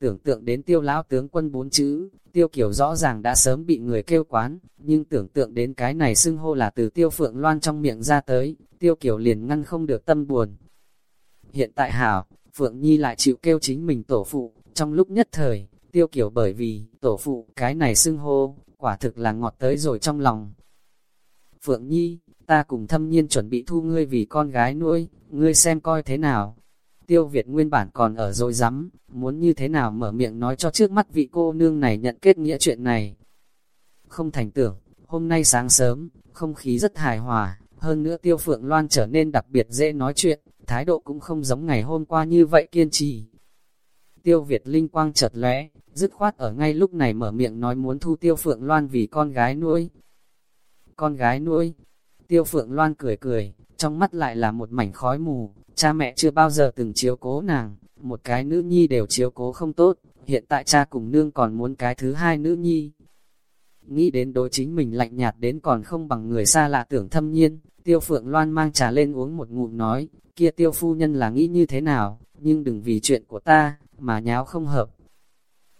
Tưởng tượng đến tiêu lão tướng quân bốn chữ, tiêu kiểu rõ ràng đã sớm bị người kêu quán, nhưng tưởng tượng đến cái này xưng hô là từ tiêu phượng loan trong miệng ra tới, tiêu kiểu liền ngăn không được tâm buồn. Hiện tại hảo, Phượng Nhi lại chịu kêu chính mình tổ phụ, trong lúc nhất thời, tiêu kiểu bởi vì, tổ phụ, cái này xưng hô, quả thực là ngọt tới rồi trong lòng. Phượng Nhi, ta cùng thâm nhiên chuẩn bị thu ngươi vì con gái nuôi, ngươi xem coi thế nào. Tiêu Việt nguyên bản còn ở rồi rắm muốn như thế nào mở miệng nói cho trước mắt vị cô nương này nhận kết nghĩa chuyện này. Không thành tưởng, hôm nay sáng sớm, không khí rất hài hòa, hơn nữa Tiêu Phượng Loan trở nên đặc biệt dễ nói chuyện, thái độ cũng không giống ngày hôm qua như vậy kiên trì. Tiêu Việt linh quang chợt lóe, dứt khoát ở ngay lúc này mở miệng nói muốn thu Tiêu Phượng Loan vì con gái nuôi. Con gái nuôi, Tiêu Phượng Loan cười cười, trong mắt lại là một mảnh khói mù, cha mẹ chưa bao giờ từng chiếu cố nàng, một cái nữ nhi đều chiếu cố không tốt, hiện tại cha cùng nương còn muốn cái thứ hai nữ nhi. Nghĩ đến đối chính mình lạnh nhạt đến còn không bằng người xa lạ tưởng thâm nhiên, Tiêu Phượng Loan mang trà lên uống một ngụm nói, kia Tiêu Phu Nhân là nghĩ như thế nào, nhưng đừng vì chuyện của ta, mà nháo không hợp.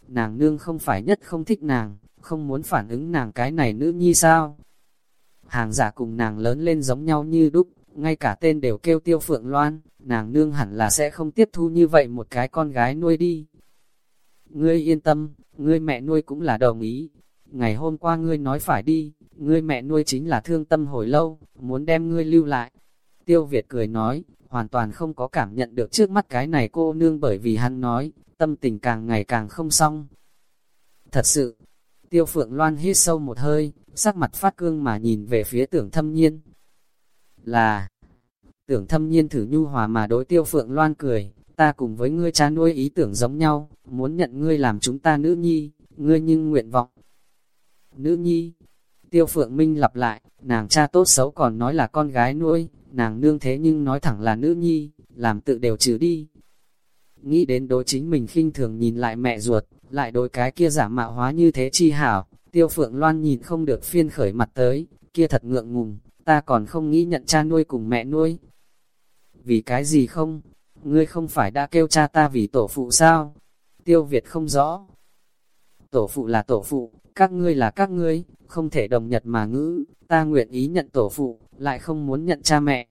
Nàng nương không phải nhất không thích nàng, không muốn phản ứng nàng cái này nữ nhi sao, hàng giả cùng nàng lớn lên giống nhau như đúc, ngay cả tên đều kêu tiêu phượng loan, nàng nương hẳn là sẽ không tiếp thu như vậy một cái con gái nuôi đi. Ngươi yên tâm, ngươi mẹ nuôi cũng là đồng ý. Ngày hôm qua ngươi nói phải đi, ngươi mẹ nuôi chính là thương tâm hồi lâu, muốn đem ngươi lưu lại. Tiêu Việt cười nói, hoàn toàn không có cảm nhận được trước mắt cái này cô nương bởi vì hắn nói, tâm tình càng ngày càng không xong. Thật sự, Tiêu Phượng Loan hít sâu một hơi, sắc mặt phát cương mà nhìn về phía tưởng thâm nhiên. Là, tưởng thâm nhiên thử nhu hòa mà đối Tiêu Phượng Loan cười, ta cùng với ngươi cha nuôi ý tưởng giống nhau, muốn nhận ngươi làm chúng ta nữ nhi, ngươi nhưng nguyện vọng. Nữ nhi, Tiêu Phượng Minh lặp lại, nàng cha tốt xấu còn nói là con gái nuôi, nàng nương thế nhưng nói thẳng là nữ nhi, làm tự đều trừ đi. Nghĩ đến đối chính mình khinh thường nhìn lại mẹ ruột, lại đối cái kia giả mạo hóa như thế chi hảo, tiêu phượng loan nhìn không được phiên khởi mặt tới, kia thật ngượng ngùng, ta còn không nghĩ nhận cha nuôi cùng mẹ nuôi. Vì cái gì không? Ngươi không phải đã kêu cha ta vì tổ phụ sao? Tiêu Việt không rõ. Tổ phụ là tổ phụ, các ngươi là các ngươi, không thể đồng nhật mà ngữ, ta nguyện ý nhận tổ phụ, lại không muốn nhận cha mẹ.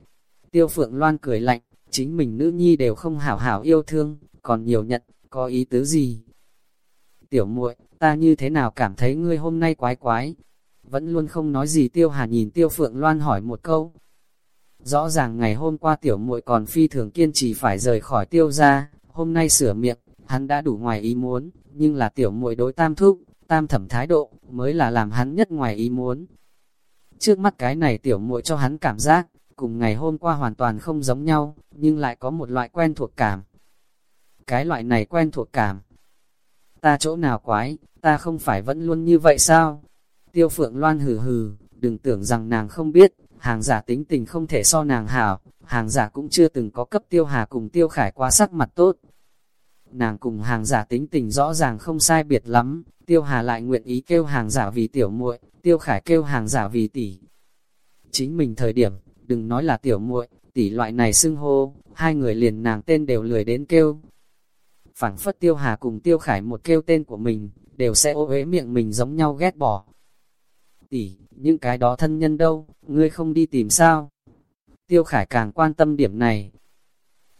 Tiêu Phượng Loan cười lạnh, chính mình nữ nhi đều không hảo hảo yêu thương, còn nhiều nhận, có ý tứ gì? Tiểu muội, ta như thế nào cảm thấy ngươi hôm nay quái quái? Vẫn luôn không nói gì Tiêu Hà nhìn Tiêu Phượng Loan hỏi một câu. Rõ ràng ngày hôm qua tiểu muội còn phi thường kiên trì phải rời khỏi Tiêu ra, hôm nay sửa miệng, hắn đã đủ ngoài ý muốn, nhưng là tiểu muội đối tam thúc, tam thẩm thái độ, mới là làm hắn nhất ngoài ý muốn. Trước mắt cái này tiểu muội cho hắn cảm giác, cùng ngày hôm qua hoàn toàn không giống nhau, nhưng lại có một loại quen thuộc cảm. Cái loại này quen thuộc cảm, ta chỗ nào quái, ta không phải vẫn luôn như vậy sao? Tiêu phượng loan hừ hừ, đừng tưởng rằng nàng không biết, hàng giả tính tình không thể so nàng hảo, hàng giả cũng chưa từng có cấp tiêu hà cùng tiêu khải qua sắc mặt tốt. Nàng cùng hàng giả tính tình rõ ràng không sai biệt lắm, tiêu hà lại nguyện ý kêu hàng giả vì tiểu muội, tiêu khải kêu hàng giả vì tỷ. Chính mình thời điểm, đừng nói là tiểu muội, tỷ loại này xưng hô, hai người liền nàng tên đều lười đến kêu, phảng phất tiêu hà cùng tiêu khải một kêu tên của mình, đều sẽ ô uế miệng mình giống nhau ghét bỏ. Tỷ, những cái đó thân nhân đâu, ngươi không đi tìm sao? Tiêu khải càng quan tâm điểm này.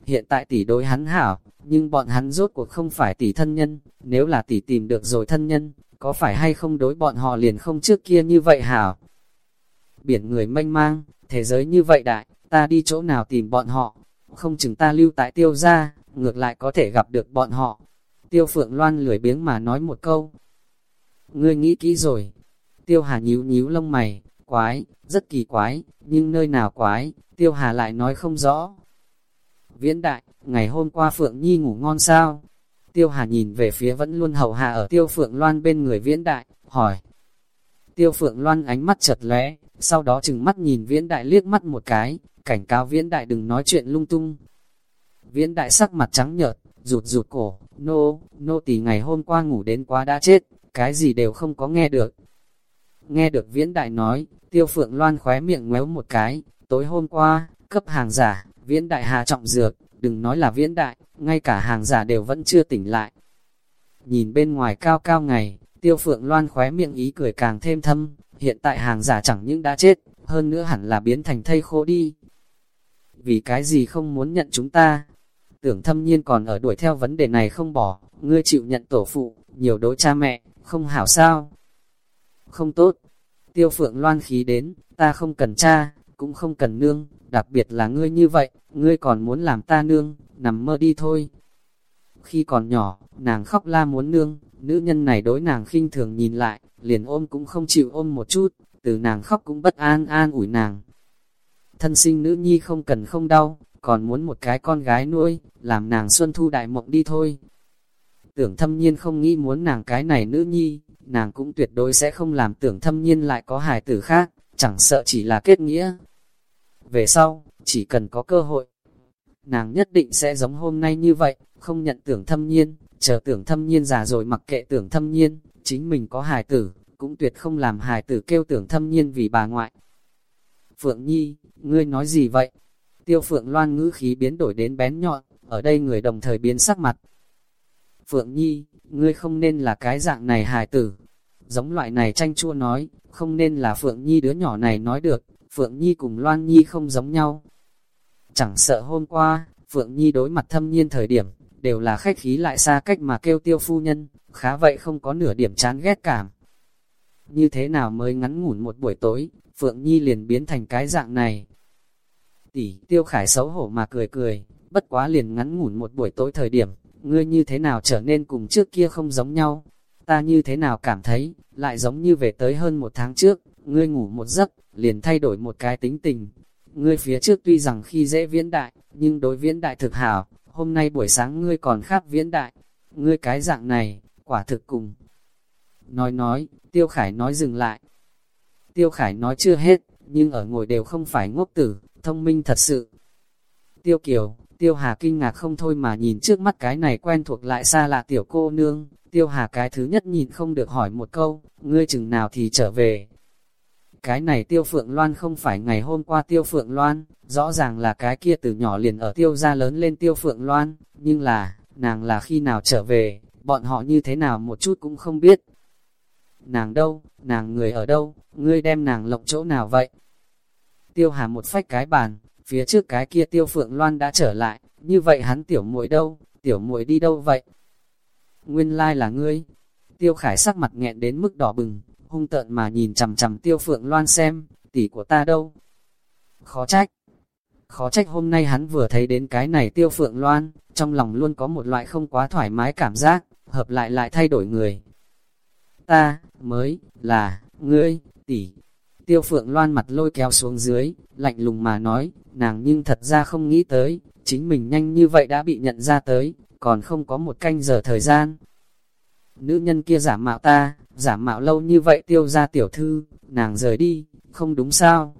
Hiện tại tỷ đối hắn hảo, nhưng bọn hắn rốt cuộc không phải tỷ thân nhân, nếu là tỷ tìm được rồi thân nhân, có phải hay không đối bọn họ liền không trước kia như vậy hảo? Biển người mênh mang, thế giới như vậy đại, ta đi chỗ nào tìm bọn họ, không chừng ta lưu tại tiêu gia, ngược lại có thể gặp được bọn họ. Tiêu Phượng Loan lười biếng mà nói một câu. Ngươi nghĩ kỹ rồi. Tiêu Hà nhíu nhíu lông mày, quái, rất kỳ quái, nhưng nơi nào quái, Tiêu Hà lại nói không rõ. Viễn đại, ngày hôm qua Phượng Nhi ngủ ngon sao? Tiêu Hà nhìn về phía vẫn luôn hầu hạ ở Tiêu Phượng Loan bên người Viễn đại, hỏi. Tiêu Phượng Loan ánh mắt chật lóe, sau đó chừng mắt nhìn Viễn đại liếc mắt một cái, cảnh cáo Viễn đại đừng nói chuyện lung tung, Viễn đại sắc mặt trắng nhợt, rụt rụt cổ, nô, nô tỳ ngày hôm qua ngủ đến quá đã chết, cái gì đều không có nghe được. Nghe được viễn đại nói, tiêu phượng loan khóe miệng ngoéo một cái, tối hôm qua, cấp hàng giả, viễn đại hà trọng dược, đừng nói là viễn đại, ngay cả hàng giả đều vẫn chưa tỉnh lại. nhìn bên ngoài cao cao ngày, tiêu phượng loan khóe miệng ý cười càng thêm thâm, hiện tại hàng giả chẳng những đã chết, hơn nữa hẳn là biến thành thây khô đi. Vì cái gì không muốn nhận chúng ta? Tưởng thâm nhiên còn ở đuổi theo vấn đề này không bỏ, ngươi chịu nhận tổ phụ, nhiều đối cha mẹ, không hảo sao? Không tốt. Tiêu phượng loan khí đến, ta không cần cha, cũng không cần nương, đặc biệt là ngươi như vậy, ngươi còn muốn làm ta nương, nằm mơ đi thôi. Khi còn nhỏ, nàng khóc la muốn nương, nữ nhân này đối nàng khinh thường nhìn lại, liền ôm cũng không chịu ôm một chút, từ nàng khóc cũng bất an an ủi nàng. Thân sinh nữ nhi không cần không đau, còn muốn một cái con gái nuôi, làm nàng xuân thu đại mộng đi thôi. Tưởng thâm nhiên không nghĩ muốn nàng cái này nữ nhi, nàng cũng tuyệt đối sẽ không làm tưởng thâm nhiên lại có hài tử khác, chẳng sợ chỉ là kết nghĩa. Về sau, chỉ cần có cơ hội, nàng nhất định sẽ giống hôm nay như vậy, không nhận tưởng thâm nhiên, chờ tưởng thâm nhiên già rồi mặc kệ tưởng thâm nhiên, chính mình có hài tử, cũng tuyệt không làm hài tử kêu tưởng thâm nhiên vì bà ngoại. Phượng Nhi, ngươi nói gì vậy? Tiêu Phượng Loan ngữ khí biến đổi đến bén nhọn, ở đây người đồng thời biến sắc mặt. Phượng Nhi, ngươi không nên là cái dạng này hài tử. Giống loại này tranh chua nói, không nên là Phượng Nhi đứa nhỏ này nói được, Phượng Nhi cùng Loan Nhi không giống nhau. Chẳng sợ hôm qua, Phượng Nhi đối mặt thâm nhiên thời điểm, đều là khách khí lại xa cách mà kêu tiêu phu nhân, khá vậy không có nửa điểm chán ghét cảm. Như thế nào mới ngắn ngủn một buổi tối, Phượng Nhi liền biến thành cái dạng này. Tỷ, tiêu khải xấu hổ mà cười cười, bất quá liền ngắn ngủn một buổi tối thời điểm, ngươi như thế nào trở nên cùng trước kia không giống nhau. Ta như thế nào cảm thấy, lại giống như về tới hơn một tháng trước, ngươi ngủ một giấc, liền thay đổi một cái tính tình. Ngươi phía trước tuy rằng khi dễ viễn đại, nhưng đối viễn đại thực hảo, hôm nay buổi sáng ngươi còn khác viễn đại. Ngươi cái dạng này, quả thực cùng. Nói nói, Tiêu Khải nói dừng lại. Tiêu Khải nói chưa hết, nhưng ở ngồi đều không phải ngốc tử, thông minh thật sự. Tiêu Kiều, Tiêu Hà kinh ngạc không thôi mà nhìn trước mắt cái này quen thuộc lại xa lạ tiểu cô nương. Tiêu Hà cái thứ nhất nhìn không được hỏi một câu, ngươi chừng nào thì trở về. Cái này Tiêu Phượng Loan không phải ngày hôm qua Tiêu Phượng Loan, rõ ràng là cái kia từ nhỏ liền ở Tiêu gia lớn lên Tiêu Phượng Loan, nhưng là, nàng là khi nào trở về, bọn họ như thế nào một chút cũng không biết. Nàng đâu, nàng người ở đâu, ngươi đem nàng lộng chỗ nào vậy? Tiêu Hà một phách cái bàn, phía trước cái kia tiêu phượng loan đã trở lại, như vậy hắn tiểu muội đâu, tiểu muội đi đâu vậy? Nguyên lai like là ngươi. Tiêu khải sắc mặt nghẹn đến mức đỏ bừng, hung tợn mà nhìn chằm chằm tiêu phượng loan xem, tỷ của ta đâu? Khó trách. Khó trách hôm nay hắn vừa thấy đến cái này tiêu phượng loan, trong lòng luôn có một loại không quá thoải mái cảm giác, hợp lại lại thay đổi người. Ta, mới, là, ngươi, tỷ, Tiêu phượng loan mặt lôi kéo xuống dưới, lạnh lùng mà nói, nàng nhưng thật ra không nghĩ tới, chính mình nhanh như vậy đã bị nhận ra tới, còn không có một canh giờ thời gian. Nữ nhân kia giả mạo ta, giả mạo lâu như vậy tiêu ra tiểu thư, nàng rời đi, không đúng sao?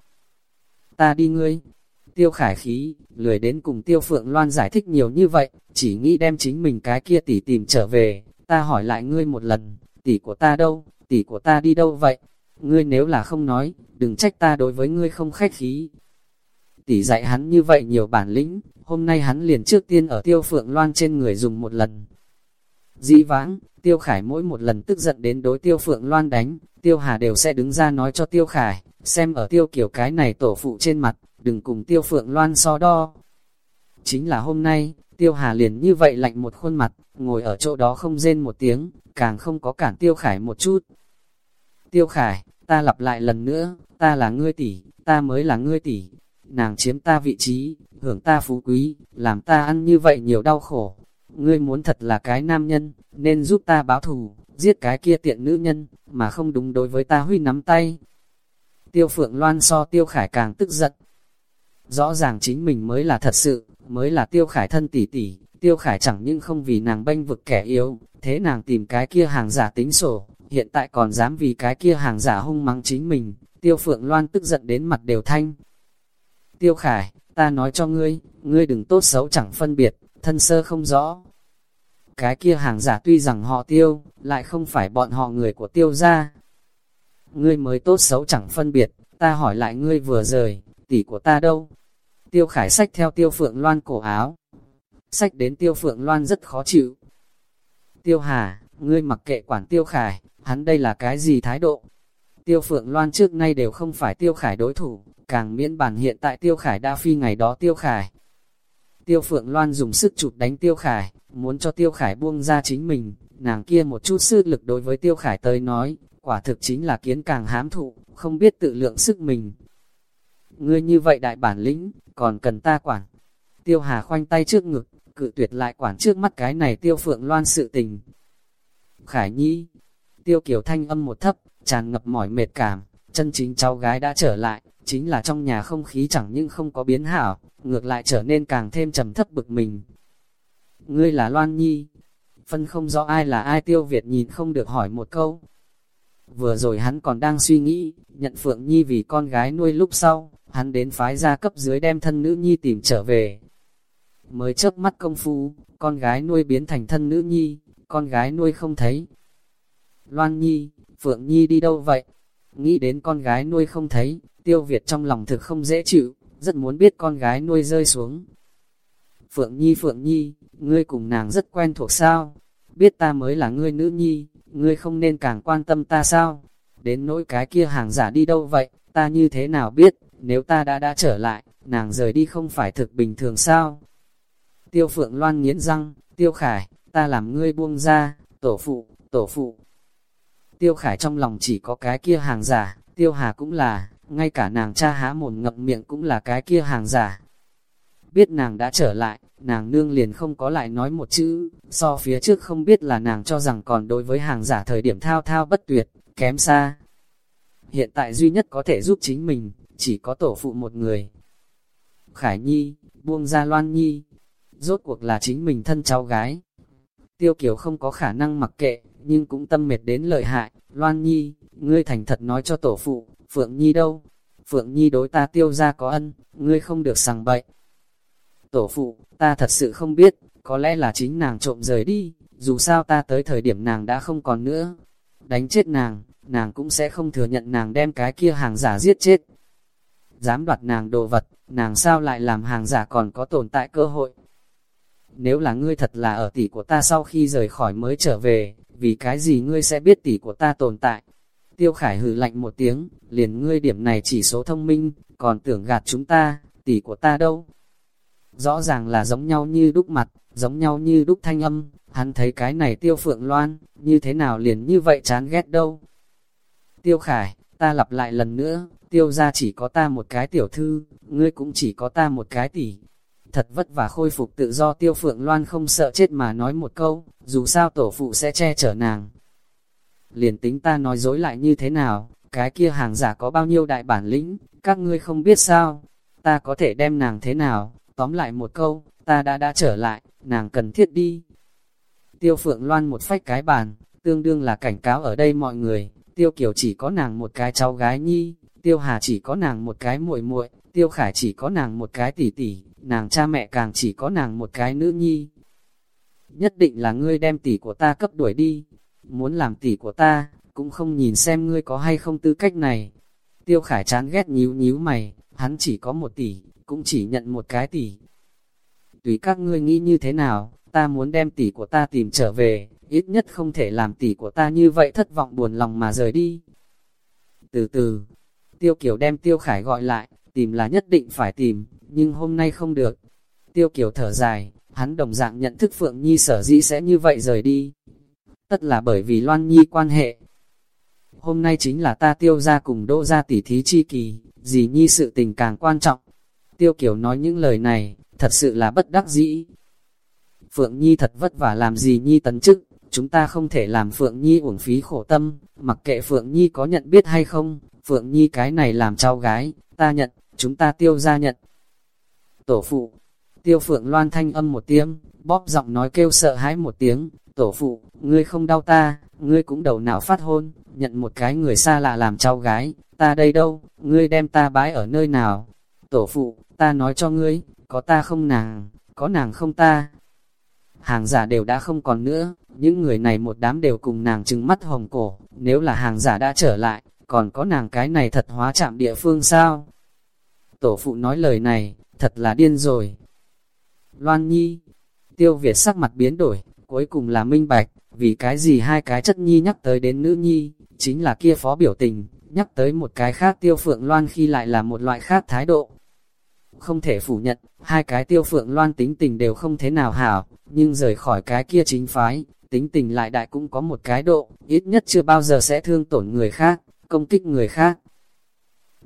Ta đi ngươi. Tiêu khải khí, lười đến cùng tiêu phượng loan giải thích nhiều như vậy, chỉ nghĩ đem chính mình cái kia tỉ tìm trở về, ta hỏi lại ngươi một lần, tỷ của ta đâu, tỷ của ta đi đâu vậy? Ngươi nếu là không nói, đừng trách ta đối với ngươi không khách khí. Tỷ dạy hắn như vậy nhiều bản lĩnh, hôm nay hắn liền trước tiên ở tiêu phượng loan trên người dùng một lần. Dĩ vãng, tiêu khải mỗi một lần tức giận đến đối tiêu phượng loan đánh, tiêu hà đều sẽ đứng ra nói cho tiêu khải, xem ở tiêu kiểu cái này tổ phụ trên mặt, đừng cùng tiêu phượng loan so đo. Chính là hôm nay, tiêu hà liền như vậy lạnh một khuôn mặt, ngồi ở chỗ đó không rên một tiếng, càng không có cản tiêu khải một chút. Tiêu khải, ta lặp lại lần nữa, ta là ngươi tỷ, ta mới là ngươi tỷ. Nàng chiếm ta vị trí, hưởng ta phú quý, làm ta ăn như vậy nhiều đau khổ. Ngươi muốn thật là cái nam nhân, nên giúp ta báo thù, giết cái kia tiện nữ nhân, mà không đúng đối với ta huy nắm tay. Tiêu phượng loan so tiêu khải càng tức giận. Rõ ràng chính mình mới là thật sự, mới là tiêu khải thân tỷ tỷ, tiêu khải chẳng những không vì nàng bênh vực kẻ yếu, thế nàng tìm cái kia hàng giả tính sổ, hiện tại còn dám vì cái kia hàng giả hung mắng chính mình, tiêu phượng loan tức giận đến mặt đều thanh. Tiêu khải, ta nói cho ngươi, ngươi đừng tốt xấu chẳng phân biệt, thân sơ không rõ. Cái kia hàng giả tuy rằng họ tiêu, lại không phải bọn họ người của tiêu gia. Ngươi mới tốt xấu chẳng phân biệt, ta hỏi lại ngươi vừa rời, tỷ của ta đâu? Tiêu khải sách theo tiêu phượng loan cổ áo. Sách đến tiêu phượng loan rất khó chịu. Tiêu hà, ngươi mặc kệ quản tiêu khải, hắn đây là cái gì thái độ? Tiêu Phượng Loan trước nay đều không phải tiêu khải đối thủ, càng miễn bản hiện tại tiêu khải đa phi ngày đó tiêu khải. Tiêu Phượng Loan dùng sức chụp đánh tiêu khải, muốn cho tiêu khải buông ra chính mình, nàng kia một chút sức lực đối với tiêu khải tới nói, quả thực chính là kiến càng hám thụ, không biết tự lượng sức mình. Ngươi như vậy đại bản lĩnh, còn cần ta quản. Tiêu Hà khoanh tay trước ngực, cự tuyệt lại quản trước mắt cái này tiêu phượng loan sự tình. Khải Nhi, tiêu kiểu thanh âm một thấp, tràn ngập mỏi mệt cảm, chân chính cháu gái đã trở lại, chính là trong nhà không khí chẳng nhưng không có biến hảo, ngược lại trở nên càng thêm trầm thấp bực mình. Ngươi là Loan Nhi, phân không rõ ai là ai tiêu Việt nhìn không được hỏi một câu. Vừa rồi hắn còn đang suy nghĩ, nhận Phượng Nhi vì con gái nuôi lúc sau, hắn đến phái gia cấp dưới đem thân nữ Nhi tìm trở về. Mới chớp mắt công phu, con gái nuôi biến thành thân nữ Nhi, con gái nuôi không thấy. Loan Nhi, Phượng Nhi đi đâu vậy? Nghĩ đến con gái nuôi không thấy, tiêu Việt trong lòng thực không dễ chịu, rất muốn biết con gái nuôi rơi xuống. Phượng Nhi Phượng Nhi, ngươi cùng nàng rất quen thuộc sao? Biết ta mới là ngươi nữ nhi, ngươi không nên càng quan tâm ta sao? Đến nỗi cái kia hàng giả đi đâu vậy, ta như thế nào biết, nếu ta đã đã trở lại, nàng rời đi không phải thực bình thường sao? Tiêu Phượng Loan nghiến răng, Tiêu Khải, ta làm ngươi buông ra, tổ phụ, tổ phụ. Tiêu Khải trong lòng chỉ có cái kia hàng giả, Tiêu Hà cũng là, ngay cả nàng cha há mồm ngậm miệng cũng là cái kia hàng giả. Biết nàng đã trở lại, nàng nương liền không có lại nói một chữ, so phía trước không biết là nàng cho rằng còn đối với hàng giả thời điểm thao thao bất tuyệt, kém xa. Hiện tại duy nhất có thể giúp chính mình, chỉ có tổ phụ một người. Khải Nhi, buông ra Loan Nhi, rốt cuộc là chính mình thân cháu gái. Tiêu Kiều không có khả năng mặc kệ, nhưng cũng tâm mệt đến lợi hại. Loan Nhi, ngươi thành thật nói cho tổ phụ, Phượng Nhi đâu? Phượng Nhi đối ta tiêu ra có ân, ngươi không được sằng bậy. Tổ phụ, ta thật sự không biết, có lẽ là chính nàng trộm rời đi, dù sao ta tới thời điểm nàng đã không còn nữa. Đánh chết nàng, nàng cũng sẽ không thừa nhận nàng đem cái kia hàng giả giết chết. Dám đoạt nàng đồ vật, nàng sao lại làm hàng giả còn có tồn tại cơ hội. Nếu là ngươi thật là ở tỷ của ta sau khi rời khỏi mới trở về, vì cái gì ngươi sẽ biết tỷ của ta tồn tại? Tiêu Khải hừ lạnh một tiếng, liền ngươi điểm này chỉ số thông minh, còn tưởng gạt chúng ta, tỷ của ta đâu? Rõ ràng là giống nhau như đúc mặt, giống nhau như đúc thanh âm, hắn thấy cái này tiêu phượng loan, như thế nào liền như vậy chán ghét đâu? Tiêu Khải, ta lặp lại lần nữa, tiêu ra chỉ có ta một cái tiểu thư, ngươi cũng chỉ có ta một cái tỷ, Thật vất vả khôi phục tự do tiêu phượng loan không sợ chết mà nói một câu, dù sao tổ phụ sẽ che chở nàng. Liền tính ta nói dối lại như thế nào, cái kia hàng giả có bao nhiêu đại bản lĩnh, các ngươi không biết sao, ta có thể đem nàng thế nào, tóm lại một câu, ta đã đã trở lại, nàng cần thiết đi. Tiêu phượng loan một phách cái bàn, tương đương là cảnh cáo ở đây mọi người, tiêu kiều chỉ có nàng một cái cháu gái nhi, tiêu hà chỉ có nàng một cái muội muội, tiêu khải chỉ có nàng một cái tỷ tỷ, nàng cha mẹ càng chỉ có nàng một cái nữ nhi. Nhất định là ngươi đem tỷ của ta cấp đuổi đi, muốn làm tỷ của ta, cũng không nhìn xem ngươi có hay không tư cách này. Tiêu Khải chán ghét nhíu nhíu mày, hắn chỉ có một tỷ, cũng chỉ nhận một cái tỷ. Tùy các ngươi nghĩ như thế nào, ta muốn đem tỷ của ta tìm trở về, ít nhất không thể làm tỷ của ta như vậy thất vọng buồn lòng mà rời đi. Từ từ, Tiêu Kiều đem Tiêu Khải gọi lại, tìm là nhất định phải tìm, nhưng hôm nay không được. Tiêu Kiều thở dài, hắn đồng dạng nhận thức Phượng Nhi sở dĩ sẽ như vậy rời đi. Tất là bởi vì Loan Nhi quan hệ. Hôm nay chính là ta tiêu ra cùng đỗ ra tỉ thí chi kỳ, dì Nhi sự tình càng quan trọng. Tiêu Kiều nói những lời này, thật sự là bất đắc dĩ. Phượng Nhi thật vất vả làm gì Nhi tấn chức, chúng ta không thể làm Phượng Nhi uổng phí khổ tâm, mặc kệ Phượng Nhi có nhận biết hay không, Phượng Nhi cái này làm cháu gái, ta nhận, chúng ta tiêu ra nhận. Tổ phụ, tiêu phượng loan thanh âm một tiếng, bóp giọng nói kêu sợ hãi một tiếng, tổ phụ, ngươi không đau ta, ngươi cũng đầu não phát hôn, nhận một cái người xa lạ làm cháu gái, ta đây đâu, ngươi đem ta bái ở nơi nào? Tổ phụ, ta nói cho ngươi, có ta không nàng, có nàng không ta. Hàng giả đều đã không còn nữa, những người này một đám đều cùng nàng trừng mắt hồng cổ, nếu là hàng giả đã trở lại, còn có nàng cái này thật hóa chạm địa phương sao? Tổ phụ nói lời này, thật là điên rồi. Loan Nhi, tiêu Việt sắc mặt biến đổi, cuối cùng là minh bạch, vì cái gì hai cái chất nhi nhắc tới đến nữ nhi, chính là kia phó biểu tình, nhắc tới một cái khác tiêu phượng loan khi lại là một loại khác thái độ. Không thể phủ nhận, hai cái tiêu phượng loan tính tình đều không thế nào hảo, nhưng rời khỏi cái kia chính phái, tính tình lại đại cũng có một cái độ, ít nhất chưa bao giờ sẽ thương tổn người khác, công kích người khác.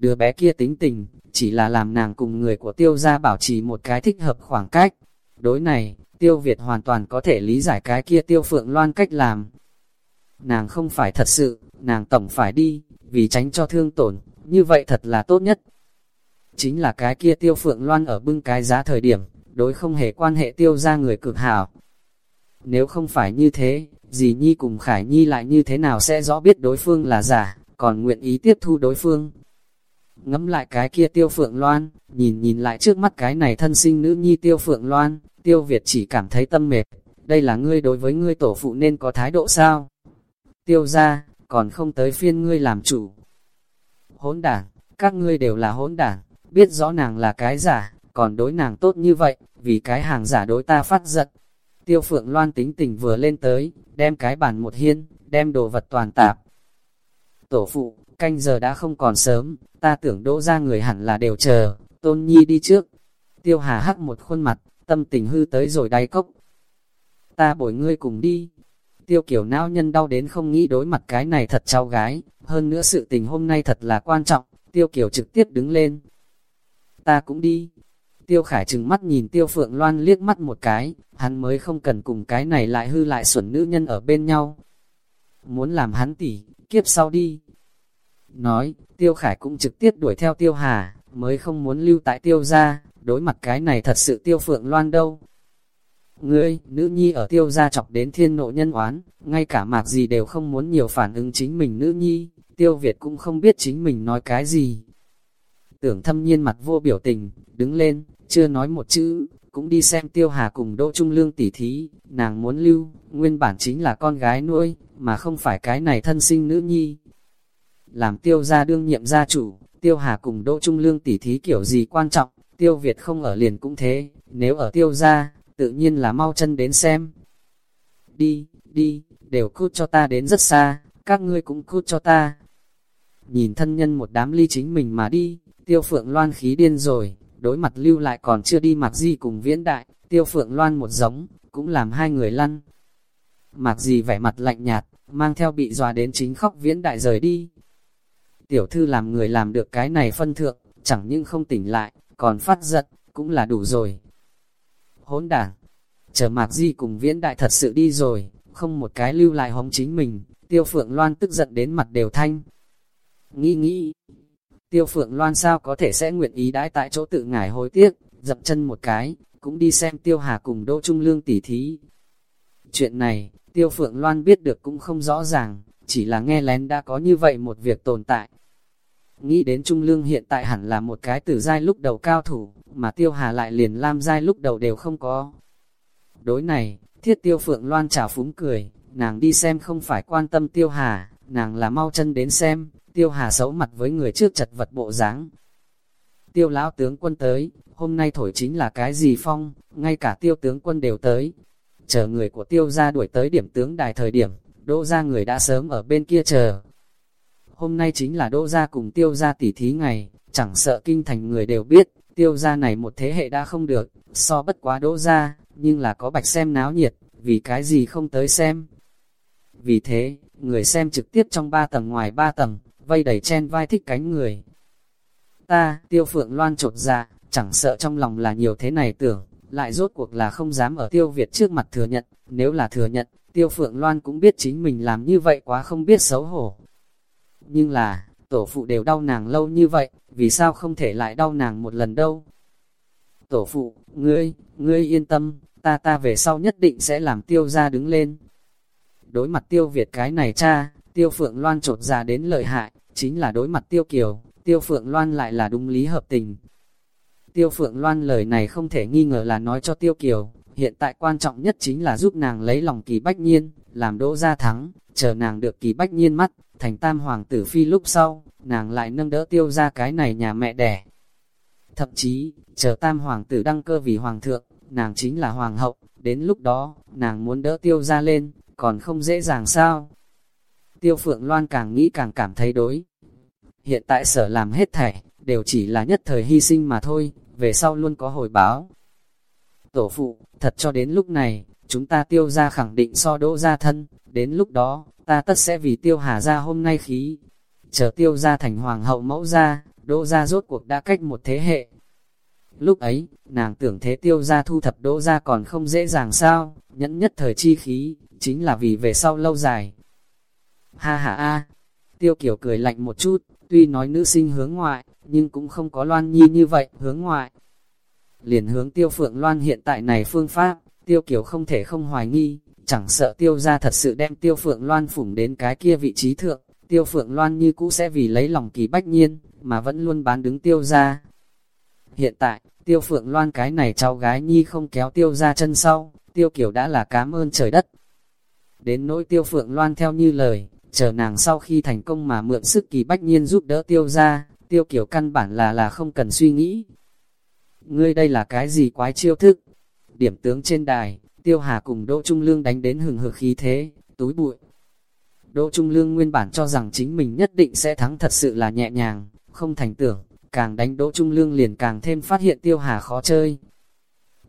Đứa bé kia tính tình, chỉ là làm nàng cùng người của tiêu gia bảo trì một cái thích hợp khoảng cách. Đối này, tiêu Việt hoàn toàn có thể lý giải cái kia tiêu phượng loan cách làm. Nàng không phải thật sự, nàng tổng phải đi, vì tránh cho thương tổn, như vậy thật là tốt nhất. Chính là cái kia tiêu phượng loan ở bưng cái giá thời điểm, đối không hề quan hệ tiêu ra người cực hảo. Nếu không phải như thế, dì Nhi cùng Khải Nhi lại như thế nào sẽ rõ biết đối phương là giả, còn nguyện ý tiếp thu đối phương ngẫm lại cái kia tiêu phượng loan, nhìn nhìn lại trước mắt cái này thân sinh nữ nhi tiêu phượng loan, tiêu Việt chỉ cảm thấy tâm mệt. Đây là ngươi đối với ngươi tổ phụ nên có thái độ sao? Tiêu ra, còn không tới phiên ngươi làm chủ. Hỗn đảng, các ngươi đều là hỗn đảng, biết rõ nàng là cái giả, còn đối nàng tốt như vậy, vì cái hàng giả đối ta phát giận. Tiêu phượng loan tính tình vừa lên tới, đem cái bàn một hiên, đem đồ vật toàn tạp. Tổ phụ, canh giờ đã không còn sớm, ta tưởng đỗ ra người hẳn là đều chờ, tôn nhi đi trước. Tiêu hà hắc một khuôn mặt, tâm tình hư tới rồi đáy cốc. Ta bồi ngươi cùng đi. Tiêu kiểu não nhân đau đến không nghĩ đối mặt cái này thật cháu gái, hơn nữa sự tình hôm nay thật là quan trọng, tiêu kiểu trực tiếp đứng lên. Ta cũng đi. Tiêu khải trừng mắt nhìn tiêu phượng loan liếc mắt một cái, hắn mới không cần cùng cái này lại hư lại xuẩn nữ nhân ở bên nhau. Muốn làm hắn tỉ, kiếp sau đi. Nói, tiêu khải cũng trực tiếp đuổi theo tiêu hà, mới không muốn lưu tại tiêu gia, đối mặt cái này thật sự tiêu phượng loan đâu. Ngươi, nữ nhi ở tiêu gia chọc đến thiên nộ nhân oán, ngay cả mạc gì đều không muốn nhiều phản ứng chính mình nữ nhi, tiêu Việt cũng không biết chính mình nói cái gì. Tưởng thâm nhiên mặt vô biểu tình, đứng lên, chưa nói một chữ, cũng đi xem tiêu hà cùng Đỗ Trung Lương tỉ thí, nàng muốn lưu, nguyên bản chính là con gái nuôi, mà không phải cái này thân sinh nữ nhi. Làm tiêu gia đương nhiệm gia chủ, tiêu hà cùng Đỗ Trung Lương tỉ thí kiểu gì quan trọng, tiêu Việt không ở liền cũng thế, nếu ở tiêu gia, tự nhiên là mau chân đến xem. Đi, đi, đều cút cho ta đến rất xa, các ngươi cũng cút cho ta. Nhìn thân nhân một đám ly chính mình mà đi, tiêu phượng loan khí điên rồi, đối mặt lưu lại còn chưa đi mặc gì cùng viễn đại, tiêu phượng loan một giống, cũng làm hai người lăn. Mặc gì vẻ mặt lạnh nhạt, mang theo bị dọa đến chính khóc viễn đại rời đi. Tiểu thư làm người làm được cái này phân thượng, chẳng những không tỉnh lại, còn phát giận, cũng là đủ rồi. Hỗn đảng, chờ mạc di cùng viễn đại thật sự đi rồi, không một cái lưu lại hống chính mình, tiêu phượng loan tức giận đến mặt đều thanh. Nghĩ nghĩ, tiêu phượng loan sao có thể sẽ nguyện ý đãi tại chỗ tự ngải hối tiếc, dập chân một cái, cũng đi xem tiêu hà cùng đỗ trung lương tỉ thí. Chuyện này, tiêu phượng loan biết được cũng không rõ ràng, chỉ là nghe lén đã có như vậy một việc tồn tại, Nghĩ đến Trung Lương hiện tại hẳn là một cái tử giai lúc đầu cao thủ, mà Tiêu Hà lại liền lam giai lúc đầu đều không có. Đối này, thiết Tiêu Phượng Loan trào phúng cười, nàng đi xem không phải quan tâm Tiêu Hà, nàng là mau chân đến xem, Tiêu Hà xấu mặt với người trước chật vật bộ dáng. Tiêu lão tướng quân tới, hôm nay thổi chính là cái gì phong, ngay cả tiêu tướng quân đều tới. Chờ người của tiêu ra đuổi tới điểm tướng đài thời điểm, đỗ ra người đã sớm ở bên kia chờ, Hôm nay chính là đỗ gia cùng tiêu gia tỉ thí ngày, chẳng sợ kinh thành người đều biết, tiêu gia này một thế hệ đã không được, so bất quá đỗ gia, nhưng là có bạch xem náo nhiệt, vì cái gì không tới xem. Vì thế, người xem trực tiếp trong ba tầng ngoài ba tầng, vây đầy chen vai thích cánh người. Ta, tiêu phượng loan trột dạ, chẳng sợ trong lòng là nhiều thế này tưởng, lại rốt cuộc là không dám ở tiêu Việt trước mặt thừa nhận, nếu là thừa nhận, tiêu phượng loan cũng biết chính mình làm như vậy quá không biết xấu hổ, nhưng là, tổ phụ đều đau nàng lâu như vậy, vì sao không thể lại đau nàng một lần đâu? Tổ phụ, ngươi, ngươi yên tâm, ta ta về sau nhất định sẽ làm tiêu ra đứng lên. Đối mặt tiêu Việt cái này cha, tiêu phượng loan trột ra đến lợi hại, chính là đối mặt tiêu kiều, tiêu phượng loan lại là đúng lý hợp tình. Tiêu phượng loan lời này không thể nghi ngờ là nói cho tiêu kiều, hiện tại quan trọng nhất chính là giúp nàng lấy lòng kỳ bách nhiên, làm đỗ ra thắng, chờ nàng được kỳ bách nhiên mắt, thành tam hoàng tử phi lúc sau, nàng lại nâng đỡ tiêu ra cái này nhà mẹ đẻ. Thậm chí, chờ tam hoàng tử đăng cơ vì hoàng thượng, nàng chính là hoàng hậu, đến lúc đó, nàng muốn đỡ tiêu ra lên, còn không dễ dàng sao? Tiêu Phượng Loan càng nghĩ càng cảm thấy đối. Hiện tại sở làm hết thảy, đều chỉ là nhất thời hy sinh mà thôi, về sau luôn có hồi báo. Tổ phụ, thật cho đến lúc này, chúng ta tiêu ra khẳng định so đỗ ra thân, đến lúc đó, ta tất sẽ vì tiêu hà ra hôm nay khí. Chờ tiêu ra thành hoàng hậu mẫu ra, đỗ ra rốt cuộc đã cách một thế hệ. Lúc ấy, nàng tưởng thế tiêu ra thu thập đỗ ra còn không dễ dàng sao, nhẫn nhất thời chi khí, chính là vì về sau lâu dài. Ha ha a, tiêu kiểu cười lạnh một chút, tuy nói nữ sinh hướng ngoại, nhưng cũng không có loan nhi như vậy, hướng ngoại. Liền hướng tiêu phượng loan hiện tại này phương pháp, tiêu kiểu không thể không hoài nghi, chẳng sợ tiêu ra thật sự đem tiêu phượng loan phủng đến cái kia vị trí thượng, tiêu phượng loan như cũ sẽ vì lấy lòng kỳ bách nhiên, mà vẫn luôn bán đứng tiêu ra. Hiện tại, tiêu phượng loan cái này cháu gái nhi không kéo tiêu ra chân sau, tiêu kiểu đã là cám ơn trời đất. Đến nỗi tiêu phượng loan theo như lời, chờ nàng sau khi thành công mà mượn sức kỳ bách nhiên giúp đỡ tiêu ra, tiêu kiểu căn bản là là không cần suy nghĩ. Ngươi đây là cái gì quái chiêu thức? Điểm tướng trên đài, tiêu hà cùng Đỗ Trung Lương đánh đến hừng hực khí thế, túi bụi. Đỗ Trung Lương nguyên bản cho rằng chính mình nhất định sẽ thắng thật sự là nhẹ nhàng, không thành tưởng, càng đánh Đỗ Trung Lương liền càng thêm phát hiện tiêu hà khó chơi.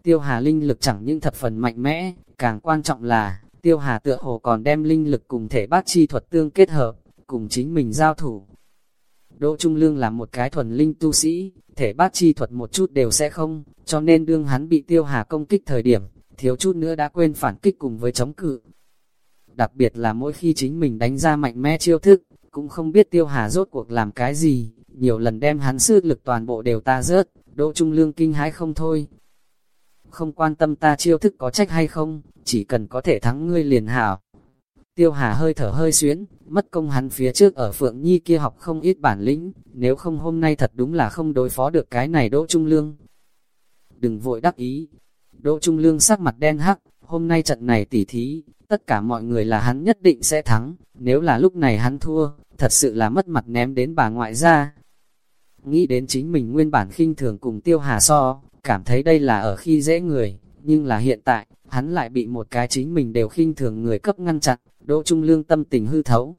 Tiêu hà linh lực chẳng những thập phần mạnh mẽ, càng quan trọng là, tiêu hà tựa hồ còn đem linh lực cùng thể bát chi thuật tương kết hợp, cùng chính mình giao thủ. Đỗ Trung Lương là một cái thuần linh tu sĩ, thể bát chi thuật một chút đều sẽ không, cho nên đương hắn bị tiêu hà công kích thời điểm, thiếu chút nữa đã quên phản kích cùng với chống cự. Đặc biệt là mỗi khi chính mình đánh ra mạnh mẽ chiêu thức, cũng không biết tiêu hà rốt cuộc làm cái gì, nhiều lần đem hắn sư lực toàn bộ đều ta rớt, Đỗ Trung Lương kinh hãi không thôi. Không quan tâm ta chiêu thức có trách hay không, chỉ cần có thể thắng ngươi liền hảo. Tiêu Hà hơi thở hơi xuyến, mất công hắn phía trước ở Phượng Nhi kia học không ít bản lĩnh, nếu không hôm nay thật đúng là không đối phó được cái này Đỗ Trung Lương. Đừng vội đắc ý. Đỗ Trung Lương sắc mặt đen hắc, hôm nay trận này tỉ thí, tất cả mọi người là hắn nhất định sẽ thắng, nếu là lúc này hắn thua, thật sự là mất mặt ném đến bà ngoại ra. Nghĩ đến chính mình nguyên bản khinh thường cùng Tiêu Hà so, cảm thấy đây là ở khi dễ người, nhưng là hiện tại, hắn lại bị một cái chính mình đều khinh thường người cấp ngăn chặn, Đỗ Trung Lương tâm tình hư thấu.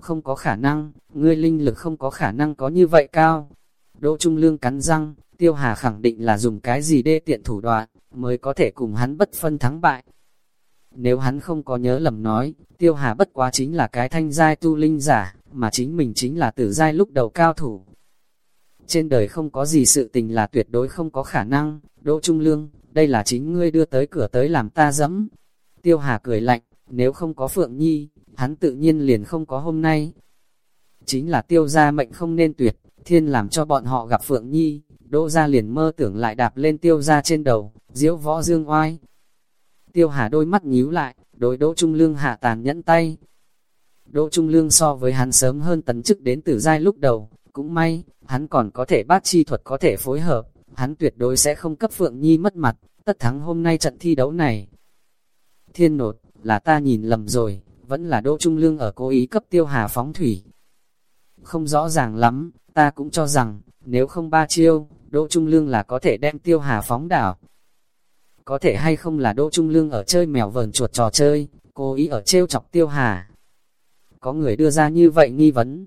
Không có khả năng, ngươi linh lực không có khả năng có như vậy cao. Đỗ Trung Lương cắn răng, Tiêu Hà khẳng định là dùng cái gì đê tiện thủ đoạn, mới có thể cùng hắn bất phân thắng bại. Nếu hắn không có nhớ lầm nói, Tiêu Hà bất quá chính là cái thanh giai tu linh giả, mà chính mình chính là tử giai lúc đầu cao thủ. Trên đời không có gì sự tình là tuyệt đối không có khả năng, Đỗ Trung Lương, đây là chính ngươi đưa tới cửa tới làm ta dẫm. Tiêu Hà cười lạnh, nếu không có Phượng Nhi, hắn tự nhiên liền không có hôm nay. Chính là tiêu gia mệnh không nên tuyệt, thiên làm cho bọn họ gặp Phượng Nhi, đỗ gia liền mơ tưởng lại đạp lên tiêu gia trên đầu, diễu võ dương oai. Tiêu Hà đôi mắt nhíu lại, đối Đỗ Trung Lương hạ tàn nhẫn tay. Đỗ Trung Lương so với hắn sớm hơn tấn chức đến tử giai lúc đầu, cũng may, hắn còn có thể bát chi thuật có thể phối hợp, hắn tuyệt đối sẽ không cấp Phượng Nhi mất mặt, tất thắng hôm nay trận thi đấu này. Thiên nột, là ta nhìn lầm rồi, vẫn là Đỗ Trung Lương ở cố ý cấp tiêu hà phóng thủy. Không rõ ràng lắm, ta cũng cho rằng, nếu không ba chiêu, Đỗ Trung Lương là có thể đem tiêu hà phóng đảo. Có thể hay không là Đỗ Trung Lương ở chơi mèo vờn chuột trò chơi, cố ý ở trêu chọc tiêu hà. Có người đưa ra như vậy nghi vấn.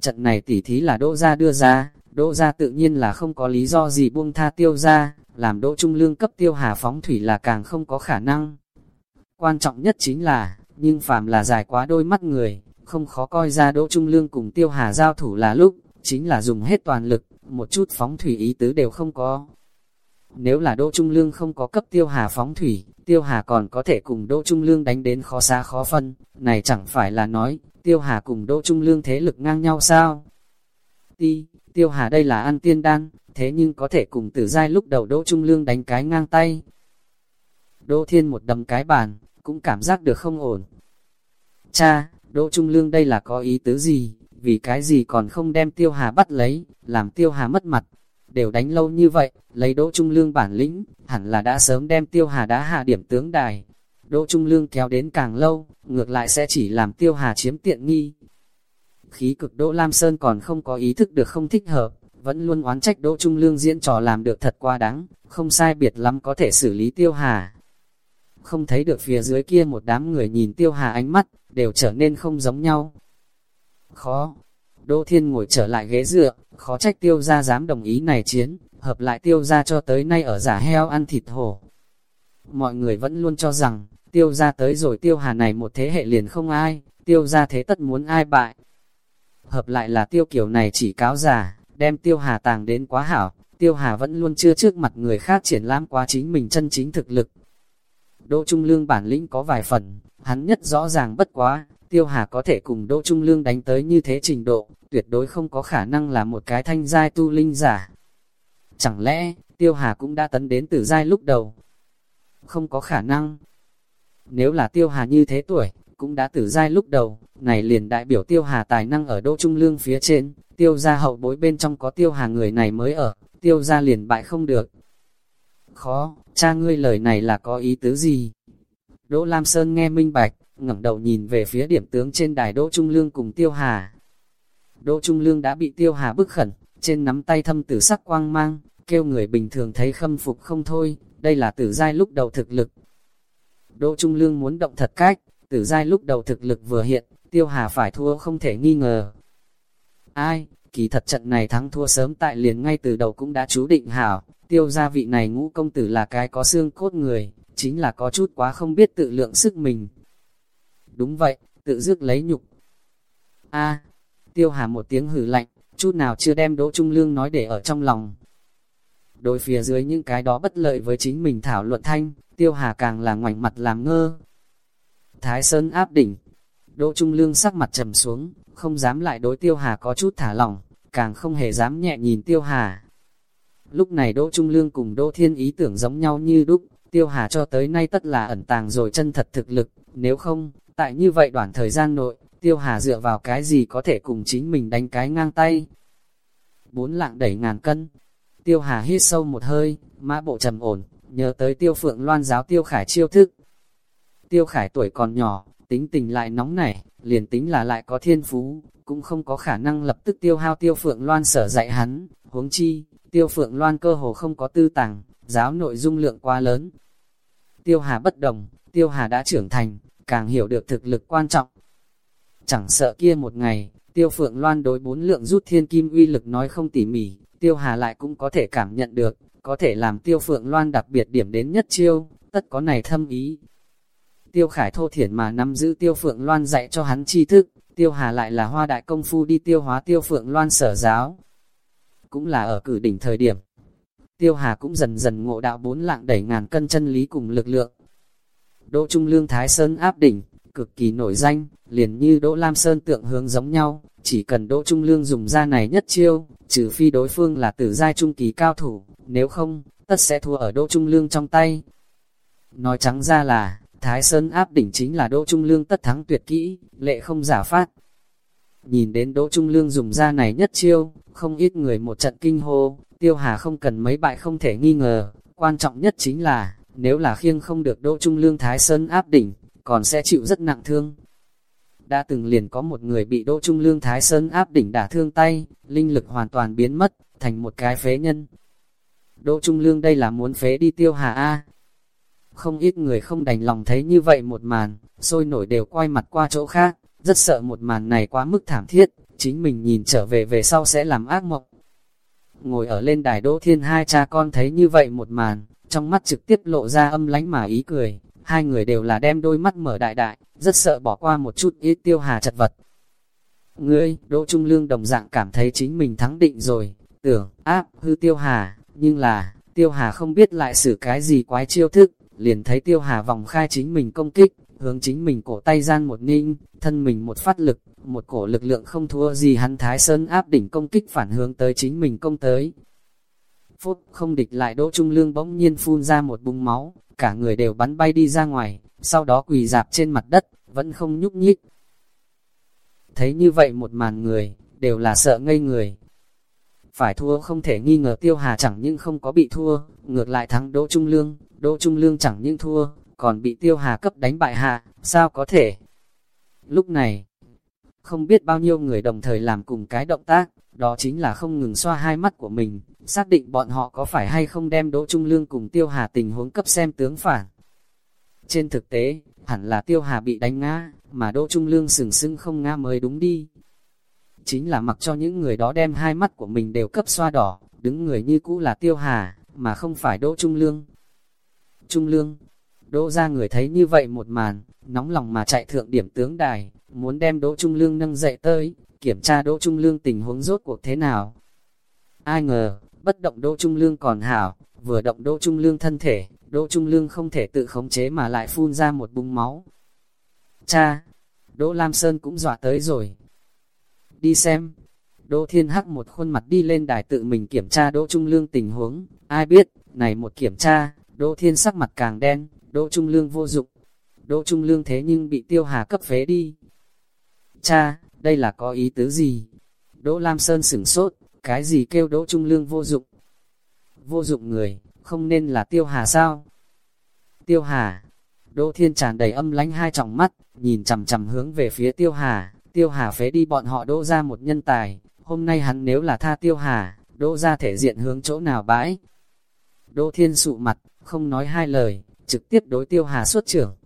Trận này tỉ thí là Đỗ gia đưa ra, Đỗ gia tự nhiên là không có lý do gì buông tha tiêu ra, làm Đỗ Trung Lương cấp tiêu hà phóng thủy là càng không có khả năng. Quan trọng nhất chính là, nhưng phàm là dài quá đôi mắt người, không khó coi ra Đỗ Trung Lương cùng Tiêu Hà giao thủ là lúc, chính là dùng hết toàn lực, một chút phóng thủy ý tứ đều không có. Nếu là Đỗ Trung Lương không có cấp Tiêu Hà phóng thủy, Tiêu Hà còn có thể cùng Đỗ Trung Lương đánh đến khó xa khó phân, này chẳng phải là nói, Tiêu Hà cùng Đỗ Trung Lương thế lực ngang nhau sao? Ti, Tiêu Hà đây là ăn tiên đan, thế nhưng có thể cùng tử giai lúc đầu Đỗ Trung Lương đánh cái ngang tay. Đỗ Thiên một đầm cái bàn, cũng cảm giác được không ổn. Cha, Đỗ Trung Lương đây là có ý tứ gì, vì cái gì còn không đem Tiêu Hà bắt lấy, làm Tiêu Hà mất mặt. Đều đánh lâu như vậy, lấy Đỗ Trung Lương bản lĩnh, hẳn là đã sớm đem Tiêu Hà đã hạ điểm tướng đài. Đỗ Trung Lương kéo đến càng lâu, ngược lại sẽ chỉ làm Tiêu Hà chiếm tiện nghi. Khí cực Đỗ Lam Sơn còn không có ý thức được không thích hợp, vẫn luôn oán trách Đỗ Trung Lương diễn trò làm được thật quá đáng, không sai biệt lắm có thể xử lý Tiêu Hà không thấy được phía dưới kia một đám người nhìn tiêu hà ánh mắt, đều trở nên không giống nhau. Khó, Đỗ Thiên ngồi trở lại ghế dựa, khó trách tiêu gia dám đồng ý này chiến, hợp lại tiêu gia cho tới nay ở giả heo ăn thịt hổ. Mọi người vẫn luôn cho rằng, tiêu gia tới rồi tiêu hà này một thế hệ liền không ai, tiêu gia thế tất muốn ai bại. Hợp lại là tiêu kiểu này chỉ cáo giả, đem tiêu hà tàng đến quá hảo, tiêu hà vẫn luôn chưa trước mặt người khác triển lãm quá chính mình chân chính thực lực. Đỗ Trung Lương bản lĩnh có vài phần, hắn nhất rõ ràng bất quá, tiêu hà có thể cùng Đỗ Trung Lương đánh tới như thế trình độ, tuyệt đối không có khả năng là một cái thanh giai tu linh giả. Chẳng lẽ, tiêu hà cũng đã tấn đến từ giai lúc đầu? Không có khả năng. Nếu là tiêu hà như thế tuổi, cũng đã tử giai lúc đầu, này liền đại biểu tiêu hà tài năng ở đỗ trung lương phía trên, tiêu gia hậu bối bên trong có tiêu hà người này mới ở, tiêu gia liền bại không được. Khó, cha ngươi lời này là có ý tứ gì? Đỗ Lam Sơn nghe minh bạch, ngẩng đầu nhìn về phía điểm tướng trên đài Đỗ Trung Lương cùng Tiêu Hà. Đỗ Trung Lương đã bị Tiêu Hà bức khẩn, trên nắm tay thâm tử sắc quang mang, kêu người bình thường thấy khâm phục không thôi, đây là tử giai lúc đầu thực lực. Đỗ Trung Lương muốn động thật cách, tử giai lúc đầu thực lực vừa hiện, Tiêu Hà phải thua không thể nghi ngờ. Ai, kỳ thật trận này thắng thua sớm tại liền ngay từ đầu cũng đã chú định hảo, tiêu gia vị này ngũ công tử là cái có xương cốt người, chính là có chút quá không biết tự lượng sức mình. Đúng vậy, tự dước lấy nhục. A, tiêu hà một tiếng hử lạnh, chút nào chưa đem Đỗ Trung Lương nói để ở trong lòng. Đối phía dưới những cái đó bất lợi với chính mình thảo luận thanh, tiêu hà càng là ngoảnh mặt làm ngơ. Thái Sơn áp đỉnh, Đỗ Trung Lương sắc mặt trầm xuống, không dám lại đối tiêu hà có chút thả lỏng, càng không hề dám nhẹ nhìn tiêu hà. Lúc này Đỗ Trung Lương cùng Đỗ Thiên ý tưởng giống nhau như đúc, tiêu hà cho tới nay tất là ẩn tàng rồi chân thật thực lực, nếu không, tại như vậy đoạn thời gian nội, tiêu hà dựa vào cái gì có thể cùng chính mình đánh cái ngang tay. Bốn lạng đẩy ngàn cân, tiêu hà hít sâu một hơi, mã bộ trầm ổn, nhớ tới tiêu phượng loan giáo tiêu khải chiêu thức. Tiêu khải tuổi còn nhỏ, tính tình lại nóng nảy, liền tính là lại có thiên phú, cũng không có khả năng lập tức tiêu hao tiêu phượng loan sở dạy hắn, huống chi, tiêu phượng loan cơ hồ không có tư tàng, giáo nội dung lượng quá lớn. Tiêu hà bất đồng, tiêu hà đã trưởng thành, càng hiểu được thực lực quan trọng. Chẳng sợ kia một ngày, tiêu phượng loan đối bốn lượng rút thiên kim uy lực nói không tỉ mỉ, tiêu hà lại cũng có thể cảm nhận được, có thể làm tiêu phượng loan đặc biệt điểm đến nhất chiêu, tất có này thâm ý. Tiêu khải thô thiển mà nắm giữ tiêu phượng loan dạy cho hắn tri thức, tiêu hà lại là hoa đại công phu đi tiêu hóa tiêu phượng loan sở giáo. Cũng là ở cử đỉnh thời điểm. Tiêu hà cũng dần dần ngộ đạo bốn lạng đẩy ngàn cân chân lý cùng lực lượng. Đỗ Trung Lương Thái Sơn áp đỉnh, cực kỳ nổi danh, liền như Đỗ Lam Sơn tượng hướng giống nhau, chỉ cần Đỗ Trung Lương dùng ra này nhất chiêu, trừ phi đối phương là tử giai trung kỳ cao thủ, nếu không, tất sẽ thua ở Đỗ Trung Lương trong tay. Nói trắng ra là, Thái Sơn áp đỉnh chính là Đỗ Trung Lương tất thắng tuyệt kỹ, lệ không giả phát. Nhìn đến Đỗ Trung Lương dùng ra này nhất chiêu, không ít người một trận kinh hô, tiêu hà không cần mấy bại không thể nghi ngờ, quan trọng nhất chính là, nếu là khiêng không được Đỗ Trung Lương Thái Sơn áp đỉnh, còn sẽ chịu rất nặng thương. Đã từng liền có một người bị Đỗ Trung Lương Thái Sơn áp đỉnh đả thương tay, linh lực hoàn toàn biến mất, thành một cái phế nhân. Đỗ Trung Lương đây là muốn phế đi tiêu hà A, không ít người không đành lòng thấy như vậy một màn, sôi nổi đều quay mặt qua chỗ khác, rất sợ một màn này quá mức thảm thiết, chính mình nhìn trở về về sau sẽ làm ác mộng. Ngồi ở lên đài đỗ thiên hai cha con thấy như vậy một màn, trong mắt trực tiếp lộ ra âm lánh mà ý cười, hai người đều là đem đôi mắt mở đại đại, rất sợ bỏ qua một chút ít tiêu hà chật vật. Ngươi, Đỗ Trung Lương đồng dạng cảm thấy chính mình thắng định rồi, tưởng, áp, hư tiêu hà, nhưng là, tiêu hà không biết lại xử cái gì quái chiêu thức, liền thấy tiêu hà vòng khai chính mình công kích, hướng chính mình cổ tay gian một ninh, thân mình một phát lực, một cổ lực lượng không thua gì hắn thái sơn áp đỉnh công kích phản hướng tới chính mình công tới. Phút không địch lại đỗ trung lương bỗng nhiên phun ra một bung máu, cả người đều bắn bay đi ra ngoài, sau đó quỳ dạp trên mặt đất, vẫn không nhúc nhích. Thấy như vậy một màn người, đều là sợ ngây người. Phải thua không thể nghi ngờ tiêu hà chẳng nhưng không có bị thua, ngược lại thắng đỗ trung lương, Đỗ Trung Lương chẳng những thua, còn bị tiêu hà cấp đánh bại hạ, sao có thể? Lúc này, không biết bao nhiêu người đồng thời làm cùng cái động tác, đó chính là không ngừng xoa hai mắt của mình, xác định bọn họ có phải hay không đem Đỗ Trung Lương cùng tiêu hà tình huống cấp xem tướng phản. Trên thực tế, hẳn là tiêu hà bị đánh ngã, mà Đỗ Trung Lương sừng sững không ngã mới đúng đi. Chính là mặc cho những người đó đem hai mắt của mình đều cấp xoa đỏ, đứng người như cũ là tiêu hà, mà không phải Đỗ Trung Lương. Trung Lương, Đỗ ra người thấy như vậy một màn, nóng lòng mà chạy thượng điểm tướng đài, muốn đem Đỗ Trung Lương nâng dậy tới, kiểm tra Đỗ Trung Lương tình huống rốt cuộc thế nào. Ai ngờ, bất động Đỗ Trung Lương còn hảo, vừa động Đỗ Trung Lương thân thể, Đỗ Trung Lương không thể tự khống chế mà lại phun ra một bung máu. Cha! Đỗ Lam Sơn cũng dọa tới rồi. Đi xem. Đỗ Thiên Hắc một khuôn mặt đi lên đài tự mình kiểm tra Đỗ Trung Lương tình huống. Ai biết, này một kiểm tra, Đỗ Thiên sắc mặt càng đen, Đỗ Trung Lương vô dụng. Đỗ Trung Lương thế nhưng bị tiêu hà cấp phế đi. Cha, đây là có ý tứ gì? Đỗ Lam Sơn sửng sốt, cái gì kêu Đỗ Trung Lương vô dụng? Vô dụng người, không nên là tiêu hà sao? Tiêu hà, Đỗ Thiên tràn đầy âm lánh hai tròng mắt, nhìn chầm chầm hướng về phía tiêu hà, tiêu hà phế đi bọn họ đỗ ra một nhân tài, hôm nay hắn nếu là tha tiêu hà, đỗ ra thể diện hướng chỗ nào bãi. Đỗ Thiên sụ mặt, không nói hai lời, trực tiếp đối tiêu hà xuất trưởng.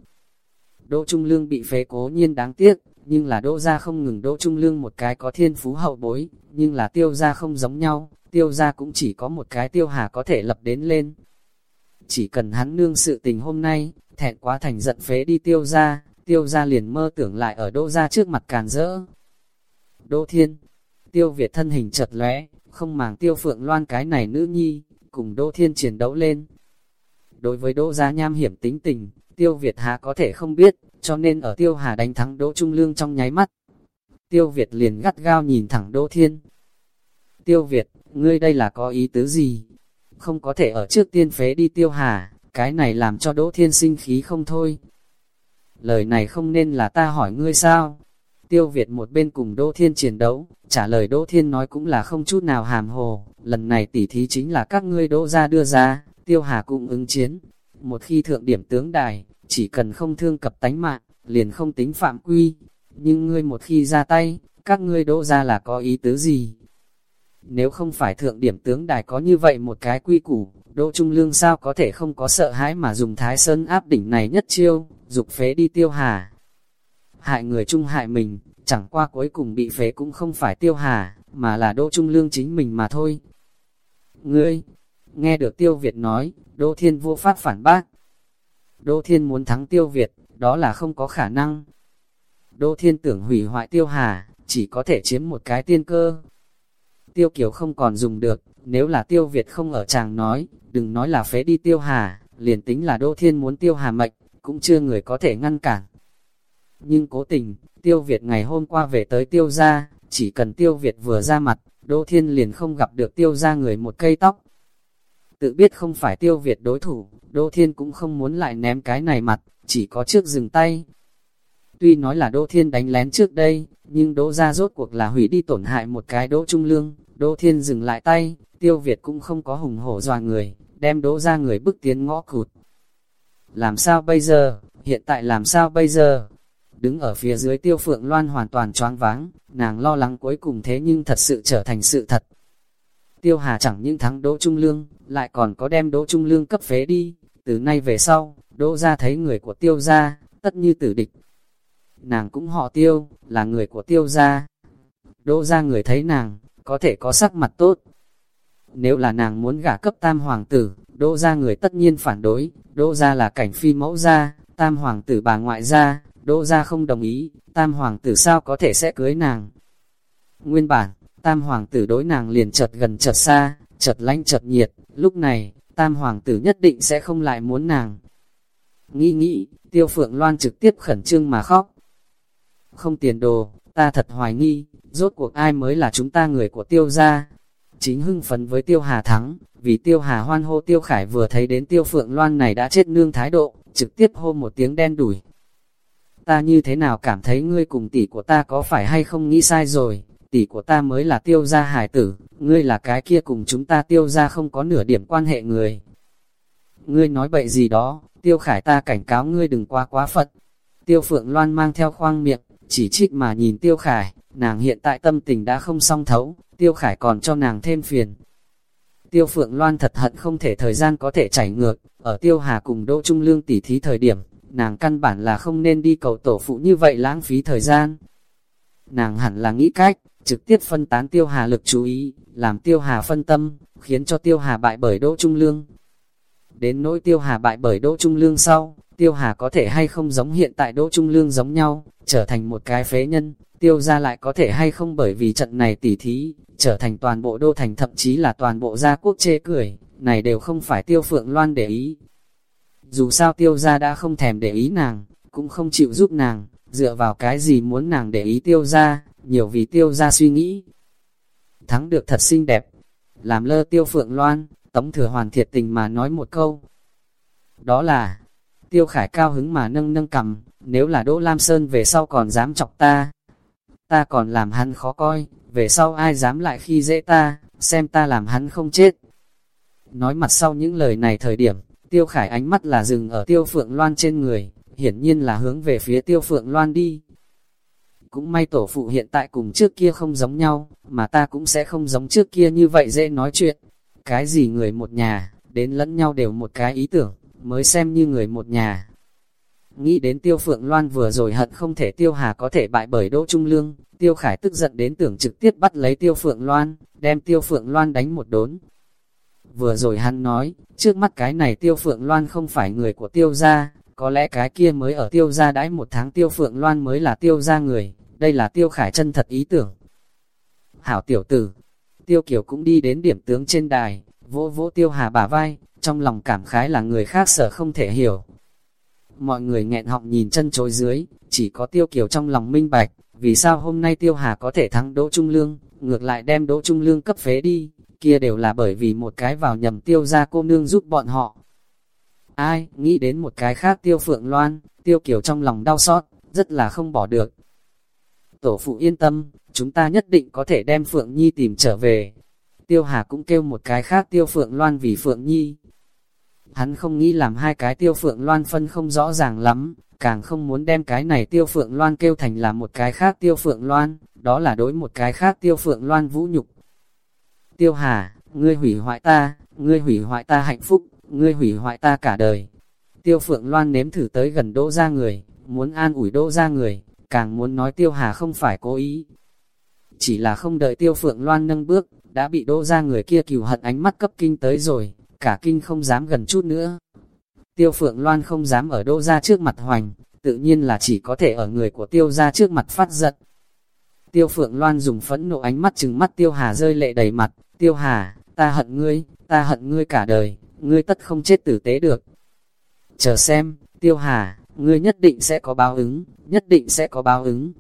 Đỗ Trung Lương bị phế cố nhiên đáng tiếc, nhưng là đỗ ra không ngừng đỗ Trung Lương một cái có thiên phú hậu bối, nhưng là tiêu ra không giống nhau, tiêu ra cũng chỉ có một cái tiêu hà có thể lập đến lên. Chỉ cần hắn nương sự tình hôm nay, thẹn quá thành giận phế đi tiêu ra, tiêu ra liền mơ tưởng lại ở đỗ ra trước mặt càn rỡ. Đỗ Thiên, tiêu Việt thân hình chật lóe, không màng tiêu phượng loan cái này nữ nhi, cùng Đỗ Thiên chiến đấu lên. Đối với Đỗ Gia Nham hiểm tính tình, Tiêu Việt Hà có thể không biết, cho nên ở Tiêu Hà đánh thắng Đỗ Trung Lương trong nháy mắt. Tiêu Việt liền gắt gao nhìn thẳng Đỗ Thiên. Tiêu Việt, ngươi đây là có ý tứ gì? Không có thể ở trước tiên phế đi Tiêu Hà, cái này làm cho Đỗ Thiên sinh khí không thôi. Lời này không nên là ta hỏi ngươi sao? Tiêu Việt một bên cùng Đỗ Thiên chiến đấu, trả lời Đỗ Thiên nói cũng là không chút nào hàm hồ, lần này tỉ thí chính là các ngươi Đỗ ra đưa ra, Tiêu Hà cũng ứng chiến. Một khi thượng điểm tướng đài, chỉ cần không thương cập tánh mạng, liền không tính phạm quy. Nhưng ngươi một khi ra tay, các ngươi đỗ ra là có ý tứ gì? Nếu không phải thượng điểm tướng đài có như vậy một cái quy củ, Đỗ Trung Lương sao có thể không có sợ hãi mà dùng thái sơn áp đỉnh này nhất chiêu, dục phế đi tiêu hà. Hại người trung hại mình, chẳng qua cuối cùng bị phế cũng không phải tiêu hà, mà là Đỗ Trung Lương chính mình mà thôi. Ngươi, Nghe được Tiêu Việt nói, Đỗ Thiên vô pháp phản bác. Đỗ Thiên muốn thắng Tiêu Việt, đó là không có khả năng. Đỗ Thiên tưởng hủy hoại Tiêu Hà, chỉ có thể chiếm một cái tiên cơ. Tiêu Kiều không còn dùng được, nếu là Tiêu Việt không ở chàng nói, đừng nói là phế đi Tiêu Hà, liền tính là Đỗ Thiên muốn Tiêu Hà mệnh, cũng chưa người có thể ngăn cản. Nhưng cố tình, Tiêu Việt ngày hôm qua về tới Tiêu gia, chỉ cần Tiêu Việt vừa ra mặt, Đỗ Thiên liền không gặp được Tiêu gia người một cây tóc, Tự biết không phải tiêu Việt đối thủ, Đỗ Thiên cũng không muốn lại ném cái này mặt, chỉ có trước dừng tay. Tuy nói là Đỗ Thiên đánh lén trước đây, nhưng Đỗ ra rốt cuộc là hủy đi tổn hại một cái Đỗ Trung Lương. Đỗ Thiên dừng lại tay, tiêu Việt cũng không có hùng hổ dòa người, đem Đỗ ra người bức tiến ngõ cụt. Làm sao bây giờ? Hiện tại làm sao bây giờ? Đứng ở phía dưới tiêu phượng loan hoàn toàn choáng váng, nàng lo lắng cuối cùng thế nhưng thật sự trở thành sự thật. Tiêu Hà chẳng những thắng Đỗ Trung Lương, lại còn có đem Đỗ Trung Lương cấp phế đi. Từ nay về sau, Đỗ ra thấy người của Tiêu gia, tất như tử địch. Nàng cũng họ Tiêu, là người của Tiêu gia. Đỗ ra người thấy nàng, có thể có sắc mặt tốt. Nếu là nàng muốn gả cấp tam hoàng tử, Đỗ ra người tất nhiên phản đối. Đỗ ra là cảnh phi mẫu gia, tam hoàng tử bà ngoại gia, Đỗ ra không đồng ý, tam hoàng tử sao có thể sẽ cưới nàng. Nguyên bản, Tam hoàng tử đối nàng liền chợt gần chợt xa, chật lánh chật nhiệt, lúc này, tam hoàng tử nhất định sẽ không lại muốn nàng. Nghĩ nghĩ, tiêu phượng loan trực tiếp khẩn trương mà khóc. Không tiền đồ, ta thật hoài nghi, rốt cuộc ai mới là chúng ta người của tiêu gia. Chính hưng phấn với tiêu hà thắng, vì tiêu hà hoan hô tiêu khải vừa thấy đến tiêu phượng loan này đã chết nương thái độ, trực tiếp hô một tiếng đen đủi. Ta như thế nào cảm thấy ngươi cùng tỷ của ta có phải hay không nghĩ sai rồi, tỷ của ta mới là tiêu gia hải tử, ngươi là cái kia cùng chúng ta tiêu gia không có nửa điểm quan hệ người. Ngươi nói bậy gì đó, tiêu khải ta cảnh cáo ngươi đừng quá quá phật. Tiêu phượng loan mang theo khoang miệng, chỉ trích mà nhìn tiêu khải, nàng hiện tại tâm tình đã không song thấu, tiêu khải còn cho nàng thêm phiền. Tiêu phượng loan thật hận không thể thời gian có thể chảy ngược, ở tiêu hà cùng đỗ trung lương tỉ thí thời điểm, nàng căn bản là không nên đi cầu tổ phụ như vậy lãng phí thời gian. Nàng hẳn là nghĩ cách, trực tiếp phân tán tiêu hà lực chú ý, làm tiêu hà phân tâm, khiến cho tiêu hà bại bởi đỗ trung lương. Đến nỗi tiêu hà bại bởi đỗ trung lương sau, tiêu hà có thể hay không giống hiện tại đỗ trung lương giống nhau, trở thành một cái phế nhân, tiêu ra lại có thể hay không bởi vì trận này tỉ thí, trở thành toàn bộ đô thành thậm chí là toàn bộ gia quốc chê cười, này đều không phải tiêu phượng loan để ý. Dù sao tiêu ra đã không thèm để ý nàng, cũng không chịu giúp nàng, dựa vào cái gì muốn nàng để ý tiêu ra, nhiều vì tiêu ra suy nghĩ. Thắng được thật xinh đẹp, làm lơ tiêu phượng loan, tống thừa hoàn thiệt tình mà nói một câu. Đó là, tiêu khải cao hứng mà nâng nâng cầm, nếu là Đỗ Lam Sơn về sau còn dám chọc ta, ta còn làm hắn khó coi, về sau ai dám lại khi dễ ta, xem ta làm hắn không chết. Nói mặt sau những lời này thời điểm, tiêu khải ánh mắt là dừng ở tiêu phượng loan trên người, hiển nhiên là hướng về phía tiêu phượng loan đi. Cũng may tổ phụ hiện tại cùng trước kia không giống nhau, mà ta cũng sẽ không giống trước kia như vậy dễ nói chuyện. Cái gì người một nhà, đến lẫn nhau đều một cái ý tưởng, mới xem như người một nhà. Nghĩ đến tiêu phượng loan vừa rồi hận không thể tiêu hà có thể bại bởi đỗ trung lương, tiêu khải tức giận đến tưởng trực tiếp bắt lấy tiêu phượng loan, đem tiêu phượng loan đánh một đốn. Vừa rồi hắn nói, trước mắt cái này tiêu phượng loan không phải người của tiêu gia, có lẽ cái kia mới ở tiêu gia đãi một tháng tiêu phượng loan mới là tiêu gia người, đây là tiêu khải chân thật ý tưởng. Hảo tiểu tử, tiêu kiều cũng đi đến điểm tướng trên đài, vỗ vỗ tiêu hà bả vai, trong lòng cảm khái là người khác sở không thể hiểu, Mọi người nghẹn họng nhìn chân chối dưới, chỉ có tiêu kiều trong lòng minh bạch, vì sao hôm nay tiêu hà có thể thắng Đỗ Trung Lương, ngược lại đem Đỗ Trung Lương cấp phế đi, kia đều là bởi vì một cái vào nhầm tiêu ra cô nương giúp bọn họ. Ai, nghĩ đến một cái khác tiêu phượng loan, tiêu kiều trong lòng đau xót, rất là không bỏ được. Tổ phụ yên tâm, chúng ta nhất định có thể đem Phượng Nhi tìm trở về. Tiêu Hà cũng kêu một cái khác tiêu Phượng Loan vì Phượng Nhi, Hắn không nghĩ làm hai cái tiêu phượng loan phân không rõ ràng lắm, càng không muốn đem cái này tiêu phượng loan kêu thành là một cái khác tiêu phượng loan, đó là đối một cái khác tiêu phượng loan vũ nhục. Tiêu hà, ngươi hủy hoại ta, ngươi hủy hoại ta hạnh phúc, ngươi hủy hoại ta cả đời. Tiêu phượng loan nếm thử tới gần đỗ ra người, muốn an ủi đỗ ra người, càng muốn nói tiêu hà không phải cố ý. Chỉ là không đợi tiêu phượng loan nâng bước, đã bị đỗ ra người kia cừu hận ánh mắt cấp kinh tới rồi, cả kinh không dám gần chút nữa. Tiêu Phượng Loan không dám ở đỗ ra trước mặt hoành, tự nhiên là chỉ có thể ở người của tiêu ra trước mặt phát giận. Tiêu Phượng Loan dùng phẫn nộ ánh mắt chừng mắt Tiêu Hà rơi lệ đầy mặt, Tiêu Hà, ta hận ngươi, ta hận ngươi cả đời, ngươi tất không chết tử tế được. Chờ xem, Tiêu Hà, ngươi nhất định sẽ có báo ứng, nhất định sẽ có báo ứng.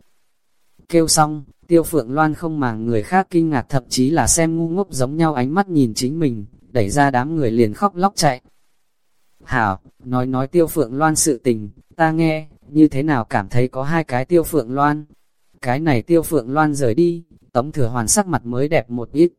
Kêu xong, Tiêu Phượng Loan không màng người khác kinh ngạc thậm chí là xem ngu ngốc giống nhau ánh mắt nhìn chính mình, đẩy ra đám người liền khóc lóc chạy. Hảo, nói nói tiêu phượng loan sự tình, ta nghe, như thế nào cảm thấy có hai cái tiêu phượng loan. Cái này tiêu phượng loan rời đi, tống thừa hoàn sắc mặt mới đẹp một ít.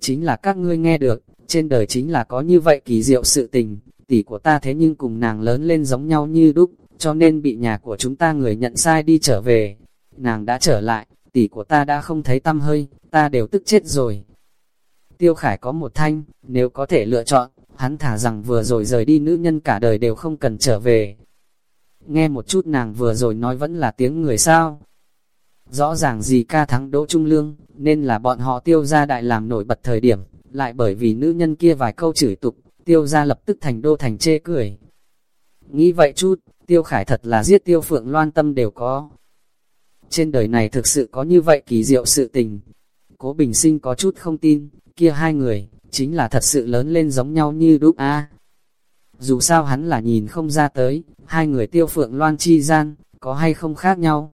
Chính là các ngươi nghe được, trên đời chính là có như vậy kỳ diệu sự tình, tỷ của ta thế nhưng cùng nàng lớn lên giống nhau như đúc, cho nên bị nhà của chúng ta người nhận sai đi trở về. Nàng đã trở lại, tỷ của ta đã không thấy tâm hơi, ta đều tức chết rồi. Tiêu Khải có một thanh, nếu có thể lựa chọn, hắn thả rằng vừa rồi rời đi nữ nhân cả đời đều không cần trở về. Nghe một chút nàng vừa rồi nói vẫn là tiếng người sao. Rõ ràng gì ca thắng Đỗ Trung Lương, nên là bọn họ tiêu ra đại làm nổi bật thời điểm, lại bởi vì nữ nhân kia vài câu chửi tục, tiêu ra lập tức thành đô thành chê cười. Nghĩ vậy chút, tiêu khải thật là giết tiêu phượng loan tâm đều có. Trên đời này thực sự có như vậy kỳ diệu sự tình. Cố bình sinh có chút không tin, kia hai người, chính là thật sự lớn lên giống nhau như đúc a. Dù sao hắn là nhìn không ra tới, hai người tiêu phượng loan chi gian, có hay không khác nhau.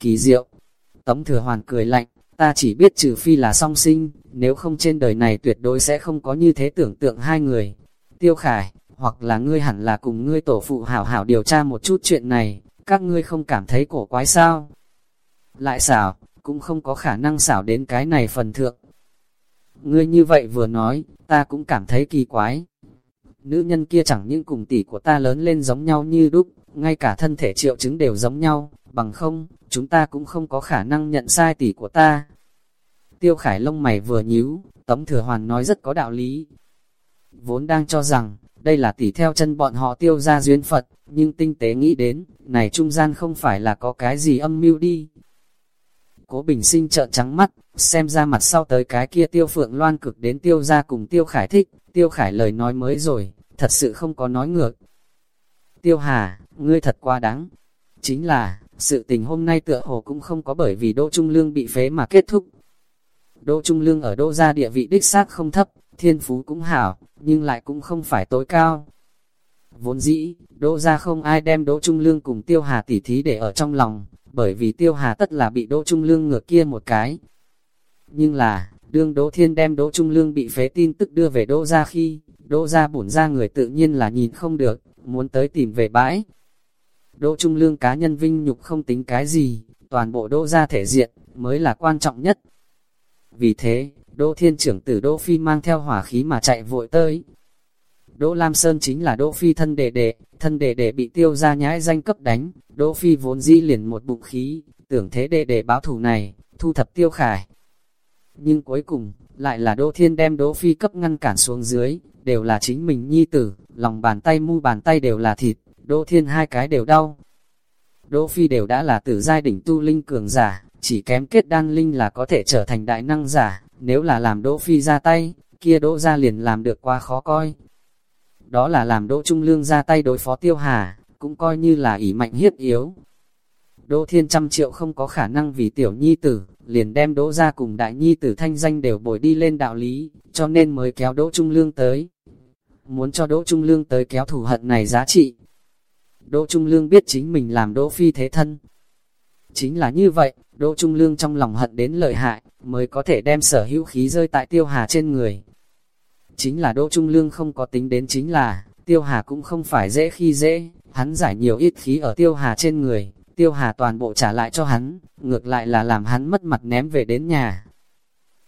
Kỳ diệu, Tống thừa hoàn cười lạnh, ta chỉ biết trừ phi là song sinh, nếu không trên đời này tuyệt đối sẽ không có như thế tưởng tượng hai người. Tiêu khải, hoặc là ngươi hẳn là cùng ngươi tổ phụ hảo hảo điều tra một chút chuyện này, các ngươi không cảm thấy cổ quái sao? Lại xảo, cũng không có khả năng xảo đến cái này phần thượng. Ngươi như vậy vừa nói, ta cũng cảm thấy kỳ quái. Nữ nhân kia chẳng những cùng tỷ của ta lớn lên giống nhau như đúc, ngay cả thân thể triệu chứng đều giống nhau, bằng không, chúng ta cũng không có khả năng nhận sai tỷ của ta. Tiêu khải lông mày vừa nhíu, Tống Thừa Hoàn nói rất có đạo lý. Vốn đang cho rằng, đây là tỷ theo chân bọn họ tiêu ra duyên Phật, nhưng tinh tế nghĩ đến, này trung gian không phải là có cái gì âm mưu đi. Cố bình sinh trợn trắng mắt, xem ra mặt sau tới cái kia tiêu phượng loan cực đến tiêu ra cùng tiêu khải thích, tiêu khải lời nói mới rồi, thật sự không có nói ngược. Tiêu hà, ngươi thật quá đáng. Chính là, sự tình hôm nay tựa hồ cũng không có bởi vì Đỗ Trung Lương bị phế mà kết thúc. Đỗ Trung Lương ở Đỗ gia địa vị đích xác không thấp, thiên phú cũng hảo, nhưng lại cũng không phải tối cao. Vốn dĩ, Đỗ gia không ai đem Đỗ Trung Lương cùng Tiêu Hà tỉ thí để ở trong lòng, bởi vì Tiêu Hà tất là bị Đỗ Trung Lương ngược kia một cái. Nhưng là, đương Đỗ Thiên đem Đỗ Trung Lương bị phế tin tức đưa về Đỗ gia khi, Đỗ gia bổn ra người tự nhiên là nhìn không được, muốn tới tìm về bãi. Đỗ Trung Lương cá nhân vinh nhục không tính cái gì, toàn bộ Đỗ gia thể diện, mới là quan trọng nhất. Vì thế, Đỗ Thiên trưởng tử Đỗ Phi mang theo hỏa khí mà chạy vội tới. Đỗ Lam Sơn chính là Đỗ Phi thân đệ đệ, thân đệ đệ bị tiêu ra nhãi danh cấp đánh, Đỗ Phi vốn di liền một bụng khí, tưởng thế đệ đệ báo thù này, thu thập tiêu khải. Nhưng cuối cùng, lại là Đỗ Thiên đem Đỗ Phi cấp ngăn cản xuống dưới, đều là chính mình nhi tử, lòng bàn tay mu bàn tay đều là thịt, Đỗ Thiên hai cái đều đau. Đỗ Phi đều đã là tử giai đỉnh tu linh cường giả, chỉ kém kết đan linh là có thể trở thành đại năng giả, nếu là làm Đỗ Phi ra tay, kia Đỗ ra liền làm được quá khó coi. Đó là làm Đỗ Trung Lương ra tay đối phó Tiêu Hà, cũng coi như là ỷ mạnh hiếp yếu. Đỗ Thiên trăm triệu không có khả năng vì tiểu nhi tử, liền đem Đỗ ra cùng đại nhi tử thanh danh đều bồi đi lên đạo lý, cho nên mới kéo Đỗ Trung Lương tới. Muốn cho Đỗ Trung Lương tới kéo thủ hận này giá trị. Đỗ Trung Lương biết chính mình làm Đỗ Phi thế thân. Chính là như vậy, Đỗ Trung Lương trong lòng hận đến lợi hại, mới có thể đem sở hữu khí rơi tại Tiêu Hà trên người. Chính là Đỗ Trung Lương không có tính đến chính là, Tiêu Hà cũng không phải dễ khi dễ, hắn giải nhiều ít khí ở Tiêu Hà trên người, Tiêu Hà toàn bộ trả lại cho hắn, ngược lại là làm hắn mất mặt ném về đến nhà.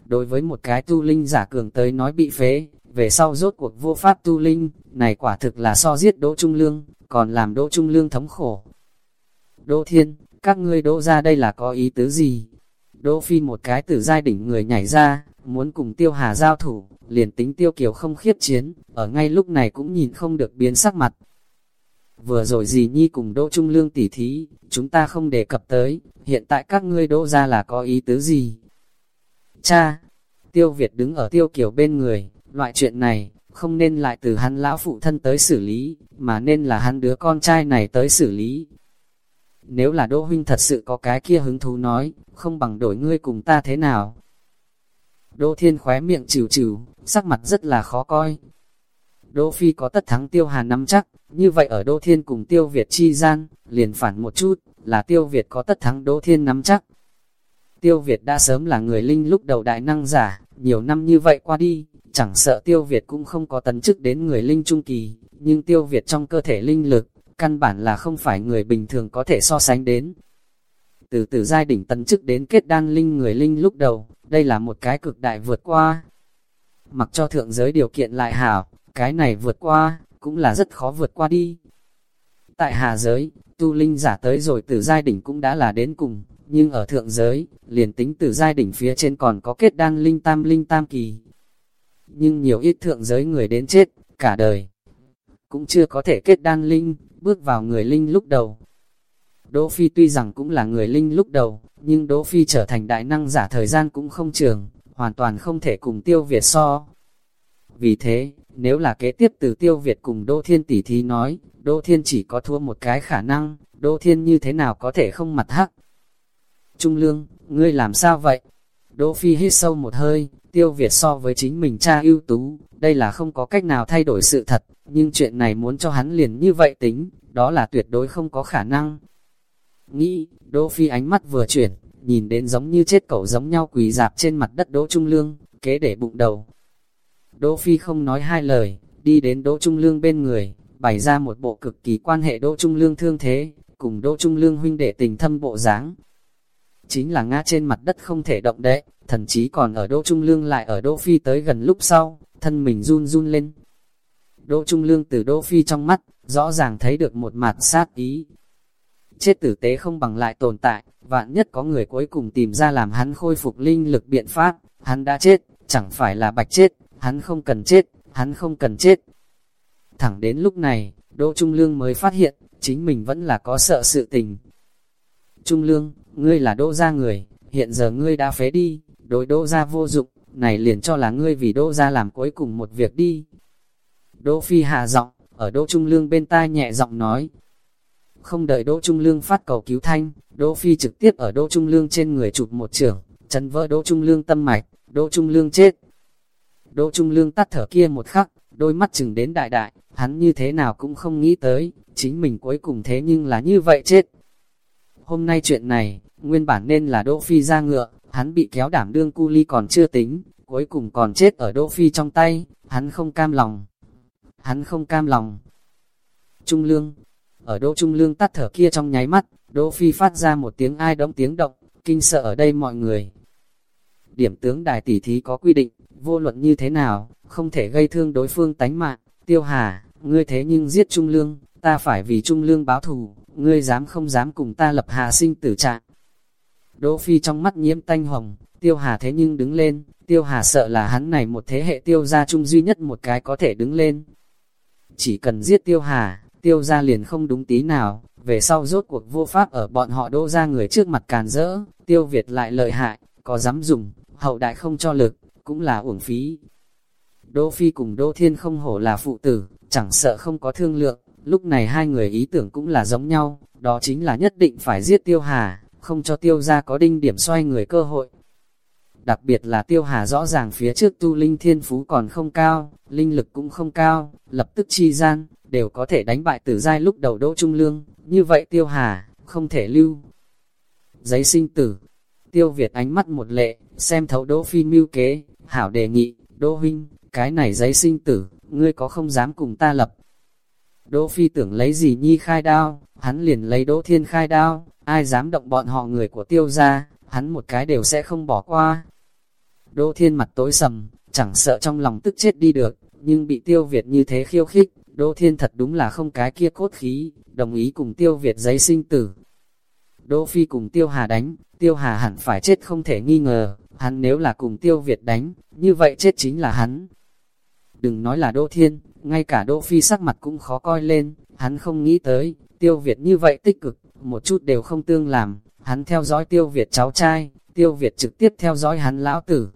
Đối với một cái tu linh giả cường tới nói bị phế, về sau rốt cuộc vô pháp tu linh, này quả thực là so giết Đỗ Trung Lương, còn làm Đỗ Trung Lương thống khổ. Đỗ Thiên, các ngươi đỗ ra đây là có ý tứ gì? Đỗ Phi một cái tử giai đỉnh người nhảy ra, muốn cùng Tiêu Hà giao thủ, liền tính Tiêu Kiều không khiết chiến, ở ngay lúc này cũng nhìn không được biến sắc mặt. Vừa rồi gì nhi cùng Đỗ Trung Lương tỉ thí, chúng ta không đề cập tới, hiện tại các ngươi đỗ ra là có ý tứ gì? Cha! Tiêu Việt đứng ở Tiêu Kiều bên người, loại chuyện này, không nên lại từ hắn lão phụ thân tới xử lý, mà nên là hắn đứa con trai này tới xử lý. Nếu là Đỗ Huynh thật sự có cái kia hứng thú nói, không bằng đổi ngươi cùng ta thế nào. Đỗ Thiên khóe miệng chịu chịu, sắc mặt rất là khó coi. Đỗ Phi có tất thắng tiêu hà nắm chắc, như vậy ở Đỗ Thiên cùng tiêu Việt chi gian, liền phản một chút, là tiêu Việt có tất thắng Đỗ Thiên nắm chắc. Tiêu Việt đã sớm là người linh lúc đầu đại năng giả, nhiều năm như vậy qua đi, chẳng sợ tiêu Việt cũng không có tấn chức đến người linh trung kỳ, nhưng tiêu Việt trong cơ thể linh lực, căn bản là không phải người bình thường có thể so sánh đến. Từ từ giai đỉnh tấn chức đến kết đan linh người linh lúc đầu, đây là một cái cực đại vượt qua. Mặc cho thượng giới điều kiện lại hảo, cái này vượt qua, cũng là rất khó vượt qua đi. Tại hà giới, tu linh giả tới rồi từ giai đỉnh cũng đã là đến cùng, nhưng ở thượng giới, liền tính từ giai đỉnh phía trên còn có kết đan linh tam linh tam kỳ. Nhưng nhiều ít thượng giới người đến chết, cả đời, cũng chưa có thể kết đan linh, bước vào người linh lúc đầu. Đỗ Phi tuy rằng cũng là người linh lúc đầu, nhưng Đỗ Phi trở thành đại năng giả thời gian cũng không trường, hoàn toàn không thể cùng Tiêu Việt so. Vì thế, nếu là kế tiếp từ Tiêu Việt cùng Đỗ Thiên tỷ thí nói, Đỗ Thiên chỉ có thua một cái khả năng, Đỗ Thiên như thế nào có thể không mặt hắc. Trung Lương, ngươi làm sao vậy? Đỗ Phi hít sâu một hơi, Tiêu Việt so với chính mình cha ưu tú, đây là không có cách nào thay đổi sự thật, nhưng chuyện này muốn cho hắn liền như vậy tính, đó là tuyệt đối không có khả năng. Nghĩ, Đỗ Phi ánh mắt vừa chuyển, nhìn đến giống như chết cẩu giống nhau quỳ dạp trên mặt đất Đỗ Trung Lương, kế để bụng đầu. Đỗ Phi không nói hai lời, đi đến Đỗ Trung Lương bên người, bày ra một bộ cực kỳ quan hệ Đỗ Trung Lương thương thế, cùng Đỗ Trung Lương huynh đệ tình thâm bộ dáng. Chính là ngã trên mặt đất không thể động đậy, thậm chí còn ở Đỗ Trung Lương lại ở Đỗ Phi tới gần lúc sau, thân mình run run lên, Đỗ Trung Lương từ Đỗ Phi trong mắt, rõ ràng thấy được một mặt sát ý. Chết tử tế không bằng lại tồn tại, vạn nhất có người cuối cùng tìm ra làm hắn khôi phục linh lực biện pháp, hắn đã chết, chẳng phải là bạch chết, hắn không cần chết, hắn không cần chết. thẳng đến lúc này, Đỗ Trung Lương mới phát hiện, chính mình vẫn là có sợ sự tình. Trung Lương, ngươi là Đỗ gia người, hiện giờ ngươi đã phế đi, đối Đỗ gia vô dụng, này liền cho là ngươi vì Đỗ gia làm cuối cùng một việc đi. Đỗ Phi hạ giọng, ở Đỗ Trung Lương bên tai nhẹ giọng nói. Không đợi Đỗ Trung Lương phát cầu cứu thanh, Đỗ Phi trực tiếp ở Đỗ Trung Lương trên người chụp một trường, chấn vỡ Đỗ Trung Lương tâm mạch, Đỗ Trung Lương chết. Đỗ Trung Lương tắt thở kia một khắc, đôi mắt chừng đến đại đại, hắn như thế nào cũng không nghĩ tới, chính mình cuối cùng thế nhưng là như vậy chết. Hôm nay chuyện này, nguyên bản nên là Đỗ Phi ra ngựa, hắn bị kéo đảm đương cu ly còn chưa tính, cuối cùng còn chết ở Đỗ Phi trong tay, hắn không cam lòng. Hắn không cam lòng. Trung Lương, ở Đỗ Trung Lương tắt thở kia trong nháy mắt, Đỗ Phi phát ra một tiếng ai đóng tiếng động, kinh sợ ở đây mọi người. Điểm tướng đài tỷ thí có quy định, vô luận như thế nào, không thể gây thương đối phương tánh mạng. Tiêu Hà, ngươi thế nhưng giết Trung Lương, ta phải vì Trung Lương báo thù, ngươi dám không dám cùng ta lập hạ sinh tử trạng. Đỗ Phi trong mắt nhiễm tanh hồng, Tiêu Hà thế nhưng đứng lên, Tiêu Hà sợ là hắn này một thế hệ tiêu gia trung duy nhất một cái có thể đứng lên. Chỉ cần giết Tiêu Hà, Tiêu gia liền không đúng tí nào, về sau rốt cuộc vô pháp ở bọn họ đỗ ra người trước mặt càn rỡ, Tiêu Việt lại lợi hại, có dám dùng, hậu đại không cho lực, cũng là uổng phí. Đỗ Phi cùng Đỗ Thiên không hổ là phụ tử, chẳng sợ không có thương lượng, lúc này hai người ý tưởng cũng là giống nhau, đó chính là nhất định phải giết Tiêu Hà, không cho Tiêu ra có đinh điểm xoay người cơ hội. Đặc biệt là Tiêu Hà rõ ràng phía trước tu linh thiên phú còn không cao, linh lực cũng không cao, lập tức chi gian, đều có thể đánh bại tử giai lúc đầu Đỗ Trung Lương, như vậy Tiêu Hà, không thể lưu. Giấy sinh tử, Tiêu Việt ánh mắt một lệ, xem thấu Đỗ Phi mưu kế, hảo đề nghị, Đỗ Huynh, cái này giấy sinh tử, ngươi có không dám cùng ta lập. Đỗ Phi tưởng lấy gì nhi khai đao, hắn liền lấy Đỗ Thiên khai đao, ai dám động bọn họ người của tiêu gia, hắn một cái đều sẽ không bỏ qua. Đỗ Thiên mặt tối sầm, chẳng sợ trong lòng tức chết đi được, nhưng bị tiêu Việt như thế khiêu khích, Đỗ Thiên thật đúng là không cái kia cốt khí, đồng ý cùng tiêu Việt giấy sinh tử. Đỗ Phi cùng tiêu Hà đánh, tiêu Hà hẳn phải chết không thể nghi ngờ, hắn nếu là cùng tiêu Việt đánh, như vậy chết chính là hắn. Đừng nói là Đỗ Thiên, ngay cả Đỗ Phi sắc mặt cũng khó coi lên, hắn không nghĩ tới, tiêu Việt như vậy tích cực, một chút đều không tương làm, hắn theo dõi tiêu Việt cháu trai, tiêu Việt trực tiếp theo dõi hắn lão tử.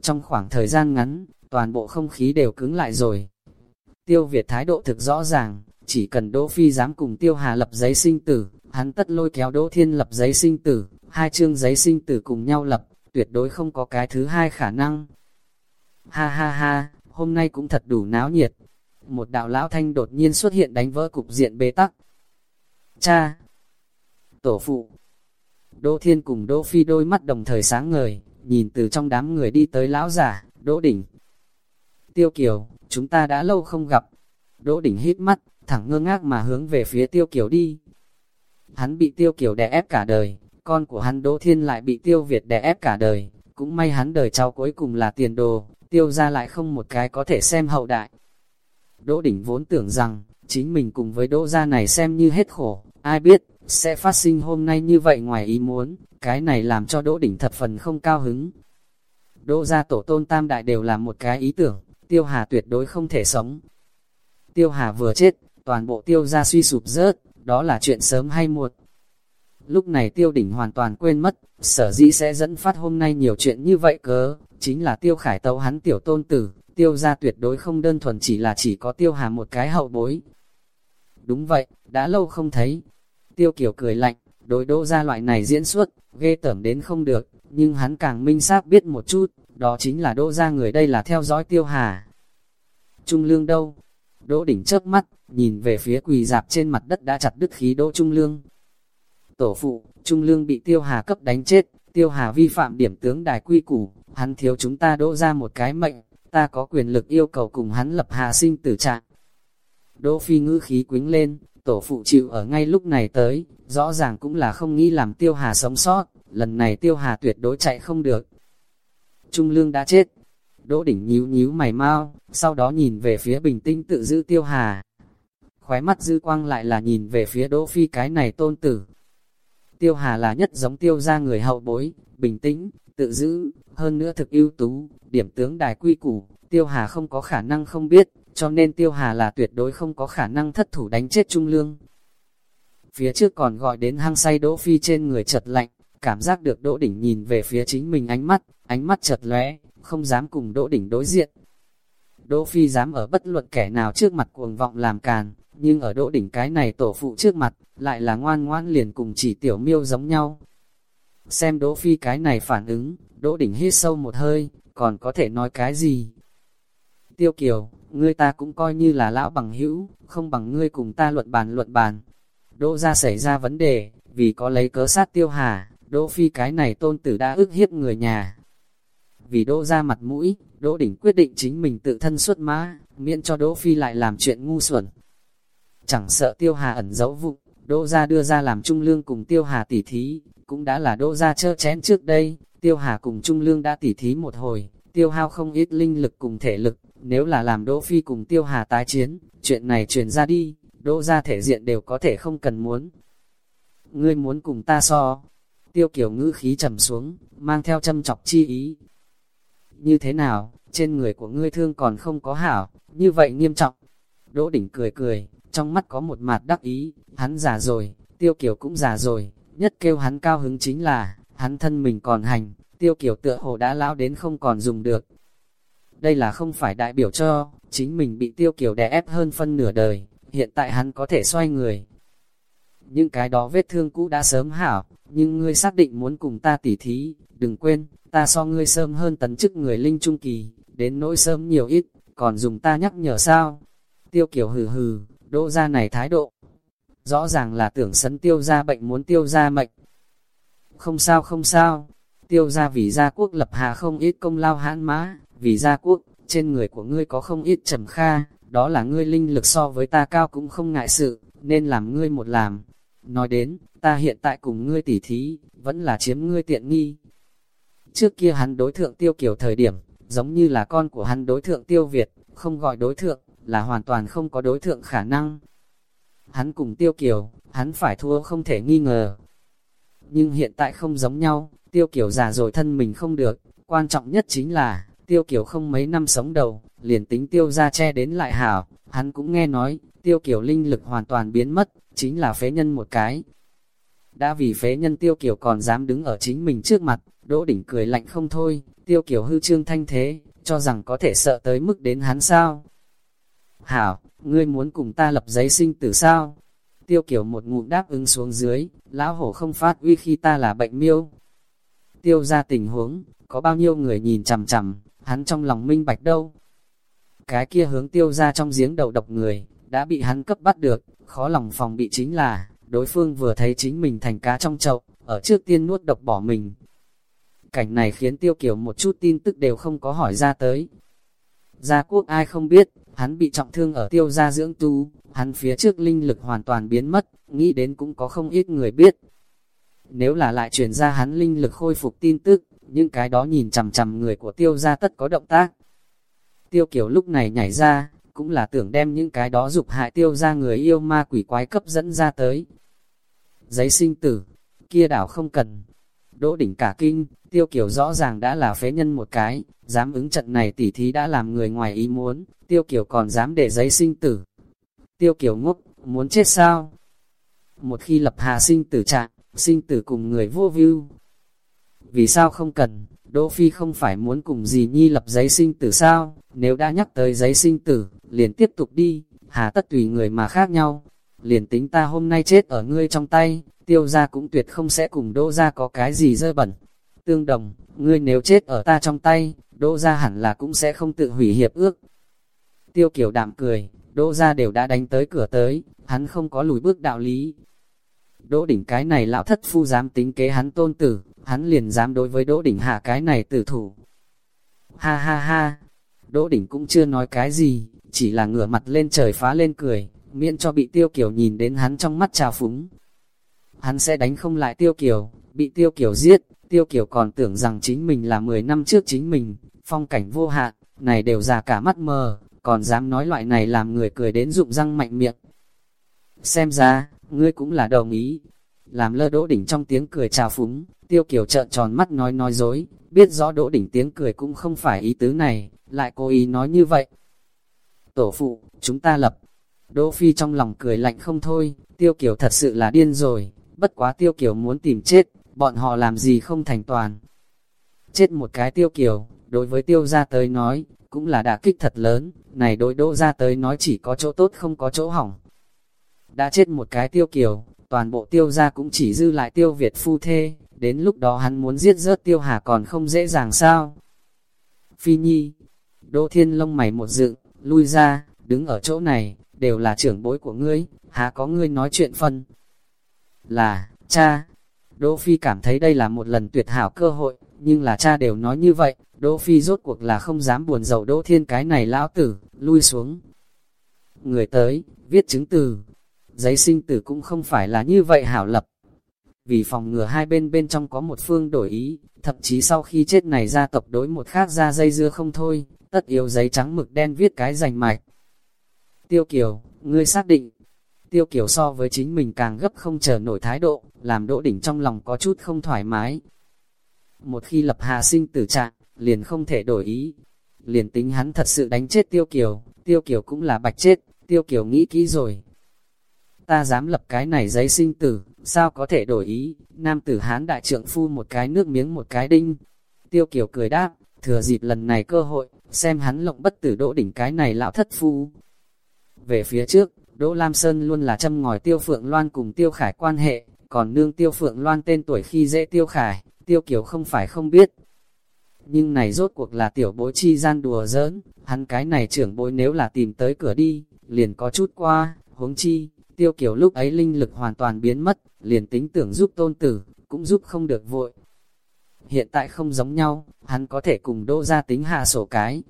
Trong khoảng thời gian ngắn, toàn bộ không khí đều cứng lại rồi. Tiêu Việt thái độ thực rõ ràng, chỉ cần Đỗ Phi dám cùng Tiêu Hà lập giấy sinh tử, hắn tất lôi kéo Đỗ Thiên lập giấy sinh tử, hai chương giấy sinh tử cùng nhau lập, tuyệt đối không có cái thứ hai khả năng. Ha ha ha, hôm nay cũng thật đủ náo nhiệt. Một đạo lão thanh đột nhiên xuất hiện đánh vỡ cục diện bế tắc. Cha! Tổ phụ! Đỗ Thiên cùng Đỗ Phi đôi mắt đồng thời sáng ngời, nhìn từ trong đám người đi tới lão giả, Đỗ Đỉnh. Tiêu Kiều, chúng ta đã lâu không gặp. Đỗ Đỉnh hít mắt, thẳng ngơ ngác mà hướng về phía Tiêu Kiều đi. Hắn bị Tiêu Kiều đè ép cả đời, con của hắn Đỗ Thiên lại bị Tiêu Việt đè ép cả đời, cũng may hắn đời cháu cuối cùng là tiền đồ, tiêu ra lại không một cái có thể xem hậu đại. Đỗ Đỉnh vốn tưởng rằng, chính mình cùng với Đỗ gia này xem như hết khổ, ai biết, sẽ phát sinh hôm nay như vậy ngoài ý muốn, cái này làm cho Đỗ Đỉnh thập phần không cao hứng. Đỗ gia tổ tôn tam đại đều là một cái ý tưởng, Tiêu Hà tuyệt đối không thể sống. Tiêu Hà vừa chết, toàn bộ tiêu gia suy sụp rớt, đó là chuyện sớm hay muộn. Lúc này tiêu đỉnh hoàn toàn quên mất, sở dĩ sẽ dẫn phát hôm nay nhiều chuyện như vậy cớ, chính là tiêu khải tấu hắn tiểu tôn tử, tiêu gia tuyệt đối không đơn thuần chỉ là chỉ có tiêu hà một cái hậu bối. Đúng vậy, đã lâu không thấy. Tiêu kiểu cười lạnh, đối đỗ ra loại này diễn xuất, ghê tởm đến không được, nhưng hắn càng minh xác biết một chút, đó chính là đỗ ra người đây là theo dõi tiêu hà. Trung lương đâu? Đỗ đỉnh chớp mắt, nhìn về phía quỳ dạp trên mặt đất đã chặt đứt khí đỗ trung lương. Tổ phụ, trung lương bị tiêu hà cấp đánh chết, tiêu hà vi phạm điểm tướng đài quy củ, hắn thiếu chúng ta đỗ ra một cái mệnh, ta có quyền lực yêu cầu cùng hắn lập hà sinh tử trạng. Đỗ phi ngữ khí quính lên, tổ phụ chịu ở ngay lúc này tới, rõ ràng cũng là không nghĩ làm tiêu hà sống sót, lần này tiêu hà tuyệt đối chạy không được. Trung lương đã chết, đỗ đỉnh nhíu nhíu mày mau, sau đó nhìn về phía bình tĩnh tự giữ tiêu hà. Khóe mắt dư quang lại là nhìn về phía đỗ phi cái này tôn tử. Tiêu hà là nhất giống tiêu ra người hậu bối, bình tĩnh, tự giữ, hơn nữa thực ưu tú, điểm tướng đài quy củ, tiêu hà không có khả năng không biết, cho nên Tiêu Hà là tuyệt đối không có khả năng thất thủ đánh chết Trung Lương. Phía trước còn gọi đến hang say Đỗ Phi trên người chật lạnh, cảm giác được Đỗ Đỉnh nhìn về phía chính mình ánh mắt, ánh mắt chật lóe, không dám cùng Đỗ Đỉnh đối diện. Đỗ Phi dám ở bất luận kẻ nào trước mặt cuồng vọng làm càn, nhưng ở Đỗ Đỉnh cái này tổ phụ trước mặt, lại là ngoan ngoan liền cùng chỉ tiểu miêu giống nhau. Xem Đỗ Phi cái này phản ứng, Đỗ Đỉnh hít sâu một hơi, còn có thể nói cái gì? Tiêu Kiều, ngươi ta cũng coi như là lão bằng hữu, không bằng ngươi cùng ta luận bàn luận bàn. Đỗ ra xảy ra vấn đề, vì có lấy cớ sát Tiêu Hà, Đỗ Phi cái này tôn tử đã ức hiếp người nhà. Vì Đỗ ra mặt mũi, Đỗ Đỉnh quyết định chính mình tự thân xuất mã, miễn cho Đỗ Phi lại làm chuyện ngu xuẩn. Chẳng sợ Tiêu Hà ẩn giấu vụ, Đỗ ra đưa ra làm trung lương cùng Tiêu Hà tỉ thí, cũng đã là Đỗ ra chơ chén trước đây, Tiêu Hà cùng Trung Lương đã tỉ thí một hồi, tiêu hao không ít linh lực cùng thể lực, nếu là làm Đỗ Phi cùng Tiêu Hà tái chiến, chuyện này truyền ra đi, Đỗ ra thể diện đều có thể không cần muốn. Ngươi muốn cùng ta so, Tiêu Kiều ngữ khí trầm xuống, mang theo châm chọc chi ý. Như thế nào, trên người của ngươi thương còn không có hảo, như vậy nghiêm trọng. Đỗ Đỉnh cười cười, trong mắt có một mặt đắc ý, hắn già rồi, Tiêu Kiều cũng già rồi, nhất kêu hắn cao hứng chính là, hắn thân mình còn hành, tiêu kiểu tựa hồ đã lão đến không còn dùng được. Đây là không phải đại biểu cho, chính mình bị tiêu kiểu đè ép hơn phân nửa đời, hiện tại hắn có thể xoay người. Những cái đó vết thương cũ đã sớm hảo, nhưng ngươi xác định muốn cùng ta tỉ thí, đừng quên, ta so ngươi sớm hơn tấn chức người linh trung kỳ, đến nỗi sớm nhiều ít, còn dùng ta nhắc nhở sao? Tiêu kiểu hừ hừ, đỗ ra này thái độ. Rõ ràng là tưởng sấn tiêu ra bệnh muốn tiêu ra mệnh, không sao không sao, tiêu ra vì gia quốc lập hà không ít công lao hãn mã, vì gia quốc, trên người của ngươi có không ít trầm kha, đó là ngươi linh lực so với ta cao cũng không ngại sự, nên làm ngươi một làm. Nói đến, ta hiện tại cùng ngươi tỉ thí, vẫn là chiếm ngươi tiện nghi. Trước kia hắn đối thượng tiêu kiểu thời điểm, giống như là con của hắn đối thượng tiêu Việt, không gọi đối thượng, là hoàn toàn không có đối thượng khả năng. Hắn cùng tiêu kiều, hắn phải thua không thể nghi ngờ, nhưng hiện tại không giống nhau, tiêu kiều già rồi thân mình không được, quan trọng nhất chính là, tiêu kiều không mấy năm sống đầu, liền tính tiêu ra che đến lại hảo, hắn cũng nghe nói, tiêu kiều linh lực hoàn toàn biến mất, chính là phế nhân một cái. Đã vì phế nhân tiêu kiều còn dám đứng ở chính mình trước mặt, đỗ đỉnh cười lạnh không thôi, tiêu kiều hư trương thanh thế, cho rằng có thể sợ tới mức đến hắn sao. Hảo, ngươi muốn cùng ta lập giấy sinh tử sao? Tiêu kiểu một ngụm đáp ứng xuống dưới, lão hổ không phát uy khi ta là bệnh miêu. Tiêu ra tình huống, có bao nhiêu người nhìn chằm chằm, hắn trong lòng minh bạch đâu. Cái kia hướng tiêu ra trong giếng đầu độc người, đã bị hắn cấp bắt được, khó lòng phòng bị chính là, đối phương vừa thấy chính mình thành cá trong chậu, ở trước tiên nuốt độc bỏ mình. Cảnh này khiến tiêu kiểu một chút tin tức đều không có hỏi ra tới. Gia quốc ai không biết, hắn bị trọng thương ở tiêu gia dưỡng tu, hắn phía trước linh lực hoàn toàn biến mất, nghĩ đến cũng có không ít người biết. Nếu là lại truyền ra hắn linh lực khôi phục tin tức, những cái đó nhìn chằm chằm người của tiêu gia tất có động tác. Tiêu kiểu lúc này nhảy ra, cũng là tưởng đem những cái đó dục hại tiêu gia người yêu ma quỷ quái cấp dẫn ra tới. Giấy sinh tử, kia đảo không cần. Đỗ đỉnh cả kinh, tiêu kiểu rõ ràng đã là phế nhân một cái, dám ứng trận này tỉ thí đã làm người ngoài ý muốn, tiêu kiểu còn dám để giấy sinh tử. Tiêu kiểu ngốc, muốn chết sao? Một khi lập hà sinh tử trạng, sinh tử cùng người vô view. Vì sao không cần, Đỗ Phi không phải muốn cùng gì nhi lập giấy sinh tử sao? Nếu đã nhắc tới giấy sinh tử, liền tiếp tục đi, hà tất tùy người mà khác nhau. Liền tính ta hôm nay chết ở ngươi trong tay, tiêu gia cũng tuyệt không sẽ cùng đỗ gia có cái gì dơ bẩn. Tương đồng, ngươi nếu chết ở ta trong tay, đỗ gia hẳn là cũng sẽ không tự hủy hiệp ước. Tiêu kiểu đạm cười, đỗ gia đều đã đánh tới cửa tới, hắn không có lùi bước đạo lý. Đỗ đỉnh cái này lão thất phu dám tính kế hắn tôn tử, hắn liền dám đối với đỗ đỉnh hạ cái này tử thủ. Ha ha ha, đỗ đỉnh cũng chưa nói cái gì, chỉ là ngửa mặt lên trời phá lên cười, miễn cho bị tiêu kiểu nhìn đến hắn trong mắt trào phúng. Hắn sẽ đánh không lại tiêu kiểu, bị tiêu kiểu giết, tiêu kiểu còn tưởng rằng chính mình là 10 năm trước chính mình, phong cảnh vô hạn, này đều già cả mắt mờ, còn dám nói loại này làm người cười đến rụng răng mạnh miệng. Xem ra, ngươi cũng là đồng ý. Làm lơ đỗ đỉnh trong tiếng cười trào phúng, tiêu kiểu trợn tròn mắt nói nói dối, biết rõ đỗ đỉnh tiếng cười cũng không phải ý tứ này, lại cố ý nói như vậy. tổ phụ, chúng ta lập. Đỗ Phi trong lòng cười lạnh không thôi, Tiêu Kiều thật sự là điên rồi, bất quá Tiêu Kiều muốn tìm chết, bọn họ làm gì không thành toàn. Chết một cái Tiêu Kiều, đối với Tiêu gia tới nói, cũng là đả kích thật lớn, này đối đỗ gia tới nói chỉ có chỗ tốt không có chỗ hỏng. Đã chết một cái Tiêu Kiều, toàn bộ Tiêu gia cũng chỉ dư lại Tiêu Việt phu thê, đến lúc đó hắn muốn giết rớt Tiêu Hà còn không dễ dàng sao. Phi Nhi, Đỗ Thiên lông mày một dự lui ra, đứng ở chỗ này, đều là trưởng bối của ngươi, há có ngươi nói chuyện phân. Là, cha, Đỗ Phi cảm thấy đây là một lần tuyệt hảo cơ hội, nhưng là cha đều nói như vậy, Đỗ Phi rốt cuộc là không dám buồn dầu Đỗ Thiên cái này lão tử, lui xuống. Người tới, viết chứng từ, giấy sinh tử cũng không phải là như vậy hảo lập. Vì phòng ngừa hai bên bên trong có một phương đổi ý, thậm chí sau khi chết này gia tộc đối một khác ra dây dưa không thôi, tất yếu giấy trắng mực đen viết cái rành mạch. Tiêu Kiều, ngươi xác định, Tiêu Kiều so với chính mình càng gấp không chờ nổi thái độ, làm Đỗ Đỉnh trong lòng có chút không thoải mái. Một khi lập hà sinh tử trạng, liền không thể đổi ý. Liền tính hắn thật sự đánh chết Tiêu Kiều, Tiêu Kiều cũng là bạch chết, Tiêu Kiều nghĩ kỹ rồi. Ta dám lập cái này giấy sinh tử, sao có thể đổi ý, nam tử hán đại trượng phu một cái nước miếng một cái đinh. Tiêu Kiều cười đáp, thừa dịp lần này cơ hội, xem hắn lộng bất tử đỗ đỉnh cái này lão thất phu. Về phía trước, Đỗ Lam Sơn luôn là châm ngòi Tiêu Phượng Loan cùng Tiêu Khải quan hệ, còn nương Tiêu Phượng Loan tên tuổi khi dễ Tiêu Khải, Tiêu Kiều không phải không biết. Nhưng này rốt cuộc là tiểu bối chi gian đùa giỡn, hắn cái này trưởng bối nếu là tìm tới cửa đi, liền có chút qua, huống chi, Tiêu Kiều lúc ấy linh lực hoàn toàn biến mất, liền tính tưởng giúp tôn tử, cũng giúp không được vội. Hiện tại không giống nhau, hắn có thể cùng Đỗ gia tính hạ sổ cái.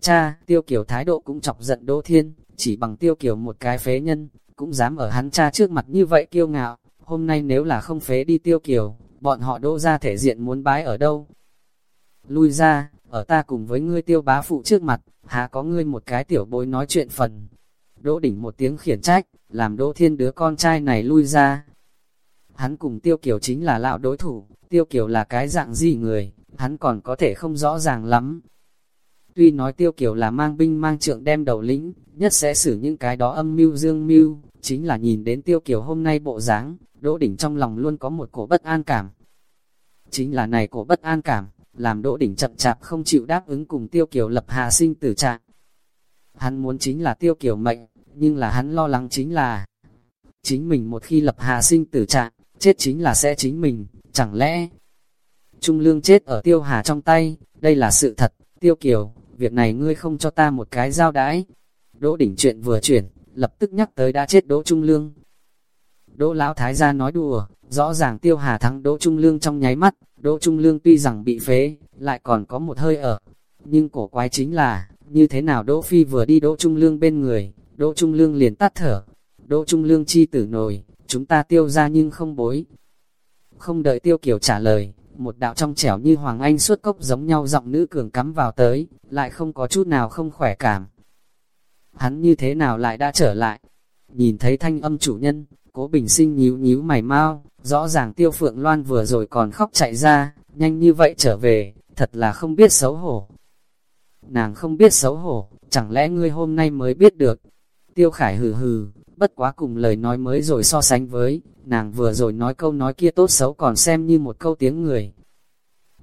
Cha, Tiêu Kiều thái độ cũng chọc giận Đỗ Thiên, chỉ bằng tiêu kiểu một cái phế nhân, cũng dám ở hắn cha trước mặt như vậy kiêu ngạo, hôm nay nếu là không phế đi tiêu kiểu, bọn họ đỗ ra thể diện muốn bái ở đâu. Lui ra, ở ta cùng với ngươi tiêu bá phụ trước mặt, há có ngươi một cái tiểu bối nói chuyện phần. Đỗ đỉnh một tiếng khiển trách, làm đỗ thiên đứa con trai này lui ra. Hắn cùng tiêu kiểu chính là lão đối thủ, tiêu kiểu là cái dạng gì người, hắn còn có thể không rõ ràng lắm. Tuy nói tiêu kiểu là mang binh mang trượng đem đầu lĩnh, nhất sẽ xử những cái đó âm mưu dương mưu, chính là nhìn đến tiêu kiểu hôm nay bộ dáng, Đỗ Đỉnh trong lòng luôn có một cổ bất an cảm. Chính là này cổ bất an cảm, làm Đỗ Đỉnh chậm chạp không chịu đáp ứng cùng tiêu kiểu lập hà sinh tử trạng. Hắn muốn chính là tiêu kiểu mệnh, nhưng là hắn lo lắng chính là chính mình một khi lập hà sinh tử trạng, chết chính là sẽ chính mình, chẳng lẽ Trung Lương chết ở tiêu hà trong tay, đây là sự thật, tiêu kiều, việc này ngươi không cho ta một cái giao đãi. Đỗ đỉnh chuyện vừa chuyển, lập tức nhắc tới đã chết Đỗ Trung Lương. Đỗ Lão Thái gia nói đùa, rõ ràng tiêu hà thắng Đỗ Trung Lương trong nháy mắt, Đỗ Trung Lương tuy rằng bị phế, lại còn có một hơi ở. Nhưng cổ quái chính là, như thế nào Đỗ Phi vừa đi Đỗ Trung Lương bên người, Đỗ Trung Lương liền tắt thở. Đỗ Trung Lương chi tử nổi, chúng ta tiêu ra nhưng không bối. Không đợi tiêu kiều trả lời, một đạo trong trẻo như Hoàng Anh suốt cốc giống nhau giọng nữ cường cắm vào tới, lại không có chút nào không khỏe cảm. Hắn như thế nào lại đã trở lại? Nhìn thấy thanh âm chủ nhân, cố bình sinh nhíu nhíu mày mau, rõ ràng tiêu phượng loan vừa rồi còn khóc chạy ra, nhanh như vậy trở về, thật là không biết xấu hổ. Nàng không biết xấu hổ, chẳng lẽ ngươi hôm nay mới biết được? Tiêu khải hừ hừ, bất quá cùng lời nói mới rồi so sánh với, nàng vừa rồi nói câu nói kia tốt xấu còn xem như một câu tiếng người.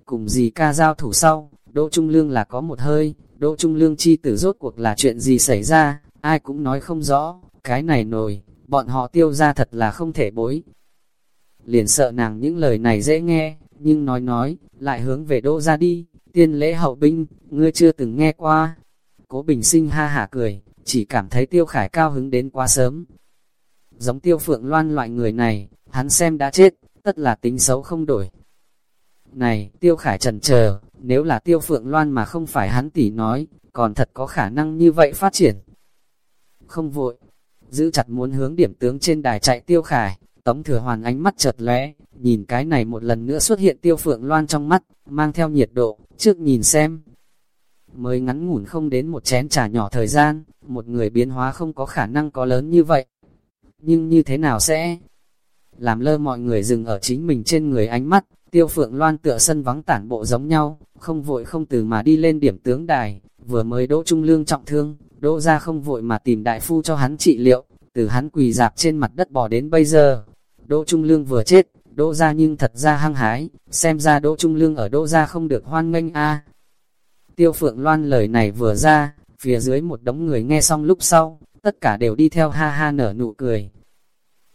Cùng gì ca giao thủ sau, Đỗ Trung Lương là có một hơi, Đỗ Trung Lương chi tử rốt cuộc là chuyện gì xảy ra, ai cũng nói không rõ, cái này nổi, bọn họ tiêu ra thật là không thể bối. Liền sợ nàng những lời này dễ nghe, nhưng nói nói, lại hướng về Đỗ ra đi, tiên lễ hậu binh, ngươi chưa từng nghe qua. Cố Bình Sinh ha hả cười, chỉ cảm thấy tiêu khải cao hứng đến quá sớm. Giống tiêu phượng loan loại người này, hắn xem đã chết, tất là tính xấu không đổi. Này, tiêu khải trần chờ nếu là tiêu phượng loan mà không phải hắn tỉ nói, còn thật có khả năng như vậy phát triển. Không vội, giữ chặt muốn hướng điểm tướng trên đài chạy tiêu khải, tống thừa hoàn ánh mắt chợt lóe, nhìn cái này một lần nữa xuất hiện tiêu phượng loan trong mắt, mang theo nhiệt độ, trước nhìn xem, mới ngắn ngủn không đến một chén trà nhỏ thời gian, một người biến hóa không có khả năng có lớn như vậy. Nhưng như thế nào sẽ làm lơ mọi người dừng ở chính mình trên người ánh mắt, tiêu phượng loan tựa sân vắng tản bộ giống nhau, không vội không từ mà đi lên điểm tướng đài, vừa mới đỗ trung lương trọng thương, Đỗ ra không vội mà tìm đại phu cho hắn trị liệu, từ hắn quỳ dạp trên mặt đất bò đến bây giờ. Đỗ Trung Lương vừa chết, Đỗ ra nhưng thật ra hăng hái, xem ra Đỗ Trung Lương ở Đỗ ra không được hoan nghênh a. Tiêu Phượng Loan lời này vừa ra, phía dưới một đống người nghe xong lúc sau, tất cả đều đi theo ha ha nở nụ cười.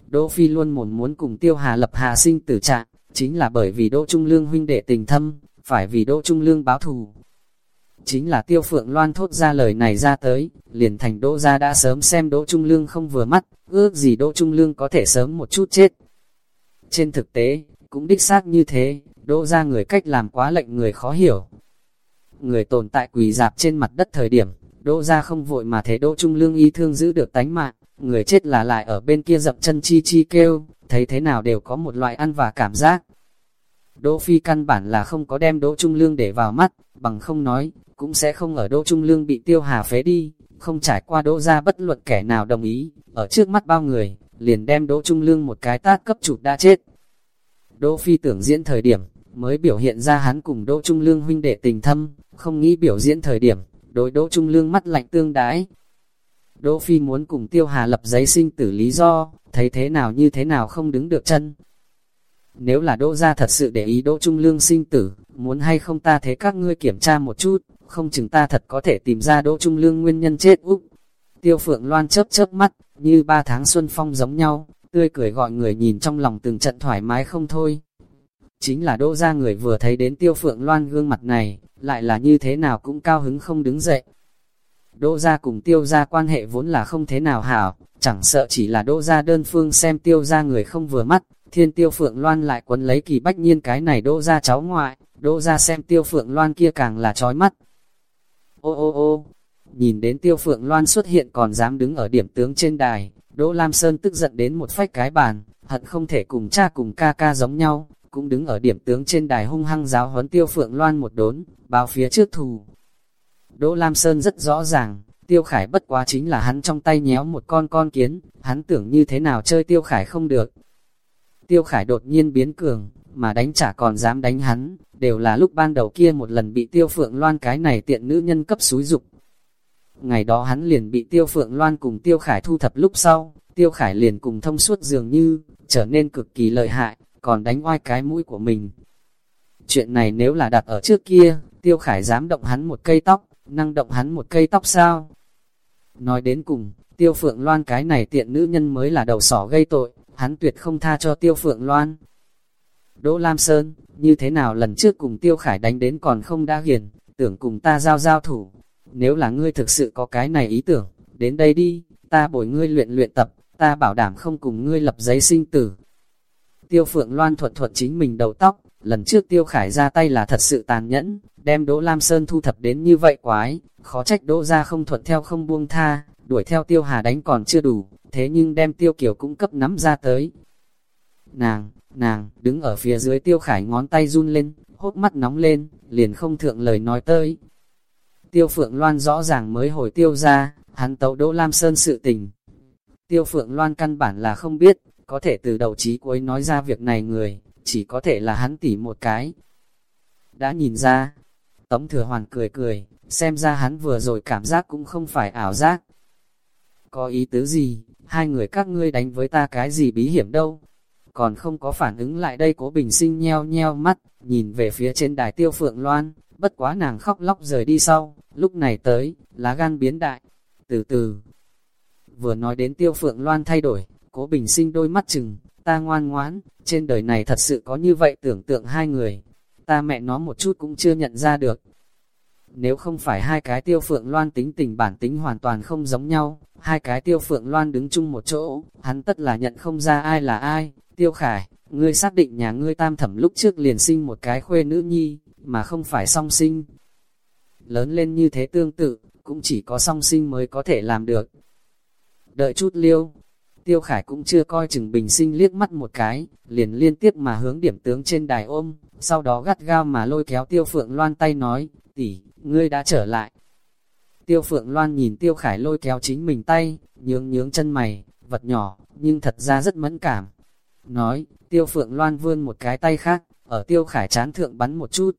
Đỗ Phi luôn muốn muốn cùng Tiêu Hà lập hạ sinh tử trạng, chính là bởi vì Đỗ Trung Lương huynh đệ tình thâm, phải vì Đỗ Trung Lương báo thù. Chính là Tiêu Phượng Loan thốt ra lời này ra tới, liền thành Đỗ gia đã sớm xem Đỗ Trung Lương không vừa mắt, ước gì Đỗ Trung Lương có thể sớm một chút chết. Trên thực tế, cũng đích xác như thế, Đỗ gia người cách làm quá lệnh người khó hiểu. Người tồn tại quỳ dạp trên mặt đất thời điểm, Đỗ gia không vội mà thế Đỗ Trung Lương y thương giữ được tánh mạng, người chết là lại ở bên kia dậm chân chi chi kêu, thấy thế nào đều có một loại ăn và cảm giác. Đỗ Phi căn bản là không có đem Đỗ Trung Lương để vào mắt, bằng không nói, cũng sẽ không ở Đỗ Trung Lương bị tiêu hà phế đi, không trải qua Đỗ ra bất luận kẻ nào đồng ý, ở trước mắt bao người, liền đem Đỗ Trung Lương một cái tát cấp chụp đã chết. Đỗ Phi tưởng diễn thời điểm, mới biểu hiện ra hắn cùng Đỗ Trung Lương huynh đệ tình thâm, không nghĩ biểu diễn thời điểm, đối Đỗ Trung Lương mắt lạnh tương đái. Đỗ Phi muốn cùng Tiêu Hà lập giấy sinh tử lý do, thấy thế nào như thế nào không đứng được chân. Nếu là Đỗ gia thật sự để ý Đỗ Trung Lương sinh tử, muốn hay không ta thế các ngươi kiểm tra một chút, không chừng ta thật có thể tìm ra Đỗ Trung Lương nguyên nhân chết úp. Tiêu Phượng Loan chớp chớp mắt, như ba tháng xuân phong giống nhau, tươi cười gọi người nhìn trong lòng từng trận thoải mái không thôi. Chính là Đỗ gia người vừa thấy đến Tiêu Phượng Loan gương mặt này, lại là như thế nào cũng cao hứng không đứng dậy. Đỗ gia cùng Tiêu gia quan hệ vốn là không thế nào hảo, chẳng sợ chỉ là Đỗ gia đơn phương xem Tiêu gia người không vừa mắt, thiên Tiêu Phượng Loan lại quấn lấy kỳ bách nhiên cái này Đỗ gia cháu ngoại, Đỗ gia xem Tiêu Phượng Loan kia càng là trói mắt. Ô ô ô, nhìn đến Tiêu Phượng Loan xuất hiện còn dám đứng ở điểm tướng trên đài, Đỗ Lam Sơn tức giận đến một phách cái bàn, hận không thể cùng cha cùng ca ca giống nhau, cũng đứng ở điểm tướng trên đài hung hăng giáo huấn Tiêu Phượng Loan một đốn, báo phía trước thù. Đỗ Lam Sơn rất rõ ràng, Tiêu Khải bất quá chính là hắn trong tay nhéo một con con kiến, hắn tưởng như thế nào chơi Tiêu Khải không được. Tiêu Khải đột nhiên biến cường, mà đánh trả còn dám đánh hắn, đều là lúc ban đầu kia một lần bị Tiêu Phượng Loan cái này tiện nữ nhân cấp xúi dục. Ngày đó hắn liền bị Tiêu Phượng Loan cùng Tiêu Khải thu thập lúc sau, Tiêu Khải liền cùng thông suốt dường như, trở nên cực kỳ lợi hại, còn đánh oai cái mũi của mình. Chuyện này nếu là đặt ở trước kia, Tiêu Khải dám động hắn một cây tóc, năng động hắn một cây tóc sao? Nói đến cùng, Tiêu Phượng Loan cái này tiện nữ nhân mới là đầu sỏ gây tội, hắn tuyệt không tha cho Tiêu Phượng Loan. Đỗ Lam Sơn, như thế nào lần trước cùng Tiêu Khải đánh đến còn không đã hiền, tưởng cùng ta giao giao thủ. Nếu là ngươi thực sự có cái này ý tưởng, đến đây đi, ta bồi ngươi luyện luyện tập, ta bảo đảm không cùng ngươi lập giấy sinh tử. Tiêu Phượng Loan thuật thuật chính mình đầu tóc, lần trước Tiêu Khải ra tay là thật sự tàn nhẫn, đem Đỗ Lam Sơn thu thập đến như vậy quái, khó trách Đỗ ra không thuận theo không buông tha, đuổi theo Tiêu Hà đánh còn chưa đủ, thế nhưng đem Tiêu Kiều cũng cấp nắm ra tới. Nàng, nàng, đứng ở phía dưới Tiêu Khải ngón tay run lên, hốt mắt nóng lên, liền không thượng lời nói tới. Tiêu Phượng Loan rõ ràng mới hồi tiêu ra, hắn tấu Đỗ Lam Sơn sự tình. Tiêu Phượng Loan căn bản là không biết, có thể từ đầu chí cuối nói ra việc này người, chỉ có thể là hắn tỉ một cái. Đã nhìn ra, Tống Thừa Hoàn cười cười, xem ra hắn vừa rồi cảm giác cũng không phải ảo giác. Có ý tứ gì, hai người các ngươi đánh với ta cái gì bí hiểm đâu, còn không có phản ứng lại đây cố bình sinh nheo nheo mắt, nhìn về phía trên đài tiêu phượng loan, bất quá nàng khóc lóc rời đi sau, lúc này tới, lá gan biến đại, từ từ. Vừa nói đến tiêu phượng loan thay đổi, cố bình sinh đôi mắt chừng, ta ngoan ngoãn, trên đời này thật sự có như vậy tưởng tượng hai người, ta mẹ nó một chút cũng chưa nhận ra được. Nếu không phải hai cái tiêu phượng loan tính tình bản tính hoàn toàn không giống nhau, hai cái tiêu phượng loan đứng chung một chỗ, hắn tất là nhận không ra ai là ai, Tiêu Khải, ngươi xác định nhà ngươi tam thẩm lúc trước liền sinh một cái khuê nữ nhi, mà không phải song sinh. Lớn lên như thế tương tự, cũng chỉ có song sinh mới có thể làm được. Đợi chút liêu, Tiêu Khải cũng chưa coi chừng bình sinh liếc mắt một cái, liền liên tiếp mà hướng điểm tướng trên đài ôm, sau đó gắt gao mà lôi kéo Tiêu Phượng Loan tay nói, tỷ, ngươi đã trở lại. Tiêu Phượng Loan nhìn Tiêu Khải lôi kéo chính mình tay, nhướng nhướng chân mày, vật nhỏ, nhưng thật ra rất mẫn cảm, Nói, tiêu phượng loan vươn một cái tay khác, ở tiêu khải chán thượng bắn một chút.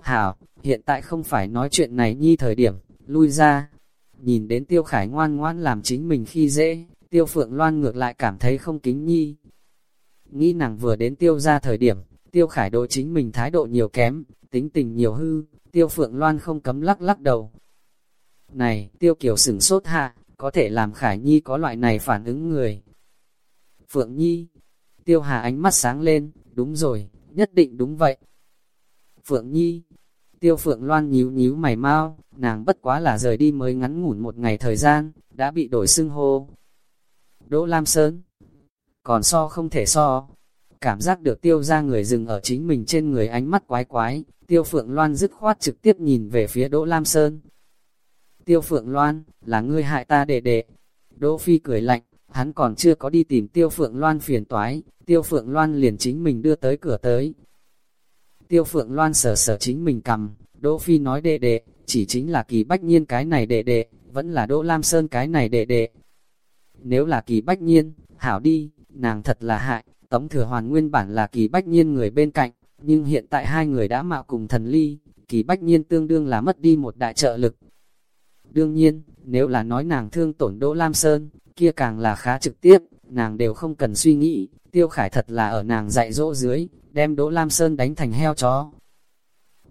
Hảo, hiện tại không phải nói chuyện này nhi thời điểm, lui ra. nhìn đến Tiêu Khải ngoan ngoan làm chính mình khi dễ, Tiêu Phượng Loan ngược lại cảm thấy không kính nhi. Nghĩ nàng vừa đến Tiêu ra thời điểm, Tiêu Khải đối chính mình thái độ nhiều kém, tính tình nhiều hư, Tiêu Phượng Loan không cấm lắc lắc đầu. Này, Tiêu Kiều sửng sốt hạ, có thể làm Khải Nhi có loại này phản ứng người. Phượng Nhi, Tiêu Hà ánh mắt sáng lên, đúng rồi, nhất định đúng vậy. Phượng Nhi, Tiêu Phượng Loan nhíu nhíu mày mau, nàng bất quá là rời đi mới ngắn ngủn một ngày thời gian, đã bị đổi xưng hô. Đỗ Lam Sơn, còn so không thể so, cảm giác được tiêu ra người dừng ở chính mình trên người ánh mắt quái quái, tiêu phượng loan dứt khoát trực tiếp nhìn về phía Đỗ Lam Sơn. Tiêu phượng loan, là ngươi hại ta đệ đệ. Đỗ Phi cười lạnh, hắn còn chưa có đi tìm tiêu phượng loan phiền toái, tiêu phượng loan liền chính mình đưa tới cửa tới. Tiêu phượng loan sờ sờ chính mình cầm, Đỗ Phi nói đệ đệ, chỉ chính là kỳ bách nhiên cái này đệ đệ, vẫn là Đỗ Lam Sơn cái này đệ đệ. Nếu là kỳ bách nhiên, hảo đi, nàng thật là hại, Tống Thừa Hoàn nguyên bản là kỳ bách nhiên người bên cạnh, nhưng hiện tại hai người đã mạo cùng thần ly, kỳ bách nhiên tương đương là mất đi một đại trợ lực. Đương nhiên, nếu là nói nàng thương tổn Đỗ Lam Sơn, kia càng là khá trực tiếp, nàng đều không cần suy nghĩ, tiêu khải thật là ở nàng dạy dỗ dưới, đem Đỗ Lam Sơn đánh thành heo chó.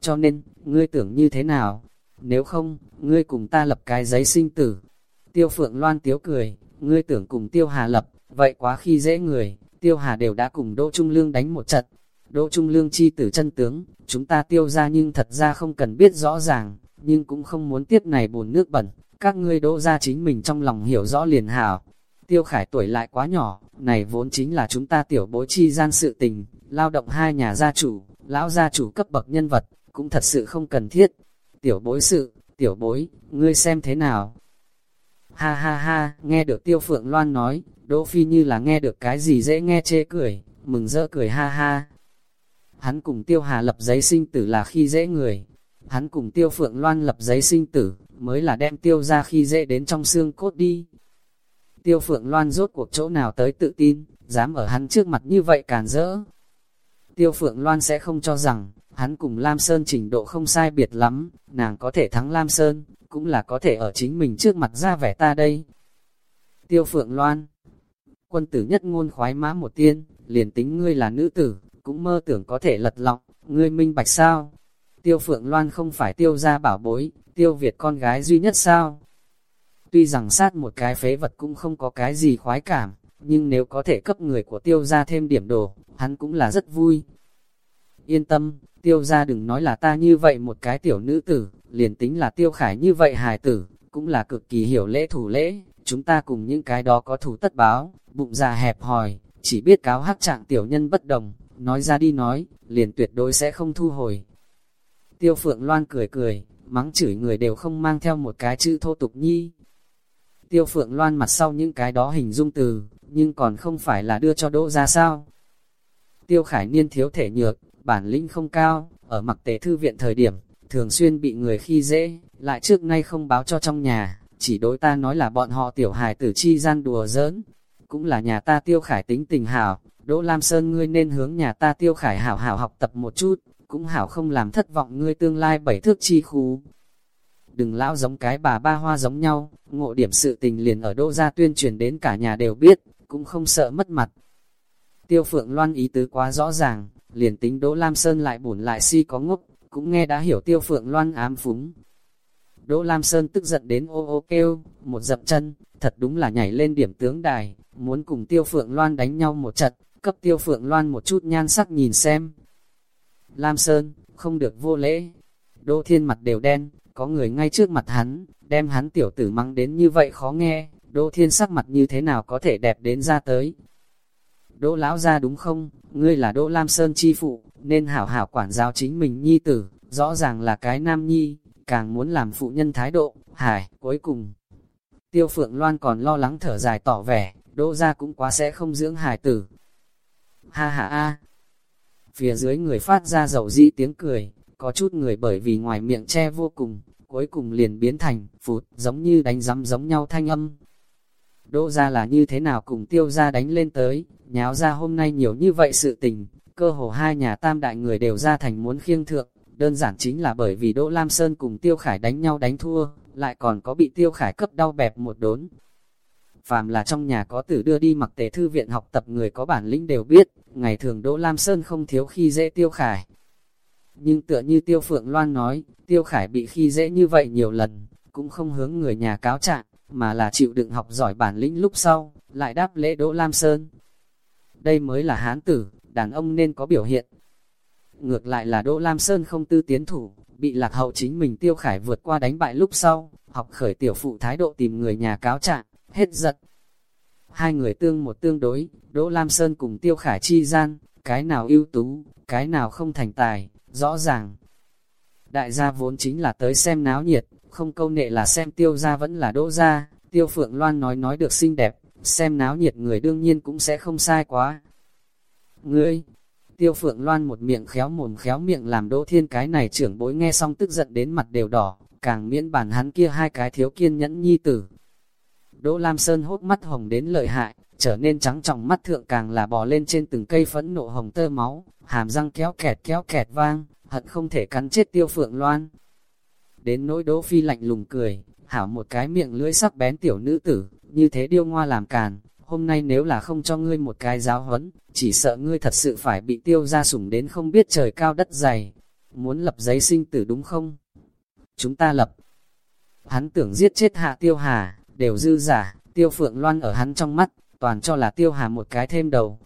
Cho nên, ngươi tưởng như thế nào? Nếu không, ngươi cùng ta lập cái giấy sinh tử. Tiêu Phượng Loan tiếu cười, ngươi tưởng cùng Tiêu Hà lập, vậy quá khi dễ người, Tiêu Hà đều đã cùng Đỗ Trung Lương đánh một trận. Đỗ Trung Lương chi tử chân tướng, chúng ta tiêu ra nhưng thật ra không cần biết rõ ràng, nhưng cũng không muốn tiếp này bùn nước bẩn. Các ngươi đỗ ra chính mình trong lòng hiểu rõ liền hảo. Tiêu Khải tuổi lại quá nhỏ, này vốn chính là chúng ta tiểu bối chi gian sự tình, lao động hai nhà gia chủ, lão gia chủ cấp bậc nhân vật, cũng thật sự không cần thiết. Tiểu bối sự, tiểu bối, ngươi xem thế nào? Ha ha ha, nghe được Tiêu Phượng Loan nói, Đỗ Phi như là nghe được cái gì dễ nghe chê cười, mừng rỡ cười ha ha. Hắn cùng Tiêu Hà lập giấy sinh tử là khi dễ người. Hắn cùng Tiêu Phượng Loan lập giấy sinh tử, mới là đem Tiêu ra khi dễ đến trong xương cốt đi. Tiêu Phượng Loan rốt cuộc chỗ nào tới tự tin, dám ở hắn trước mặt như vậy càn rỡ. Tiêu Phượng Loan sẽ không cho rằng, hắn cùng Lam Sơn trình độ không sai biệt lắm, nàng có thể thắng Lam Sơn, cũng là có thể ở chính mình trước mặt ra vẻ ta đây. Tiêu Phượng Loan Quân tử nhất ngôn khoái mã một tiên, liền tính ngươi là nữ tử, cũng mơ tưởng có thể lật lọng, ngươi minh bạch sao? Tiêu Phượng Loan không phải tiêu gia bảo bối, tiêu Việt con gái duy nhất sao? Tuy rằng sát một cái phế vật cũng không có cái gì khoái cảm, nhưng nếu có thể cấp người của tiêu gia thêm điểm đồ, hắn cũng là rất vui. Yên tâm, tiêu gia đừng nói là ta như vậy một cái tiểu nữ tử, liền tính là tiêu khải như vậy hài tử, cũng là cực kỳ hiểu lễ thủ lễ, chúng ta cùng những cái đó có thủ tất báo, bụng già hẹp hòi, chỉ biết cáo hắc trạng tiểu nhân bất đồng, nói ra đi nói, liền tuyệt đối sẽ không thu hồi. Tiêu Phượng Loan cười cười, mắng chửi người đều không mang theo một cái chữ thô tục nhi. Tiêu Phượng Loan mặt sau những cái đó hình dung từ, nhưng còn không phải là đưa cho đỗ ra sao. Tiêu Khải Niên thiếu thể nhược, bản lĩnh không cao, ở mặc tế thư viện thời điểm, thường xuyên bị người khi dễ, lại trước nay không báo cho trong nhà, chỉ đối ta nói là bọn họ tiểu hài tử chi gian đùa giỡn, cũng là nhà ta tiêu khải tính tình hảo, Đỗ Lam Sơn ngươi nên hướng nhà ta tiêu khải hảo hảo học tập một chút, cũng hảo không làm thất vọng ngươi tương lai bảy thước chi khu. Đừng lão giống cái bà ba hoa giống nhau, ngộ điểm sự tình liền ở Đỗ gia tuyên truyền đến cả nhà đều biết, cũng không sợ mất mặt. Tiêu Phượng Loan ý tứ quá rõ ràng, liền tính Đỗ Lam Sơn lại bổn lại si có ngốc, cũng nghe đã hiểu Tiêu Phượng Loan ám phúng. Đỗ Lam Sơn tức giận đến ô ô kêu, một dậm chân, thật đúng là nhảy lên điểm tướng đài, muốn cùng Tiêu Phượng Loan đánh nhau một trận, cấp Tiêu Phượng Loan một chút nhan sắc nhìn xem. Lam Sơn, không được vô lễ. Đỗ Thiên mặt đều đen, có người ngay trước mặt hắn, đem hắn tiểu tử mắng đến như vậy khó nghe, Đỗ Thiên sắc mặt như thế nào có thể đẹp đến ra tới. Đỗ lão ra đúng không, ngươi là Đỗ Lam Sơn chi phụ, nên hảo hảo quản giáo chính mình nhi tử, rõ ràng là cái nam nhi, càng muốn làm phụ nhân thái độ, hải, cuối cùng. Tiêu Phượng Loan còn lo lắng thở dài tỏ vẻ, đỗ ra cũng quá sẽ không dưỡng hài tử. Ha ha a Phía dưới người phát ra dầu dĩ tiếng cười, có chút người bởi vì ngoài miệng che vô cùng, cuối cùng liền biến thành, phụt, giống như đánh rắm giống nhau thanh âm. Đỗ ra là như thế nào cùng tiêu ra đánh lên tới, nháo ra hôm nay nhiều như vậy sự tình, cơ hồ hai nhà tam đại người đều ra thành muốn khiêng thượng, Đơn giản chính là bởi vì Đỗ Lam Sơn cùng Tiêu Khải đánh nhau đánh thua, lại còn có bị Tiêu Khải cấp đau bẹp một đốn. Phàm là trong nhà có tử đưa đi mặc tề thư viện học tập người có bản lĩnh đều biết, ngày thường Đỗ Lam Sơn không thiếu khi dễ Tiêu Khải. Nhưng tựa như Tiêu Phượng Loan nói, Tiêu Khải bị khi dễ như vậy nhiều lần, cũng không hướng người nhà cáo trạng, mà là chịu đựng học giỏi bản lĩnh lúc sau, lại đáp lễ Đỗ Lam Sơn. Đây mới là hán tử, đàn ông nên có biểu hiện. Ngược lại là Đỗ Lam Sơn không tư tiến thủ, bị lạc hậu chính mình Tiêu Khải vượt qua đánh bại lúc sau, học khởi tiểu phụ thái độ tìm người nhà cáo trạng, hết giật. Hai người tương một tương đối, Đỗ Lam Sơn cùng Tiêu Khải chi gian, cái nào ưu tú, cái nào không thành tài, rõ ràng. Đại gia vốn chính là tới xem náo nhiệt, không câu nệ là xem tiêu gia vẫn là đỗ gia, tiêu phượng loan nói nói được xinh đẹp, xem náo nhiệt người đương nhiên cũng sẽ không sai quá. Ngươi, tiêu phượng loan một miệng khéo mồm khéo miệng làm đỗ thiên cái này trưởng bối nghe xong tức giận đến mặt đều đỏ, càng miễn bản hắn kia hai cái thiếu kiên nhẫn nhi tử. Đỗ Lam Sơn hốt mắt hồng đến lợi hại, trở nên trắng trọng mắt thượng càng là bò lên trên từng cây phẫn nộ hồng tơ máu, hàm răng kéo kẹt kéo kẹt vang, hận không thể cắn chết tiêu phượng loan. Đến nỗi Đỗ Phi lạnh lùng cười, hảo một cái miệng lưỡi sắc bén tiểu nữ tử, như thế điêu ngoa làm càn, hôm nay nếu là không cho ngươi một cái giáo huấn, chỉ sợ ngươi thật sự phải bị tiêu ra sủng đến không biết trời cao đất dày. Muốn lập giấy sinh tử đúng không? Chúng ta lập. Hắn tưởng giết chết hạ tiêu hà, đều dư giả, tiêu phượng loan ở hắn trong mắt, toàn cho là tiêu hà một cái thêm đầu.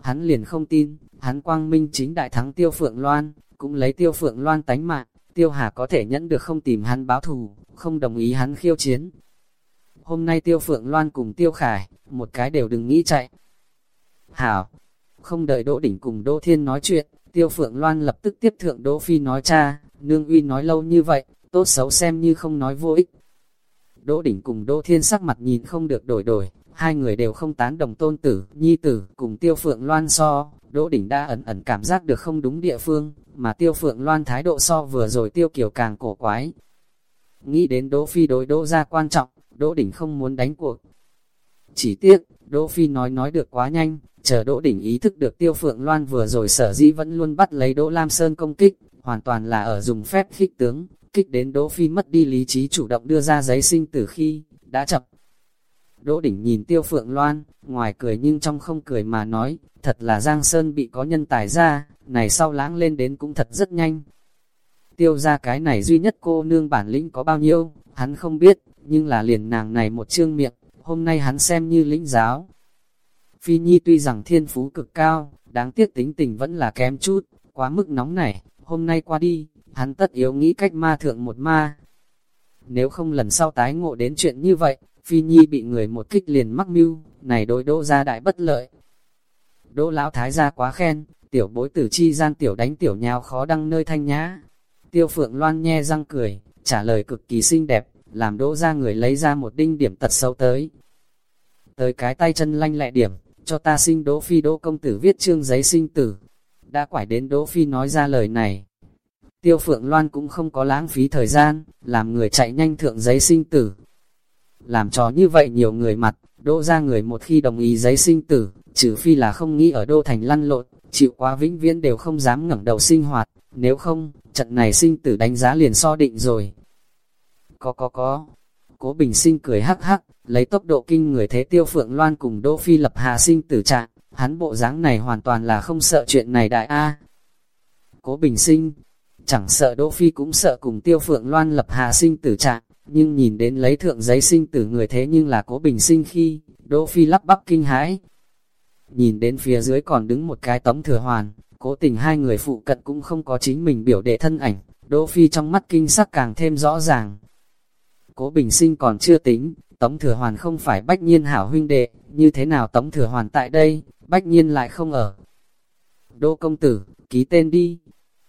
Hắn liền không tin, hắn quang minh chính đại thắng tiêu phượng loan, cũng lấy tiêu phượng loan tánh mạng, tiêu hà có thể nhẫn được không tìm hắn báo thù, không đồng ý hắn khiêu chiến. Hôm nay tiêu phượng loan cùng tiêu khải, một cái đều đừng nghĩ chạy. Hảo, không đợi Đỗ Đỉnh cùng Đỗ Thiên nói chuyện, tiêu phượng loan lập tức tiếp thượng Đỗ Phi nói cha, nương uy nói lâu như vậy, tốt xấu xem như không nói vô ích. Đỗ Đỉnh cùng Đỗ Thiên sắc mặt nhìn không được đổi đổi, hai người đều không tán đồng tôn tử, nhi tử, cùng tiêu phượng loan so, Đỗ Đỉnh đã ẩn ẩn cảm giác được không đúng địa phương, mà tiêu phượng loan thái độ so vừa rồi tiêu Kiều càng cổ quái. Nghĩ đến Đỗ Phi đối Đỗ ra quan trọng, Đỗ Đỉnh không muốn đánh cuộc. Chỉ tiếc, Đỗ Phi nói nói được quá nhanh, chờ Đỗ Đỉnh ý thức được tiêu phượng loan vừa rồi sở dĩ vẫn luôn bắt lấy Đỗ Lam Sơn công kích, hoàn toàn là ở dùng phép khích tướng, kích đến Đỗ Phi mất đi lý trí chủ động đưa ra giấy sinh tử khi, đã chập. Đỗ Đỉnh nhìn Tiêu Phượng Loan, ngoài cười nhưng trong không cười mà nói, thật là Giang Sơn bị có nhân tài ra, này sau lãng lên đến cũng thật rất nhanh. Tiêu ra cái này duy nhất cô nương bản lĩnh có bao nhiêu, hắn không biết, nhưng là liền nàng này một trương miệng, hôm nay hắn xem như lĩnh giáo. Phi Nhi tuy rằng thiên phú cực cao, đáng tiếc tính tình vẫn là kém chút, quá mức nóng này, hôm nay qua đi, hắn tất yếu nghĩ cách ma thượng một ma. Nếu không lần sau tái ngộ đến chuyện như vậy, Phi Nhi bị người một kích liền mắc mưu, này đối đỗ ra đại bất lợi. Đỗ lão thái gia quá khen, tiểu bối tử chi gian tiểu đánh tiểu nhào khó đăng nơi thanh nhã. Tiêu phượng loan nhe răng cười, trả lời cực kỳ xinh đẹp, làm đỗ ra người lấy ra một đinh điểm tật sâu tới. Tới cái tay chân lanh lẹ điểm, cho ta sinh đỗ phi đỗ công tử viết chương giấy sinh tử. Đã quải đến đỗ phi nói ra lời này. Tiêu phượng loan cũng không có lãng phí thời gian, làm người chạy nhanh thượng giấy sinh tử. Làm trò như vậy nhiều người mặt, đỗ ra người một khi đồng ý giấy sinh tử, trừ phi là không nghĩ ở đô thành lăn lộn, chịu quá vĩnh viễn đều không dám ngẩng đầu sinh hoạt, nếu không, trận này sinh tử đánh giá liền so định rồi. Có có có, cố bình sinh cười hắc hắc, lấy tốc độ kinh người thế tiêu phượng loan cùng đô phi lập hà sinh tử trạng, hắn bộ dáng này hoàn toàn là không sợ chuyện này đại A. Cố bình sinh, chẳng sợ đô phi cũng sợ cùng tiêu phượng loan lập hà sinh tử trạng, nhưng nhìn đến lấy thượng giấy sinh tử người thế nhưng là cố bình sinh khi, Đỗ phi lắp bắp kinh hãi, Nhìn đến phía dưới còn đứng một cái tống thừa hoàn, cố tình hai người phụ cận cũng không có chính mình biểu đệ thân ảnh, Đỗ Phi trong mắt kinh sắc càng thêm rõ ràng. Cố Bình Sinh còn chưa tính, Tống Thừa Hoàn không phải bách nhiên hảo huynh đệ, như thế nào Tống Thừa Hoàn tại đây, bách nhiên lại không ở. Đỗ Công Tử, ký tên đi.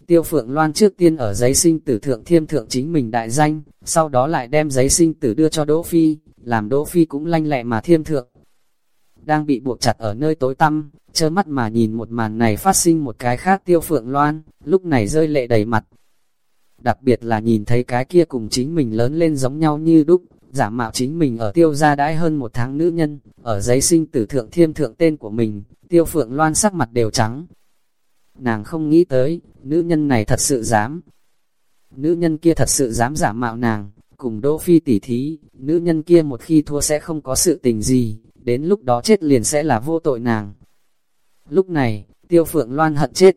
Tiêu Phượng Loan trước tiên ở giấy sinh tử thượng thiêm thượng chính mình đại danh, sau đó lại đem giấy sinh tử đưa cho Đỗ Phi, làm Đỗ Phi cũng lanh lẹ mà thiêm thượng đang bị buộc chặt ở nơi tối tăm, chơ mắt mà nhìn một màn này phát sinh một cái khác tiêu phượng loan, lúc này rơi lệ đầy mặt. Đặc biệt là nhìn thấy cái kia cùng chính mình lớn lên giống nhau như đúc, giả mạo chính mình ở tiêu gia đãi hơn một tháng nữ nhân, ở giấy sinh tử thượng thiêm thượng tên của mình, tiêu phượng loan sắc mặt đều trắng. Nàng không nghĩ tới, nữ nhân này thật sự dám. Nữ nhân kia thật sự dám giả mạo nàng, cùng Đỗ Phi tỉ thí, nữ nhân kia một khi thua sẽ không có sự tình gì, đến lúc đó chết liền sẽ là vô tội nàng. Lúc này, tiêu phượng loan hận chết.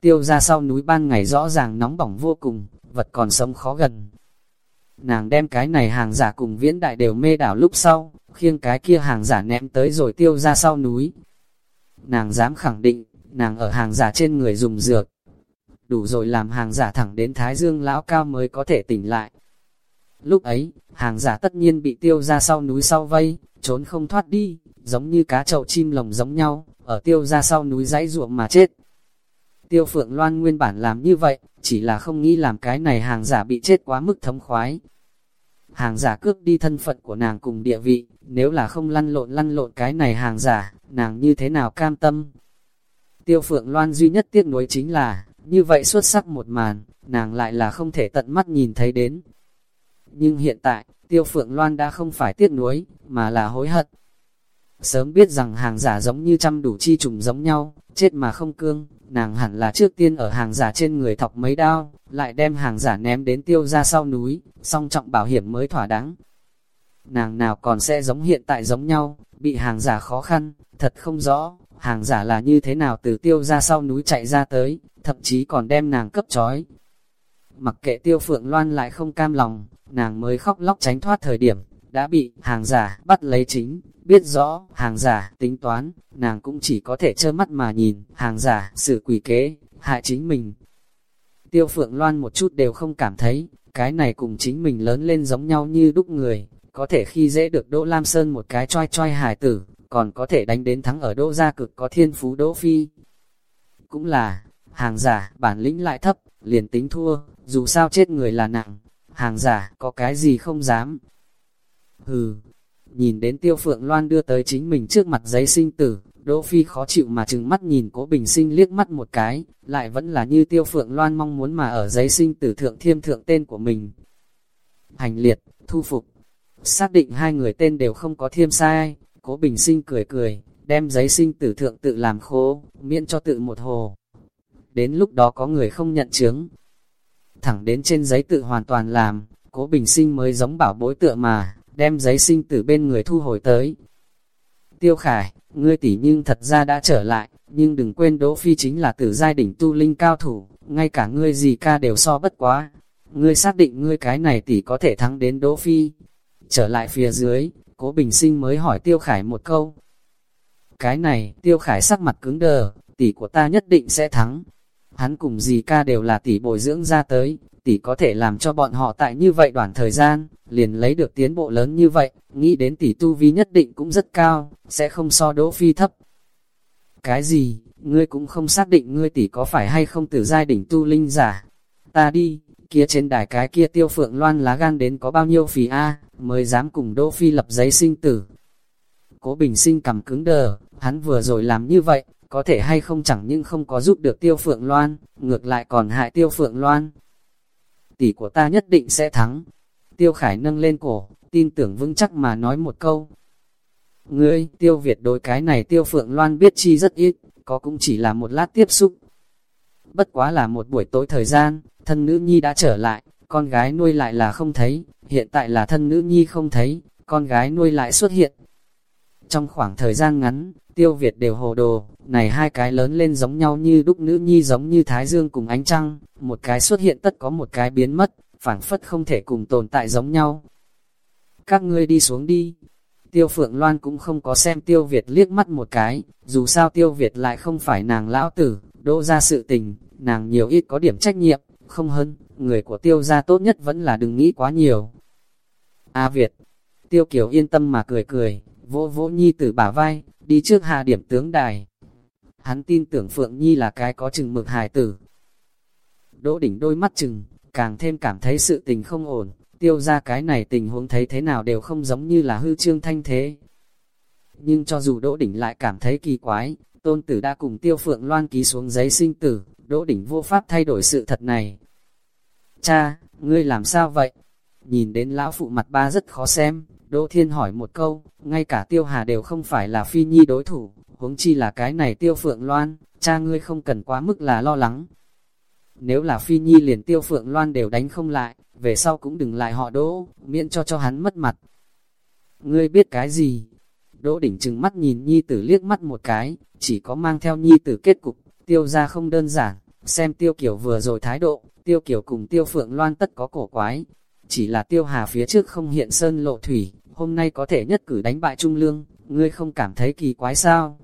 Tiêu ra sau núi ban ngày rõ ràng nóng bỏng vô cùng, vật còn sống khó gần. Nàng đem cái này hàng giả cùng viễn đại đều mê đảo lúc sau, khiêng cái kia hàng giả ném tới rồi tiêu ra sau núi. Nàng dám khẳng định, nàng ở hàng giả trên người dùng dược. Đủ rồi làm hàng giả thẳng đến Thái Dương lão cao mới có thể tỉnh lại. Lúc ấy, hàng giả tất nhiên bị tiêu ra sau núi sau vây, trốn không thoát đi, giống như cá trậu chim lồng giống nhau, ở tiêu ra sau núi dãy ruộng mà chết. Tiêu Phượng Loan nguyên bản làm như vậy, chỉ là không nghĩ làm cái này hàng giả bị chết quá mức thống khoái. Hàng giả cướp đi thân phận của nàng cùng địa vị, nếu là không lăn lộn lăn lộn cái này hàng giả, nàng như thế nào cam tâm. Tiêu Phượng Loan duy nhất tiếc nuối chính là, như vậy xuất sắc một màn, nàng lại là không thể tận mắt nhìn thấy đến. Nhưng hiện tại, Tiêu Phượng Loan đã không phải tiếc nuối, mà là hối hận. Sớm biết rằng hàng giả giống như trăm đủ chi trùng giống nhau, chết mà không cương, nàng hẳn là trước tiên ở hàng giả trên người thọc mấy đao, lại đem hàng giả ném đến tiêu ra sau núi, song trọng bảo hiểm mới thỏa đáng. Nàng nào còn sẽ giống hiện tại giống nhau, bị hàng giả khó khăn, thật không rõ, hàng giả là như thế nào từ tiêu ra sau núi chạy ra tới, thậm chí còn đem nàng cấp trói. Mặc kệ tiêu phượng loan lại không cam lòng, nàng mới khóc lóc tránh thoát thời điểm, đã bị hàng giả bắt lấy chính, biết rõ hàng giả tính toán, nàng cũng chỉ có thể trơ mắt mà nhìn, hàng giả sự quỷ kế, hại chính mình. Tiêu Phượng Loan một chút đều không cảm thấy, cái này cùng chính mình lớn lên giống nhau như đúc người, có thể khi dễ được Đỗ Lam Sơn một cái choi choi hài tử, còn có thể đánh đến thắng ở Đỗ Gia Cực có thiên phú Đỗ Phi. Cũng là, hàng giả, bản lĩnh lại thấp, liền tính thua, dù sao chết người là nặng, hàng giả, có cái gì không dám. Hừ, nhìn đến tiêu phượng loan đưa tới chính mình trước mặt giấy sinh tử, Đỗ Phi khó chịu mà chừng mắt nhìn cố bình sinh liếc mắt một cái, lại vẫn là như tiêu phượng loan mong muốn mà ở giấy sinh tử thượng thiêm thượng tên của mình. Hành liệt, thu phục, xác định hai người tên đều không có thiêm sai, cố bình sinh cười cười, đem giấy sinh tử thượng tự làm khô, miễn cho tự một hồ. Đến lúc đó có người không nhận chứng, thẳng đến trên giấy tự hoàn toàn làm, cố bình sinh mới giống bảo bối tựa mà, đem giấy sinh tử bên người thu hồi tới. Tiêu Khải, ngươi tỷ nhưng thật ra đã trở lại, nhưng đừng quên Đỗ Phi chính là tử giai đỉnh tu linh cao thủ, ngay cả ngươi gì ca đều so bất quá. Ngươi xác định ngươi cái này tỷ có thể thắng đến Đỗ Phi. Trở lại phía dưới, Cố Bình Sinh mới hỏi Tiêu Khải một câu. Cái này, Tiêu Khải sắc mặt cứng đờ, tỷ của ta nhất định sẽ thắng. Hắn cùng dì ca đều là tỷ bồi dưỡng ra tới, tỷ có thể làm cho bọn họ tại như vậy đoạn thời gian, liền lấy được tiến bộ lớn như vậy, nghĩ đến tỷ tu vi nhất định cũng rất cao, sẽ không so đỗ phi thấp. Cái gì, ngươi cũng không xác định ngươi tỷ có phải hay không từ giai đỉnh tu linh giả. Ta đi, kia trên đài cái kia tiêu phượng loan lá gan đến có bao nhiêu phì A, mới dám cùng đỗ phi lập giấy sinh tử. Cố bình sinh cầm cứng đờ, hắn vừa rồi làm như vậy, có thể hay không chẳng nhưng không có giúp được tiêu phượng loan, ngược lại còn hại tiêu phượng loan. Tỷ của ta nhất định sẽ thắng. Tiêu khải nâng lên cổ, tin tưởng vững chắc mà nói một câu. Ngươi, tiêu Việt đối cái này tiêu phượng loan biết chi rất ít, có cũng chỉ là một lát tiếp xúc. Bất quá là một buổi tối thời gian, thân nữ nhi đã trở lại, con gái nuôi lại là không thấy, hiện tại là thân nữ nhi không thấy, con gái nuôi lại xuất hiện. Trong khoảng thời gian ngắn, tiêu Việt đều hồ đồ, này hai cái lớn lên giống nhau như đúc nữ nhi giống như Thái Dương cùng ánh trăng, một cái xuất hiện tất có một cái biến mất, phảng phất không thể cùng tồn tại giống nhau. Các ngươi đi xuống đi. Tiêu Phượng Loan cũng không có xem Tiêu Việt liếc mắt một cái, dù sao Tiêu Việt lại không phải nàng lão tử, đỗ ra sự tình, nàng nhiều ít có điểm trách nhiệm, không hơn, người của Tiêu gia tốt nhất vẫn là đừng nghĩ quá nhiều. A Việt, Tiêu Kiều yên tâm mà cười cười, vỗ vỗ nhi tử bả vai, đi trước hạ điểm tướng đài. Hắn tin tưởng Phượng Nhi là cái có chừng mực hài tử. Đỗ đỉnh đôi mắt chừng, càng thêm cảm thấy sự tình không ổn, tiêu ra cái này tình huống thấy thế nào đều không giống như là hư trương thanh thế. Nhưng cho dù Đỗ đỉnh lại cảm thấy kỳ quái, tôn tử đã cùng tiêu phượng loan ký xuống giấy sinh tử, Đỗ đỉnh vô pháp thay đổi sự thật này. Cha, ngươi làm sao vậy? Nhìn đến lão phụ mặt ba rất khó xem, Đỗ Thiên hỏi một câu, ngay cả Tiêu Hà đều không phải là Phi Nhi đối thủ, huống chi là cái này tiêu phượng loan, cha ngươi không cần quá mức là lo lắng. Nếu là phi nhi liền tiêu phượng loan đều đánh không lại, về sau cũng đừng lại họ đỗ, miễn cho cho hắn mất mặt. Ngươi biết cái gì? Đỗ đỉnh trừng mắt nhìn nhi tử liếc mắt một cái, chỉ có mang theo nhi tử kết cục, tiêu ra không đơn giản, xem tiêu kiểu vừa rồi thái độ, tiêu kiểu cùng tiêu phượng loan tất có cổ quái. Chỉ là tiêu hà phía trước không hiện sơn lộ thủy, hôm nay có thể nhất cử đánh bại trung lương, ngươi không cảm thấy kỳ quái sao?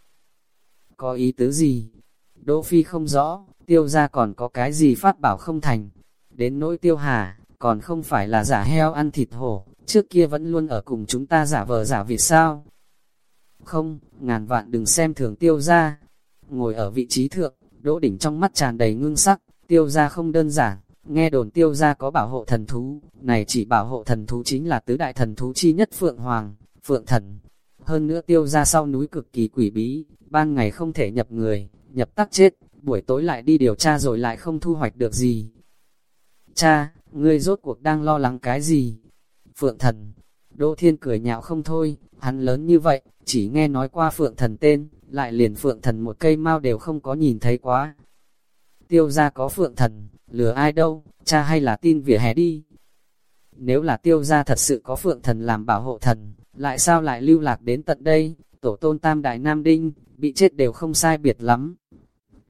Có ý tứ gì? Đỗ Phi không rõ, tiêu ra còn có cái gì phát bảo không thành. Đến nỗi tiêu hà, còn không phải là giả heo ăn thịt hổ, trước kia vẫn luôn ở cùng chúng ta giả vờ giả vịt sao. Không, ngàn vạn đừng xem thường tiêu ra. Ngồi ở vị trí thượng, đỗ đỉnh trong mắt tràn đầy ngưng sắc, tiêu ra không đơn giản. Nghe đồn tiêu ra có bảo hộ thần thú, này chỉ bảo hộ thần thú chính là tứ đại thần thú chi nhất Phượng Hoàng, Phượng Thần. Hơn nữa tiêu ra sau núi cực kỳ quỷ bí, ban ngày không thể nhập người, nhập tắc chết, buổi tối lại đi điều tra rồi lại không thu hoạch được gì. Cha, ngươi rốt cuộc đang lo lắng cái gì? Phượng thần, Đỗ Thiên cười nhạo không thôi, hắn lớn như vậy, chỉ nghe nói qua Phượng thần tên, lại liền Phượng thần một cây mau đều không có nhìn thấy quá. Tiêu ra có Phượng thần, lừa ai đâu, cha hay là tin vỉa hè đi. Nếu là tiêu ra thật sự có Phượng thần làm bảo hộ thần, lại sao lại lưu lạc đến tận đây, tổ tôn tam đại nam đinh, bị chết đều không sai biệt lắm.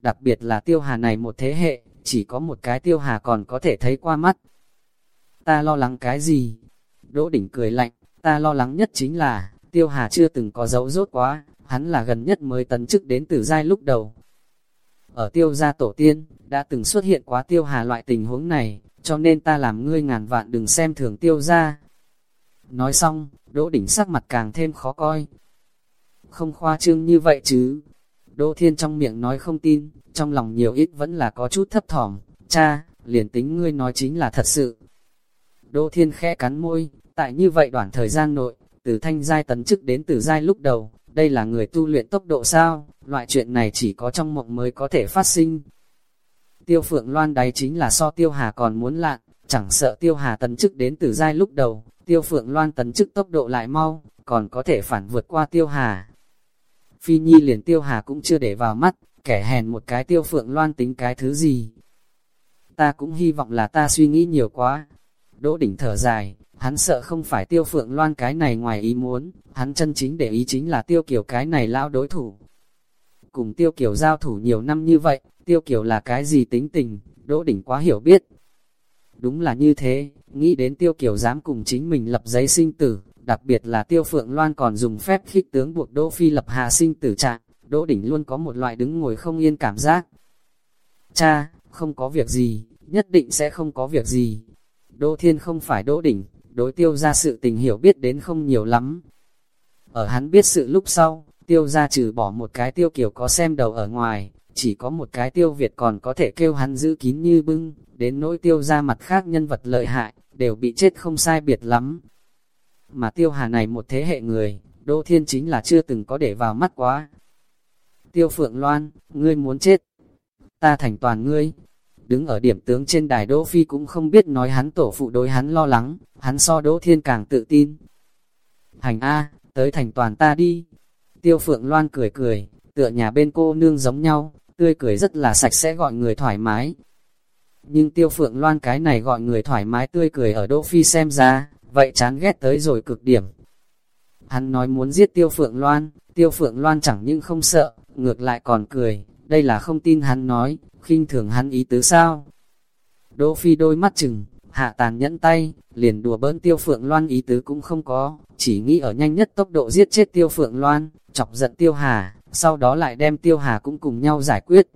Đặc biệt là tiêu hà này một thế hệ, chỉ có một cái tiêu hà còn có thể thấy qua mắt. Ta lo lắng cái gì? Đỗ đỉnh cười lạnh, ta lo lắng nhất chính là, tiêu hà chưa từng có dấu rốt quá, hắn là gần nhất mới tấn chức đến từ giai lúc đầu. Ở tiêu gia tổ tiên, đã từng xuất hiện quá tiêu hà loại tình huống này, cho nên ta làm ngươi ngàn vạn đừng xem thường tiêu gia. Nói xong, Đỗ đỉnh sắc mặt càng thêm khó coi. Không khoa trương như vậy chứ. Đỗ thiên trong miệng nói không tin, trong lòng nhiều ít vẫn là có chút thấp thỏm. Cha, liền tính ngươi nói chính là thật sự. Đỗ thiên khẽ cắn môi, tại như vậy đoạn thời gian nội, từ thanh giai tấn chức đến từ giai lúc đầu, đây là người tu luyện tốc độ sao, loại chuyện này chỉ có trong mộng mới có thể phát sinh. Tiêu phượng loan đáy chính là so tiêu hà còn muốn lạn, chẳng sợ tiêu hà tấn chức đến từ giai lúc đầu, tiêu phượng loan tấn chức tốc độ lại mau, còn có thể phản vượt qua tiêu hà. Phi Nhi liền tiêu hà cũng chưa để vào mắt, kẻ hèn một cái tiêu phượng loan tính cái thứ gì. Ta cũng hy vọng là ta suy nghĩ nhiều quá. Đỗ đỉnh thở dài, hắn sợ không phải tiêu phượng loan cái này ngoài ý muốn, hắn chân chính để ý chính là tiêu kiểu cái này lao đối thủ. Cùng tiêu kiểu giao thủ nhiều năm như vậy, tiêu kiểu là cái gì tính tình, đỗ đỉnh quá hiểu biết. Đúng là như thế, nghĩ đến tiêu kiểu dám cùng chính mình lập giấy sinh tử, đặc biệt là tiêu phượng loan còn dùng phép khích tướng buộc Đỗ Phi lập hạ sinh tử trạng, Đỗ Đỉnh luôn có một loại đứng ngồi không yên cảm giác. Cha, không có việc gì, nhất định sẽ không có việc gì. Đỗ Thiên không phải Đỗ Đỉnh, đối tiêu ra sự tình hiểu biết đến không nhiều lắm. Ở hắn biết sự lúc sau, tiêu ra trừ bỏ một cái tiêu kiểu có xem đầu ở ngoài, chỉ có một cái tiêu Việt còn có thể kêu hắn giữ kín như bưng, đến nỗi tiêu ra mặt khác nhân vật lợi hại, đều bị chết không sai biệt lắm. Mà tiêu hà này một thế hệ người, Đỗ Thiên chính là chưa từng có để vào mắt quá. Tiêu Phượng Loan, ngươi muốn chết. Ta thành toàn ngươi. Đứng ở điểm tướng trên đài Đỗ Phi cũng không biết nói hắn tổ phụ đối hắn lo lắng, hắn so Đỗ Thiên càng tự tin. Hành A, tới thành toàn ta đi. Tiêu Phượng Loan cười cười, tựa nhà bên cô nương giống nhau, tươi cười rất là sạch sẽ gọi người thoải mái. Nhưng Tiêu Phượng Loan cái này gọi người thoải mái tươi cười ở Đỗ Phi xem ra, vậy chán ghét tới rồi cực điểm. Hắn nói muốn giết Tiêu Phượng Loan, Tiêu Phượng Loan chẳng những không sợ, ngược lại còn cười, đây là không tin hắn nói, khinh thường hắn ý tứ sao. Đỗ Phi đôi mắt chừng, hạ tàn nhẫn tay, liền đùa bỡn Tiêu Phượng Loan ý tứ cũng không có, chỉ nghĩ ở nhanh nhất tốc độ giết chết Tiêu Phượng Loan, chọc giận Tiêu Hà, sau đó lại đem Tiêu Hà cũng cùng nhau giải quyết.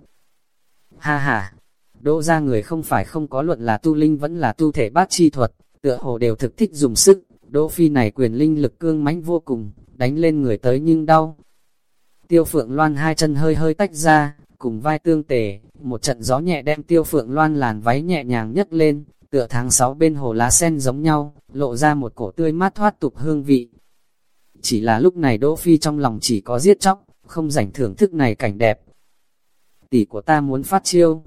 Ha ha, đỗ ra người không phải không có luận là tu linh vẫn là tu thể bát chi thuật, tựa hồ đều thực thích dùng sức, Đỗ Phi này quyền linh lực cương mãnh vô cùng, đánh lên người tới nhưng đau. Tiêu Phượng Loan hai chân hơi hơi tách ra, cùng vai tương tề, một trận gió nhẹ đem Tiêu Phượng Loan làn váy nhẹ nhàng nhấc lên, tựa tháng 6 bên hồ lá sen giống nhau, lộ ra một cổ tươi mát thoát tục hương vị. Chỉ là lúc này Đỗ Phi trong lòng chỉ có giết chóc, không rảnh thưởng thức này cảnh đẹp. Tỷ của ta muốn phát chiêu,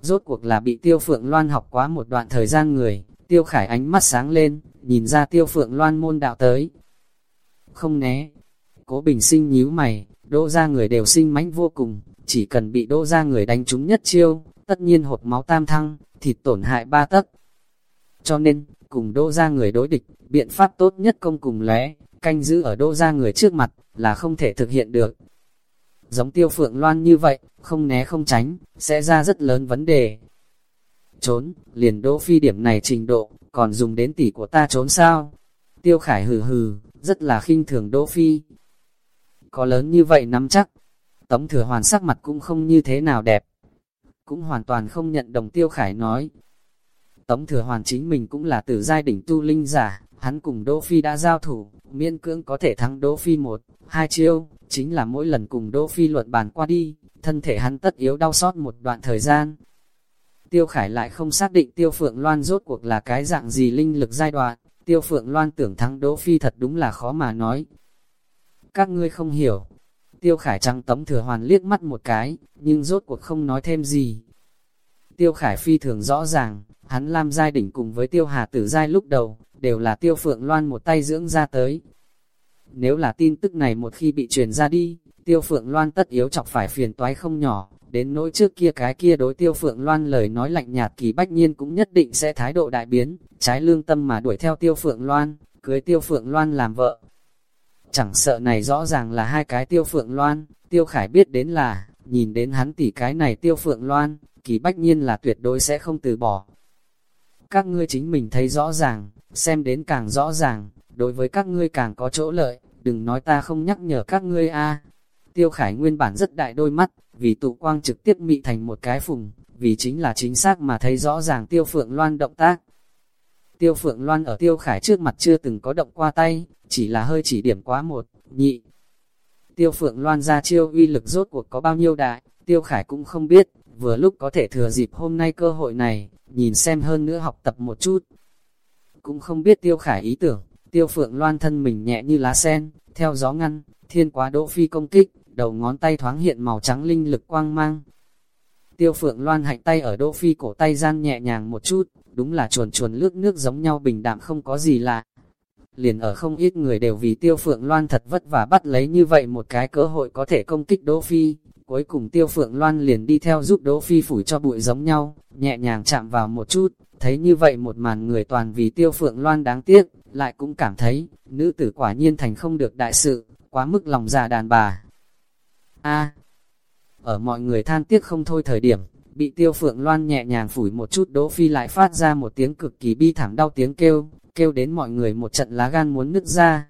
rốt cuộc là bị Tiêu Phượng Loan học quá một đoạn thời gian người, Tiêu Khải ánh mắt sáng lên, nhìn ra Tiêu Phượng Loan môn đạo tới. Không né. Cố Bình Sinh nhíu mày, đỗ ra người đều sinh mánh vô cùng, chỉ cần bị đỗ ra người đánh trúng nhất chiêu, tất nhiên hột máu tam thăng, thịt tổn hại ba tấc. Cho nên, cùng đỗ ra người đối địch, biện pháp tốt nhất công cùng lé, canh giữ ở đỗ ra người trước mặt, là không thể thực hiện được. Giống tiêu phượng loan như vậy, không né không tránh, sẽ ra rất lớn vấn đề. Trốn, liền đỗ phi điểm này trình độ, còn dùng đến tỷ của ta trốn sao? Tiêu khải hừ hừ, rất là khinh thường đỗ phi. Có lớn như vậy nắm chắc, tống thừa hoàn sắc mặt cũng không như thế nào đẹp. Cũng hoàn toàn không nhận đồng tiêu khải nói. Tống thừa hoàn chính mình cũng là tử giai đỉnh tu linh giả, hắn cùng Đỗ Phi đã giao thủ, miễn cưỡng có thể thắng Đỗ Phi một, hai chiêu, chính là mỗi lần cùng Đỗ Phi luận bàn qua đi, thân thể hắn tất yếu đau xót một đoạn thời gian. Tiêu Khải lại không xác định Tiêu Phượng Loan rốt cuộc là cái dạng gì linh lực giai đoạn, Tiêu Phượng Loan tưởng thắng Đỗ Phi thật đúng là khó mà nói. Các ngươi không hiểu. Tiêu Khải trăng tấm thừa hoàn liếc mắt một cái, nhưng rốt cuộc không nói thêm gì. Tiêu Khải phi thường rõ ràng, hắn Lam Giai đỉnh cùng với Tiêu Hà Tử Giai lúc đầu, đều là Tiêu Phượng Loan một tay dưỡng ra tới. Nếu là tin tức này một khi bị truyền ra đi, Tiêu Phượng Loan tất yếu chọc phải phiền toái không nhỏ, đến nỗi trước kia cái kia đối Tiêu Phượng Loan lời nói lạnh nhạt kỳ bách nhiên cũng nhất định sẽ thái độ đại biến, trái lương tâm mà đuổi theo Tiêu Phượng Loan, cưới Tiêu Phượng Loan làm vợ. Chẳng sợ này rõ ràng là hai cái Tiêu Phượng Loan, Tiêu Khải biết đến là, nhìn đến hắn tỉ cái này Tiêu Phượng Loan, kỳ bách nhiên là tuyệt đối sẽ không từ bỏ. Các ngươi chính mình thấy rõ ràng, xem đến càng rõ ràng, đối với các ngươi càng có chỗ lợi, đừng nói ta không nhắc nhở các ngươi a. Tiêu Khải nguyên bản rất đại đôi mắt, vì tụ quang trực tiếp mị thành một cái phùng, vì chính là chính xác mà thấy rõ ràng Tiêu Phượng Loan động tác. Tiêu Phượng Loan ở Tiêu Khải trước mặt chưa từng có động qua tay, chỉ là hơi chỉ điểm quá một, nhị. Tiêu Phượng Loan ra chiêu uy lực rốt cuộc có bao nhiêu đại, Tiêu Khải cũng không biết, vừa lúc có thể thừa dịp hôm nay cơ hội này, nhìn xem hơn nữa học tập một chút. Cũng không biết Tiêu Khải ý tưởng, Tiêu Phượng Loan thân mình nhẹ như lá sen, theo gió ngăn, thiên quá đỗ phi công kích, đầu ngón tay thoáng hiện màu trắng linh lực quang mang. Tiêu Phượng Loan hạnh tay ở đỗ phi cổ tay gian nhẹ nhàng một chút, đúng là chuồn chuồn lướt nước giống nhau bình đạm không có gì lạ. Liền ở không ít người đều vì Tiêu Phượng Loan thật vất vả bắt lấy như vậy một cái cơ hội có thể công kích Đỗ Phi, cuối cùng Tiêu Phượng Loan liền đi theo giúp Đỗ Phi phủi cho bụi giống nhau, nhẹ nhàng chạm vào một chút, thấy như vậy một màn người toàn vì Tiêu Phượng Loan đáng tiếc, lại cũng cảm thấy, nữ tử quả nhiên thành không được đại sự, quá mức lòng già đàn bà. A. ở mọi người than tiếc không thôi thời điểm, bị Tiêu Phượng Loan nhẹ nhàng phủi một chút Đỗ Phi lại phát ra một tiếng cực kỳ bi thảm đau tiếng kêu, kêu đến mọi người một trận lá gan muốn nứt ra.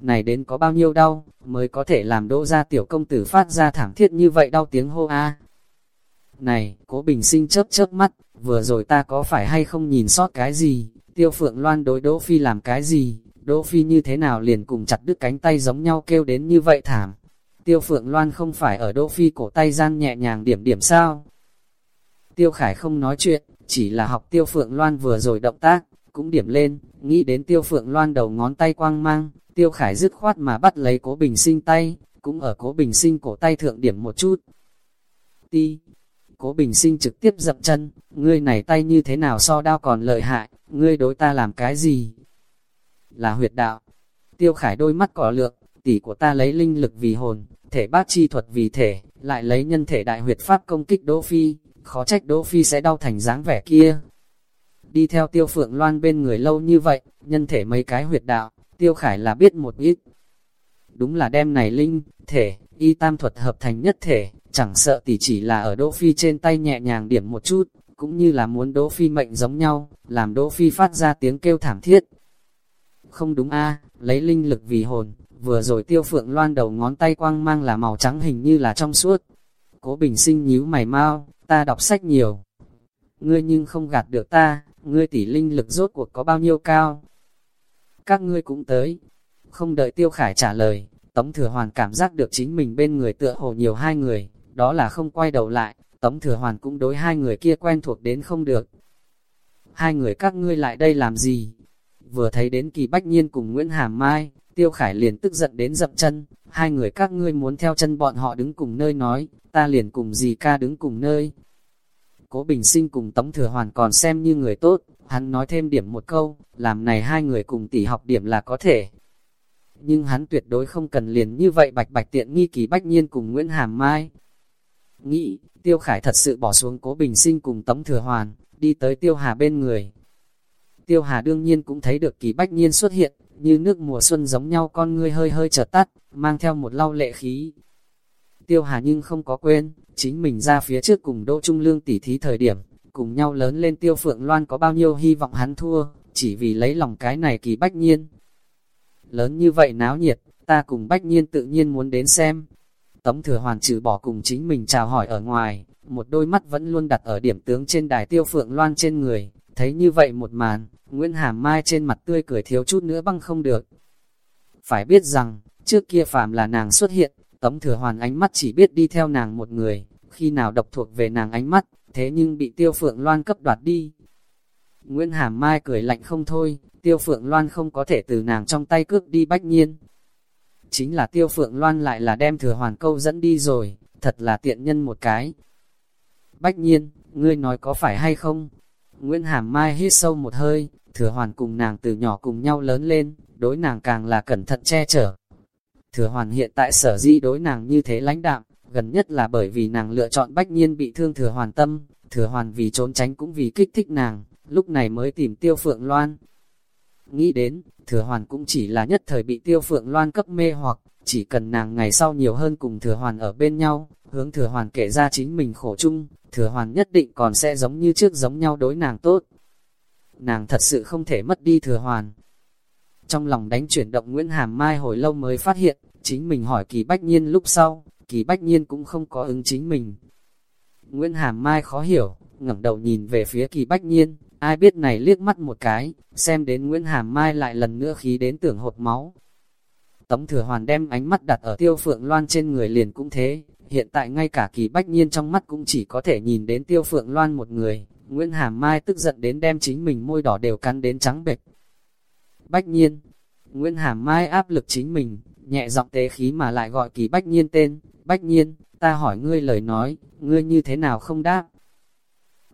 Này đến có bao nhiêu đau, mới có thể làm đỗ ra tiểu công tử phát ra thảm thiết như vậy đau tiếng hô a. Này, cố bình sinh chớp chớp mắt, vừa rồi ta có phải hay không nhìn sót cái gì, tiêu phượng loan đối Đỗ Phi làm cái gì, Đỗ Phi như thế nào liền cùng chặt đứt cánh tay giống nhau kêu đến như vậy thảm. Tiêu phượng loan không phải ở Đỗ Phi cổ tay gian nhẹ nhàng điểm điểm sao. Tiêu Khải không nói chuyện, chỉ là học Tiêu Phượng Loan vừa rồi động tác, cũng điểm lên, nghĩ đến Tiêu Phượng Loan đầu ngón tay quang mang, Tiêu Khải dứt khoát mà bắt lấy cố bình sinh tay, cũng ở cố bình sinh cổ tay thượng điểm một chút. Ti, cố bình sinh trực tiếp dập chân, ngươi này tay như thế nào so đao còn lợi hại, ngươi đối ta làm cái gì? Là huyệt đạo. Tiêu Khải đôi mắt cỏ lượng, tỷ của ta lấy linh lực vì hồn, thể bát chi thuật vì thể, lại lấy nhân thể đại huyệt pháp công kích Đỗ Phi, khó trách Đỗ Phi sẽ đau thành dáng vẻ kia. Đi theo Tiêu Phượng Loan bên người lâu như vậy, nhân thể mấy cái huyệt đạo, Tiêu Khải là biết một ít. Đúng là đem này linh, thể, y tam thuật hợp thành nhất thể, chẳng sợ tỷ chỉ là ở Đỗ Phi trên tay nhẹ nhàng điểm một chút, cũng như là muốn Đỗ Phi mệnh giống nhau, làm Đỗ Phi phát ra tiếng kêu thảm thiết. Không đúng a lấy linh lực vì hồn, vừa rồi tiêu phượng loan đầu ngón tay quang mang là màu trắng hình như là trong suốt. Cố bình sinh nhíu mày mau, ta đọc sách nhiều. Ngươi nhưng không gạt được ta, ngươi tỷ linh lực rốt cuộc có bao nhiêu cao. Các ngươi cũng tới. Không đợi tiêu khải trả lời, Tống Thừa Hoàn cảm giác được chính mình bên người tựa hồ nhiều hai người, đó là không quay đầu lại, Tống Thừa Hoàn cũng đối hai người kia quen thuộc đến không được. Hai người các ngươi lại đây làm gì? Vừa thấy đến kỳ bách nhiên cùng Nguyễn Hàm Mai, Tiêu Khải liền tức giận đến dập chân, hai người các ngươi muốn theo chân bọn họ đứng cùng nơi nói, ta liền cùng dì ca đứng cùng nơi. Cố Bình Sinh cùng Tống Thừa Hoàn còn xem như người tốt, hắn nói thêm điểm một câu, làm này hai người cùng tỷ học điểm là có thể. nhưng hắn tuyệt đối không cần liền như vậy bạch bạch tiện nghi kỳ bách nhiên cùng Nguyễn Hàm Mai. Nghĩ, Tiêu Khải thật sự bỏ xuống cố bình sinh cùng Tống Thừa Hoàn, đi tới Tiêu Hà bên người. Tiêu Hà đương nhiên cũng thấy được kỳ bách nhiên xuất hiện, như nước mùa xuân giống nhau con ngươi hơi hơi trở tắt, mang theo một lau lệ khí. Tiêu Hà nhưng không có quên, chính mình ra phía trước cùng Đỗ Trung Lương tỉ thí thời điểm, cùng nhau lớn lên Tiêu Phượng Loan có bao nhiêu hy vọng hắn thua, chỉ vì lấy lòng cái này kỳ bách nhiên. Lớn như vậy náo nhiệt, ta cùng bách nhiên tự nhiên muốn đến xem. Tống thừa hoàn trừ bỏ cùng chính mình chào hỏi ở ngoài, một đôi mắt vẫn luôn đặt ở điểm tướng trên đài Tiêu Phượng Loan trên người, thấy như vậy một màn, Nguyễn Hàm Mai trên mặt tươi cười thiếu chút nữa băng không được. Phải biết rằng, trước kia phạm là nàng xuất hiện, Tống thừa hoàn ánh mắt chỉ biết đi theo nàng một người, khi nào độc thuộc về nàng ánh mắt, thế nhưng bị tiêu phượng loan cấp đoạt đi. Nguyễn Hàm Mai cười lạnh không thôi, tiêu phượng loan không có thể từ nàng trong tay cướp đi bách nhiên. Chính là tiêu phượng loan lại là đem thừa hoàn câu dẫn đi rồi, thật là tiện nhân một cái. Bách nhiên, ngươi nói có phải hay không? Nguyễn Hàm Mai hít sâu một hơi, thừa hoàn cùng nàng từ nhỏ cùng nhau lớn lên, đối nàng càng là cẩn thận che chở. Thừa hoàn hiện tại sở dĩ đối nàng như thế lãnh đạm, gần nhất là bởi vì nàng lựa chọn bách nhiên bị thương thừa hoàn tâm, thừa hoàn vì trốn tránh cũng vì kích thích nàng, lúc này mới tìm tiêu phượng loan. Nghĩ đến, thừa hoàn cũng chỉ là nhất thời bị tiêu phượng loan cấp mê hoặc, chỉ cần nàng ngày sau nhiều hơn cùng thừa hoàn ở bên nhau, hướng thừa hoàn kể ra chính mình khổ chung, thừa hoàn nhất định còn sẽ giống như trước giống nhau đối nàng tốt. Nàng thật sự không thể mất đi thừa hoàn. Trong lòng đánh chuyển động Nguyễn Hàm Mai hồi lâu mới phát hiện, chính mình hỏi kỳ bách nhiên lúc sau, kỳ bách nhiên cũng không có ứng chính mình. Nguyễn Hàm Mai khó hiểu, ngẩng đầu nhìn về phía kỳ bách nhiên, ai biết này liếc mắt một cái, xem đến Nguyễn Hàm Mai lại lần nữa khí đến tưởng hột máu. Tống thừa hoàn đem ánh mắt đặt ở tiêu phượng loan trên người liền cũng thế, hiện tại ngay cả kỳ bách nhiên trong mắt cũng chỉ có thể nhìn đến tiêu phượng loan một người, Nguyễn Hàm Mai tức giận đến đem chính mình môi đỏ đều cắn đến trắng bệch. Bách nhiên, Nguyễn Hàm Mai áp lực chính mình, nhẹ giọng tế khí mà lại gọi kỳ bách nhiên tên, bách nhiên, ta hỏi ngươi lời nói, ngươi như thế nào không đáp?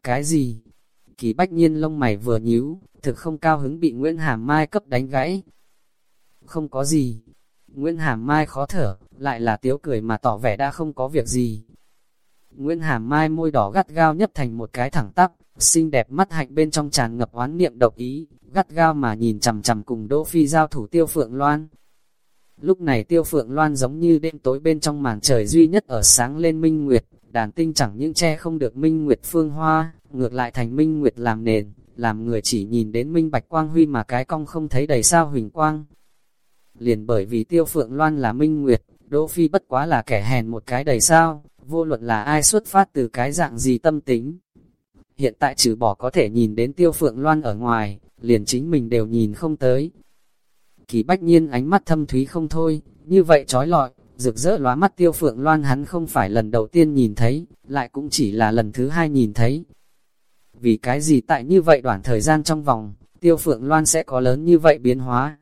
Cái gì? Kỳ bách nhiên lông mày vừa nhíu, thực không cao hứng bị Nguyễn Hàm Mai cấp đánh gãy. Không có gì. Nguyễn Hàm Mai khó thở, lại là tiếu cười mà tỏ vẻ đã không có việc gì. Nguyễn Hàm Mai môi đỏ gắt gao nhấp thành một cái thẳng tắp, xinh đẹp mắt hạnh bên trong tràn ngập oán niệm độc ý, gắt gao mà nhìn chằm chằm cùng Đỗ Phi giao thủ tiêu phượng loan. Lúc này tiêu phượng loan giống như đêm tối bên trong màn trời duy nhất ở sáng lên minh nguyệt, đàn tinh chẳng những che không được minh nguyệt phương hoa, ngược lại thành minh nguyệt làm nền, làm người chỉ nhìn đến minh bạch quang huy mà cái cong không thấy đầy sao huỳnh quang. Liền bởi vì tiêu phượng loan là minh nguyệt, Đỗ Phi bất quá là kẻ hèn một cái đầy sao, vô luận là ai xuất phát từ cái dạng gì tâm tính. Hiện tại trừ bỏ có thể nhìn đến tiêu phượng loan ở ngoài, liền chính mình đều nhìn không tới, Kỳ bách nhiên ánh mắt thâm thúy không thôi, như vậy trói lọi, rực rỡ lóa mắt tiêu phượng loan hắn không phải lần đầu tiên nhìn thấy, lại cũng chỉ là lần thứ hai nhìn thấy. Vì cái gì tại như vậy đoạn thời gian trong vòng, tiêu phượng loan sẽ có lớn như vậy biến hóa.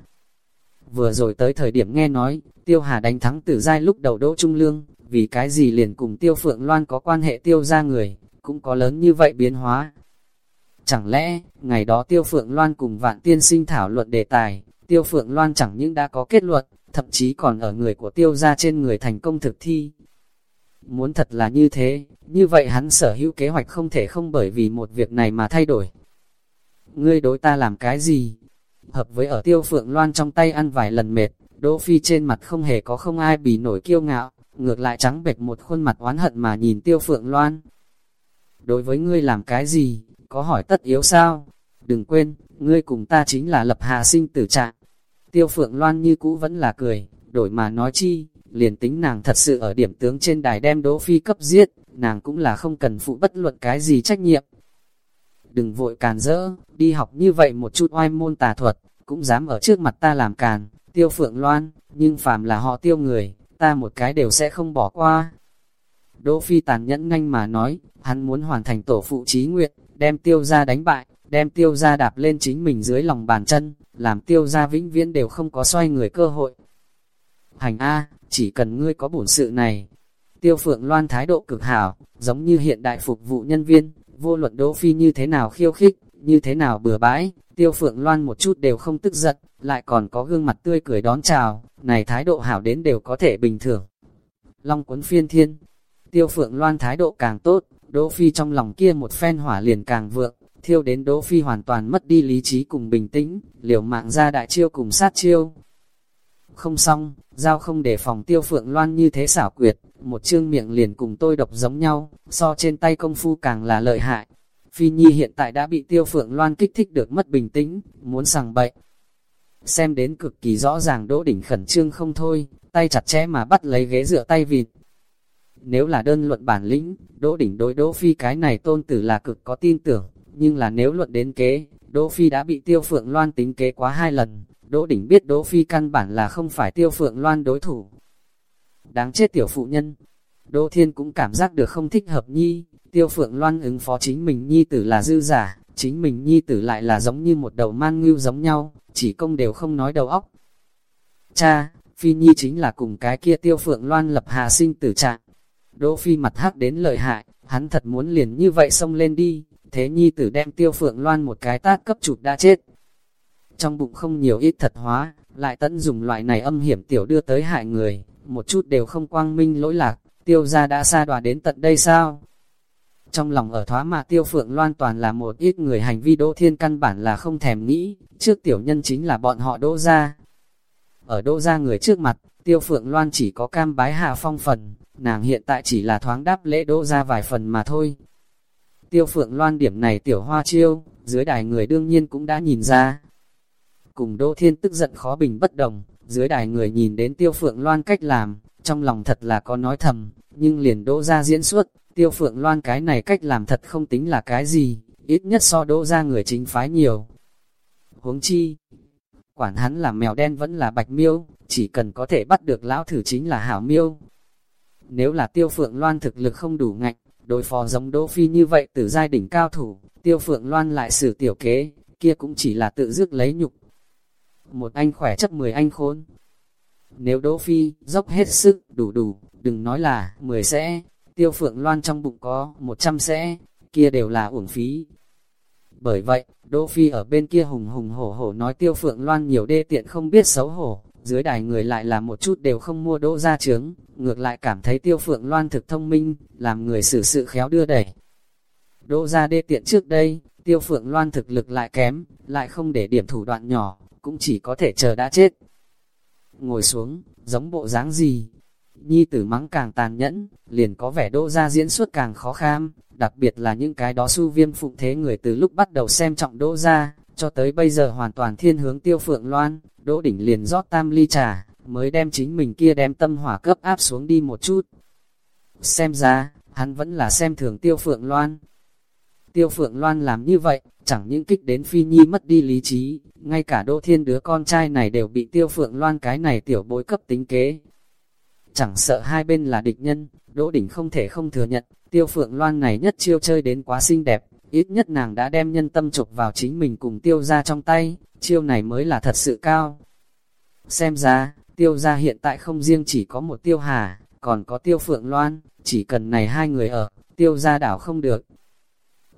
Vừa rồi tới thời điểm nghe nói, tiêu hà đánh thắng tử giai lúc đầu đỗ trung lương, vì cái gì liền cùng tiêu phượng loan có quan hệ tiêu ra người, cũng có lớn như vậy biến hóa. Chẳng lẽ, ngày đó tiêu phượng loan cùng vạn tiên sinh thảo luận đề tài, Tiêu Phượng Loan chẳng những đã có kết luận, thậm chí còn ở người của tiêu gia trên người thành công thực thi. Muốn thật là như thế, như vậy hắn sở hữu kế hoạch không thể không bởi vì một việc này mà thay đổi. Ngươi đối ta làm cái gì? Hợp với ở tiêu phượng loan trong tay ăn vài lần mệt, Đỗ Phi trên mặt không hề có không ai bị nổi kiêu ngạo, ngược lại trắng bệch một khuôn mặt oán hận mà nhìn tiêu phượng loan. Đối với ngươi làm cái gì, có hỏi tất yếu sao? Đừng quên, ngươi cùng ta chính là lập hạ sinh tử trạng. Tiêu Phượng Loan như cũ vẫn là cười, đổi mà nói chi, liền tính nàng thật sự ở điểm tướng trên đài đem Đỗ Phi cấp giết, nàng cũng là không cần phụ bất luận cái gì trách nhiệm. Đừng vội càn rỡ, đi học như vậy một chút oai môn tà thuật, cũng dám ở trước mặt ta làm càn, tiêu phượng loan, nhưng phàm là họ tiêu người, ta một cái đều sẽ không bỏ qua. Đỗ Phi tàn nhẫn nhanh mà nói, hắn muốn hoàn thành tổ phụ trí nguyện, đem tiêu ra đánh bại, đem tiêu ra đạp lên chính mình dưới lòng bàn chân, làm tiêu ra vĩnh viễn đều không có xoay người cơ hội. Hành A, chỉ cần ngươi có bổn sự này. Tiêu phượng loan thái độ cực hảo, giống như hiện đại phục vụ nhân viên, vô luận Đỗ Phi như thế nào khiêu khích, như thế nào bừa bãi, tiêu phượng loan một chút đều không tức giận, lại còn có gương mặt tươi cười đón chào, này thái độ hảo đến đều có thể bình thường. Long cuốn phiên thiên, tiêu phượng loan thái độ càng tốt, Đỗ Phi trong lòng kia một phen hỏa liền càng vượng, thiêu đến Đỗ Phi hoàn toàn mất đi lý trí cùng bình tĩnh, liều mạng ra đại chiêu cùng sát chiêu. Không xong, giao không để phòng tiêu phượng loan như thế xảo quyệt, một chương miệng liền cùng tôi độc giống nhau, so trên tay công phu càng là lợi hại. Phi Nhi hiện tại đã bị tiêu phượng loan kích thích được mất bình tĩnh, muốn sằng bậy. Xem đến cực kỳ rõ ràng đỗ đỉnh khẩn trương không thôi, tay chặt chẽ mà bắt lấy ghế dựa tay vịt. Nếu là đơn luận bản lĩnh, đỗ đỉnh đối đỗ phi cái này tôn tử là cực có tin tưởng, nhưng là nếu luận đến kế, đỗ phi đã bị tiêu phượng loan tính kế quá hai lần, đỗ đỉnh biết đỗ phi căn bản là không phải tiêu phượng loan đối thủ. Đáng chết tiểu phụ nhân, đỗ thiên cũng cảm giác được không thích hợp nhi, tiêu phượng loan ứng phó chính mình nhi tử là dư giả, chính mình nhi tử lại là giống như một đầu man ngưu giống nhau, chỉ công đều không nói đầu óc. Cha, Phi Nhi chính là cùng cái kia tiêu phượng loan lập hà sinh tử trạng. Đỗ Phi mặt hắc đến lợi hại, hắn thật muốn liền như vậy xông lên đi, thế Nhi tử đem tiêu phượng loan một cái tát cấp chụp đã chết. Trong bụng không nhiều ít thật hóa, lại tận dùng loại này âm hiểm tiểu đưa tới hại người, một chút đều không quang minh lỗi lạc, tiêu gia đã xa đòa đến tận đây sao? Trong lòng ở thoá mà tiêu phượng loan toàn là một ít người hành vi đỗ thiên căn bản là không thèm nghĩ, trước tiểu nhân chính là bọn họ đỗ ra. Ở đỗ ra người trước mặt, tiêu phượng loan chỉ có cam bái hạ phong phần, nàng hiện tại chỉ là thoáng đáp lễ đỗ ra vài phần mà thôi. Tiêu phượng loan điểm này tiểu hoa chiêu, dưới đài người đương nhiên cũng đã nhìn ra. Cùng đỗ thiên tức giận khó bình bất đồng, dưới đài người nhìn đến tiêu phượng loan cách làm, trong lòng thật là có nói thầm, nhưng liền đỗ ra diễn xuất, Tiêu phượng loan cái này cách làm thật không tính là cái gì, ít nhất so đỗ ra người chính phái nhiều. Huống chi, quản hắn là mèo đen vẫn là bạch miêu, chỉ cần có thể bắt được lão thử chính là hảo miêu. Nếu là tiêu phượng loan thực lực không đủ ngạnh, đối phó giống đỗ phi như vậy từ giai đỉnh cao thủ, tiêu phượng loan lại xử tiểu kế, kia cũng chỉ là tự dứt lấy nhục. Một anh khỏe chấp mười anh khốn. Nếu đỗ phi, dốc hết sức, đủ đủ, đừng nói là, mười sẽ, tiêu phượng loan trong bụng có một trăm sẽ, kia đều là uổng phí. Bởi vậy, Đỗ Phi ở bên kia hùng hùng hổ hổ nói tiêu phượng loan nhiều đê tiện không biết xấu hổ, dưới đài người lại là một chút đều không mua đỗ ra trướng, ngược lại cảm thấy tiêu phượng loan thực thông minh, làm người xử sự khéo đưa đẩy. Đỗ ra đê tiện trước đây, tiêu phượng loan thực lực lại kém, lại không để điểm thủ đoạn nhỏ, cũng chỉ có thể chờ đã chết. Ngồi xuống, giống bộ dáng gì, nhi tử mắng càng tàn nhẫn, liền có vẻ đỗ ra diễn xuất càng khó kham, đặc biệt là những cái đó su viêm phụng thế người từ lúc bắt đầu xem trọng đỗ ra, cho tới bây giờ hoàn toàn thiên hướng tiêu phượng loan, đỗ đỉnh liền rót tam ly trà, mới đem chính mình kia đem tâm hỏa cấp áp xuống đi một chút. Xem ra, hắn vẫn là xem thường tiêu phượng loan. Tiêu phượng loan làm như vậy, chẳng những kích đến phi nhi mất đi lý trí, ngay cả đỗ thiên đứa con trai này đều bị tiêu phượng loan cái này tiểu bối cấp tính kế, chẳng sợ hai bên là địch nhân, Đỗ Đỉnh không thể không thừa nhận, tiêu phượng loan này nhất chiêu chơi đến quá xinh đẹp, ít nhất nàng đã đem nhân tâm trục vào chính mình cùng tiêu ra trong tay, chiêu này mới là thật sự cao. Xem ra, tiêu ra hiện tại không riêng chỉ có một tiêu hà, còn có tiêu phượng loan, chỉ cần này hai người ở, tiêu ra đảo không được.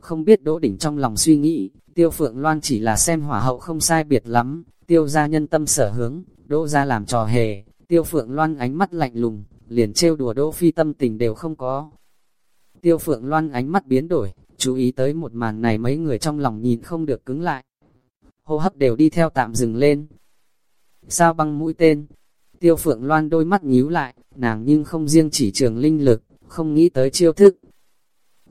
Không biết Đỗ Đỉnh trong lòng suy nghĩ, tiêu phượng loan chỉ là xem hỏa hậu không sai biệt lắm, tiêu ra nhân tâm sở hướng, Đỗ ra làm trò hề, Tiêu Phượng Loan ánh mắt lạnh lùng, liền trêu đùa Đỗ Phi tâm tình đều không có. Tiêu Phượng Loan ánh mắt biến đổi, chú ý tới một màn này mấy người trong lòng nhìn không được cứng lại. Hô hấp đều đi theo tạm dừng lên. Sao băng mũi tên? Tiêu Phượng Loan đôi mắt nhíu lại, nàng nhưng không riêng chỉ trường linh lực, không nghĩ tới chiêu thức.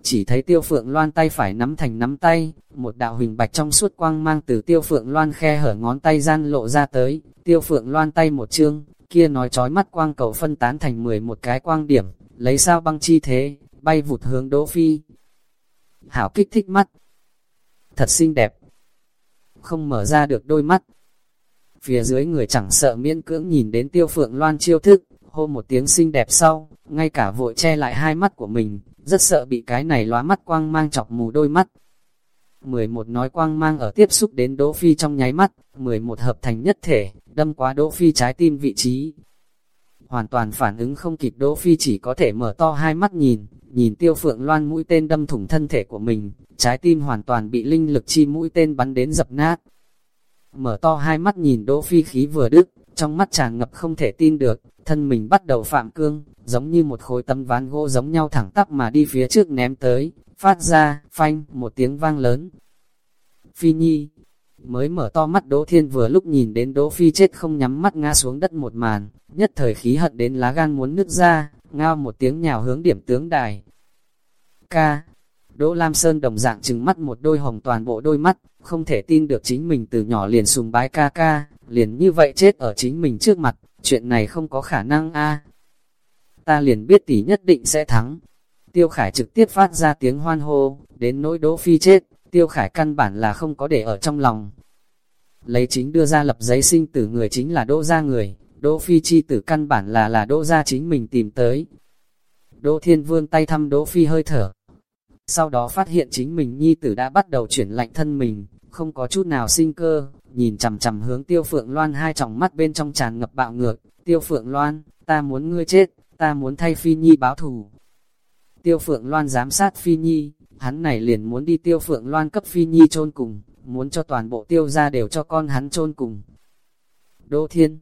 Chỉ thấy Tiêu Phượng Loan tay phải nắm thành nắm tay, một đạo hình bạch trong suốt quang mang từ Tiêu Phượng Loan khe hở ngón tay gian lộ ra tới, Tiêu Phượng Loan tay một chương, kia nói trói mắt quang cầu phân tán thành 11 cái quang điểm, lấy sao băng chi thế, bay vụt hướng Đỗ Phi. Hảo kích thích mắt. Thật xinh đẹp. Không mở ra được đôi mắt. Phía dưới người chẳng sợ miễn cưỡng nhìn đến tiêu phượng loan chiêu thức, hô một tiếng xinh đẹp sau, ngay cả vội che lại hai mắt của mình, rất sợ bị cái này lóa mắt quang mang chọc mù đôi mắt. 11 nói quang mang ở tiếp xúc đến Đỗ Phi trong nháy mắt, 11 hợp thành nhất thể, đâm quá Đỗ Phi trái tim vị trí. Hoàn toàn phản ứng không kịp Đỗ Phi chỉ có thể mở to hai mắt nhìn, nhìn tiêu phượng loan mũi tên đâm thủng thân thể của mình, trái tim hoàn toàn bị linh lực chi mũi tên bắn đến dập nát. mở to hai mắt nhìn Đỗ Phi khí vừa đứt, trong mắt chàng ngập không thể tin được, thân mình bắt đầu phạm cương, giống như một khối tấm ván gỗ giống nhau thẳng tắp mà đi phía trước ném tới, phát ra, phanh, một tiếng vang lớn. Phi Nhi, mới mở to mắt Đỗ Thiên vừa lúc nhìn đến Đỗ Phi chết không nhắm mắt ngã xuống đất một màn, nhất thời khí hận đến lá gan muốn nứt ra, ngao một tiếng nhào hướng điểm tướng đài. Ca, Đỗ Lam Sơn đồng dạng trừng mắt một đôi hồng toàn bộ đôi mắt, không thể tin được chính mình từ nhỏ liền sùng bái ca ca, liền như vậy chết ở chính mình trước mặt, chuyện này không có khả năng a. Ta liền biết tỷ nhất định sẽ thắng. Tiêu Khải trực tiếp phát ra tiếng hoan hô, đến nỗi Đỗ Phi chết, Tiêu Khải căn bản là không có để ở trong lòng. Lấy chính đưa ra lập giấy sinh tử người chính là Đỗ gia người, Đỗ Phi chi tử căn bản là là Đỗ gia chính mình tìm tới. Đỗ Thiên Vương tay thăm Đỗ Phi hơi thở. Sau đó phát hiện chính mình nhi tử đã bắt đầu chuyển lạnh thân mình, không có chút nào sinh cơ, nhìn chằm chằm hướng Tiêu Phượng Loan hai tròng mắt bên trong tràn ngập bạo ngược, Tiêu Phượng Loan, ta muốn ngươi chết, ta muốn thay Phi Nhi báo thù. Tiêu Phượng Loan giám sát Phi Nhi, hắn này liền muốn đi Tiêu Phượng Loan cấp Phi Nhi chôn cùng, muốn cho toàn bộ tiêu ra đều cho con hắn chôn cùng. Đỗ Thiên,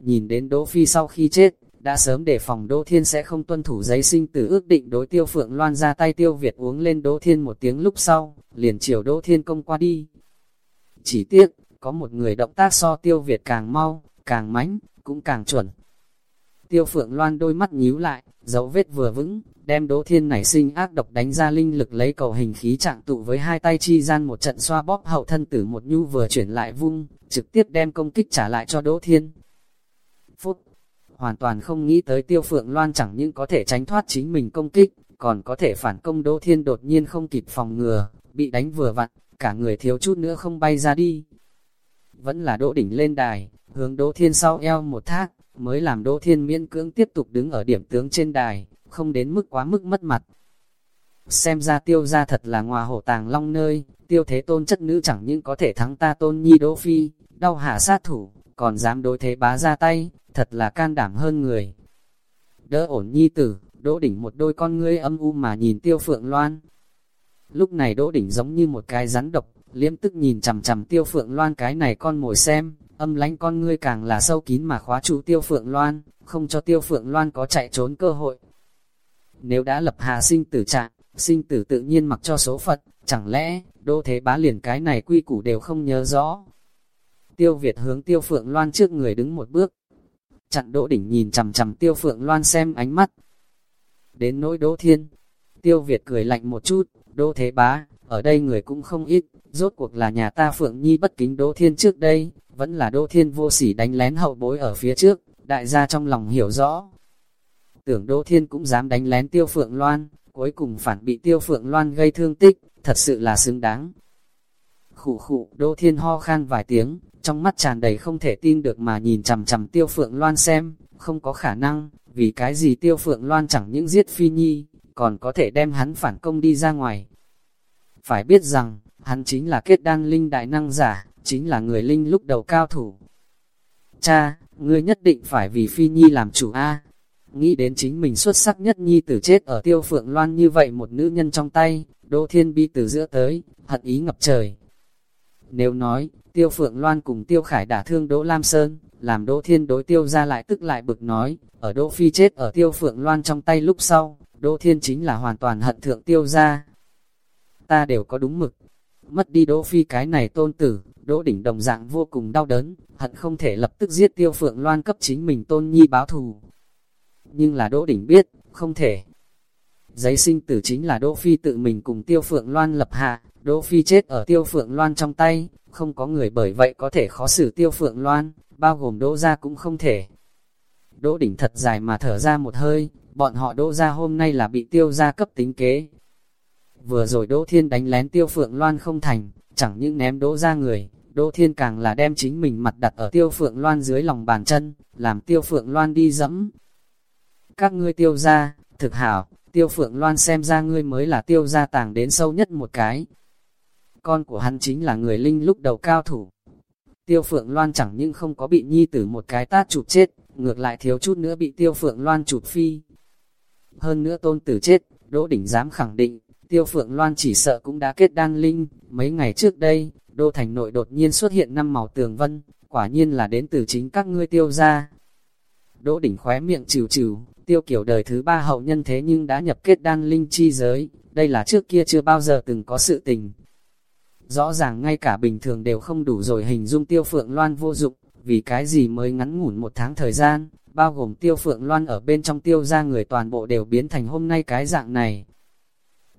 nhìn đến Đỗ Phi sau khi chết, đã sớm để phòng Đỗ Thiên sẽ không tuân thủ giấy sinh tử ước định đối Tiêu Phượng Loan ra tay Tiêu Việt uống lên Đỗ Thiên một tiếng lúc sau, liền chiều Đỗ Thiên công qua đi. Chỉ tiếc, có một người động tác so Tiêu Việt càng mau, càng mãnh, cũng càng chuẩn. Tiêu Phượng Loan đôi mắt nhíu lại, dấu vết vừa vững, đem Đỗ Thiên nảy sinh ác độc đánh ra linh lực lấy cầu hình khí trạng tụ với hai tay chi gian một trận xoa bóp hậu thân tử một nhu vừa chuyển lại vung, trực tiếp đem công kích trả lại cho Đỗ Thiên. Phút, hoàn toàn không nghĩ tới Tiêu Phượng Loan chẳng những có thể tránh thoát chính mình công kích, còn có thể phản công Đỗ Thiên đột nhiên không kịp phòng ngừa, bị đánh vừa vặn, cả người thiếu chút nữa không bay ra đi. Vẫn là Đỗ Đỉnh lên đài, hướng Đỗ Thiên sau eo một thác, mới làm Đỗ Thiên miễn cưỡng tiếp tục đứng ở điểm tướng trên đài, không đến mức quá mức mất mặt. Xem ra tiêu ra thật là ngòa hổ tàng long nơi, tiêu thế tôn chất nữ chẳng những có thể thắng ta tôn nhi Đỗ Phi, đau hạ sát thủ, còn dám đối thế bá ra tay, thật là can đảm hơn người. Đỡ ổn nhi tử, Đỗ Đỉnh một đôi con ngươi âm u mà nhìn tiêu phượng loan. Lúc này Đỗ Đỉnh giống như một cái rắn độc, liếm tức nhìn chằm chằm tiêu phượng loan cái này con mồi xem, âm lánh con ngươi càng là sâu kín mà khóa trụ tiêu phượng loan, không cho tiêu phượng loan có chạy trốn cơ hội. Nếu đã lập hà sinh tử trạng, sinh tử tự nhiên mặc cho số Phật, chẳng lẽ, đô thế bá liền cái này quy củ đều không nhớ rõ. Tiêu Việt hướng tiêu phượng loan trước người đứng một bước, chặn đỗ đỉnh nhìn chằm chằm tiêu phượng loan xem ánh mắt. Đến nỗi đỗ thiên, tiêu Việt cười lạnh một chút, đô thế bá, ở đây người cũng không ít, rốt cuộc là nhà ta phượng nhi bất kính đỗ thiên trước đây, vẫn là đỗ thiên vô sỉ đánh lén hậu bối ở phía trước, đại gia trong lòng hiểu rõ. Tưởng đỗ thiên cũng dám đánh lén tiêu phượng loan, cuối cùng phản bị tiêu phượng loan gây thương tích, thật sự là xứng đáng. Khủ khủ, đỗ thiên ho khan vài tiếng, trong mắt tràn đầy không thể tin được mà nhìn chằm chằm tiêu phượng loan xem, không có khả năng, vì cái gì tiêu phượng loan chẳng những giết phi nhi, còn có thể đem hắn phản công đi ra ngoài. Phải biết rằng, hắn chính là kết đan linh đại năng giả, chính là người linh lúc đầu cao thủ. Cha, ngươi nhất định phải vì Phi Nhi làm chủ A. Nghĩ đến chính mình xuất sắc nhất Nhi tử chết ở tiêu phượng loan như vậy một nữ nhân trong tay, Đỗ Thiên Bi từ giữa tới, hận ý ngập trời. Nếu nói, tiêu phượng loan cùng tiêu khải đả thương Đỗ Lam Sơn, làm Đỗ Thiên đối tiêu ra lại tức lại bực nói, ở Đỗ Phi chết ở tiêu phượng loan trong tay lúc sau, Đỗ Thiên chính là hoàn toàn hận thượng tiêu ra. Ta đều có đúng mực, mất đi Đỗ Phi cái này tôn tử, Đỗ Đỉnh đồng dạng vô cùng đau đớn, hận không thể lập tức giết tiêu phượng loan cấp chính mình tôn nhi báo thù. Nhưng là Đỗ Đỉnh biết, không thể. Giấy sinh tử chính là Đỗ Phi tự mình cùng tiêu phượng loan lập hạ, Đỗ Phi chết ở tiêu phượng loan trong tay, không có người bởi vậy có thể khó xử tiêu phượng loan, bao gồm Đỗ gia cũng không thể. Đỗ Đỉnh thật dài mà thở ra một hơi, bọn họ Đỗ gia hôm nay là bị tiêu gia cấp tính kế, Vừa rồi Đỗ Thiên đánh lén tiêu phượng loan không thành, chẳng những ném Đỗ ra người, Đỗ Thiên càng là đem chính mình mặt đặt ở tiêu phượng loan dưới lòng bàn chân, làm tiêu phượng loan đi dẫm. Các ngươi tiêu ra, thực hảo, tiêu phượng loan xem ra ngươi mới là tiêu gia tàng đến sâu nhất một cái. Con của hắn chính là người linh lúc đầu cao thủ. Tiêu phượng loan chẳng những không có bị nhi tử một cái tát chụp chết, ngược lại thiếu chút nữa bị tiêu phượng loan chụp phi. Hơn nữa tôn tử chết, Đỗ Đỉnh dám khẳng định, Tiêu Phượng Loan chỉ sợ cũng đã kết đan linh, mấy ngày trước đây, đô thành nội đột nhiên xuất hiện năm màu tường vân, quả nhiên là đến từ chính các ngươi tiêu gia. Đỗ đỉnh khóe miệng trừ trừ, tiêu kiểu đời thứ ba hậu nhân thế nhưng đã nhập kết đan linh chi giới, đây là trước kia chưa bao giờ từng có sự tình. Rõ ràng ngay cả bình thường đều không đủ rồi hình dung tiêu phượng loan vô dụng, vì cái gì mới ngắn ngủn một tháng thời gian, bao gồm tiêu phượng loan ở bên trong tiêu ra người toàn bộ đều biến thành hôm nay cái dạng này.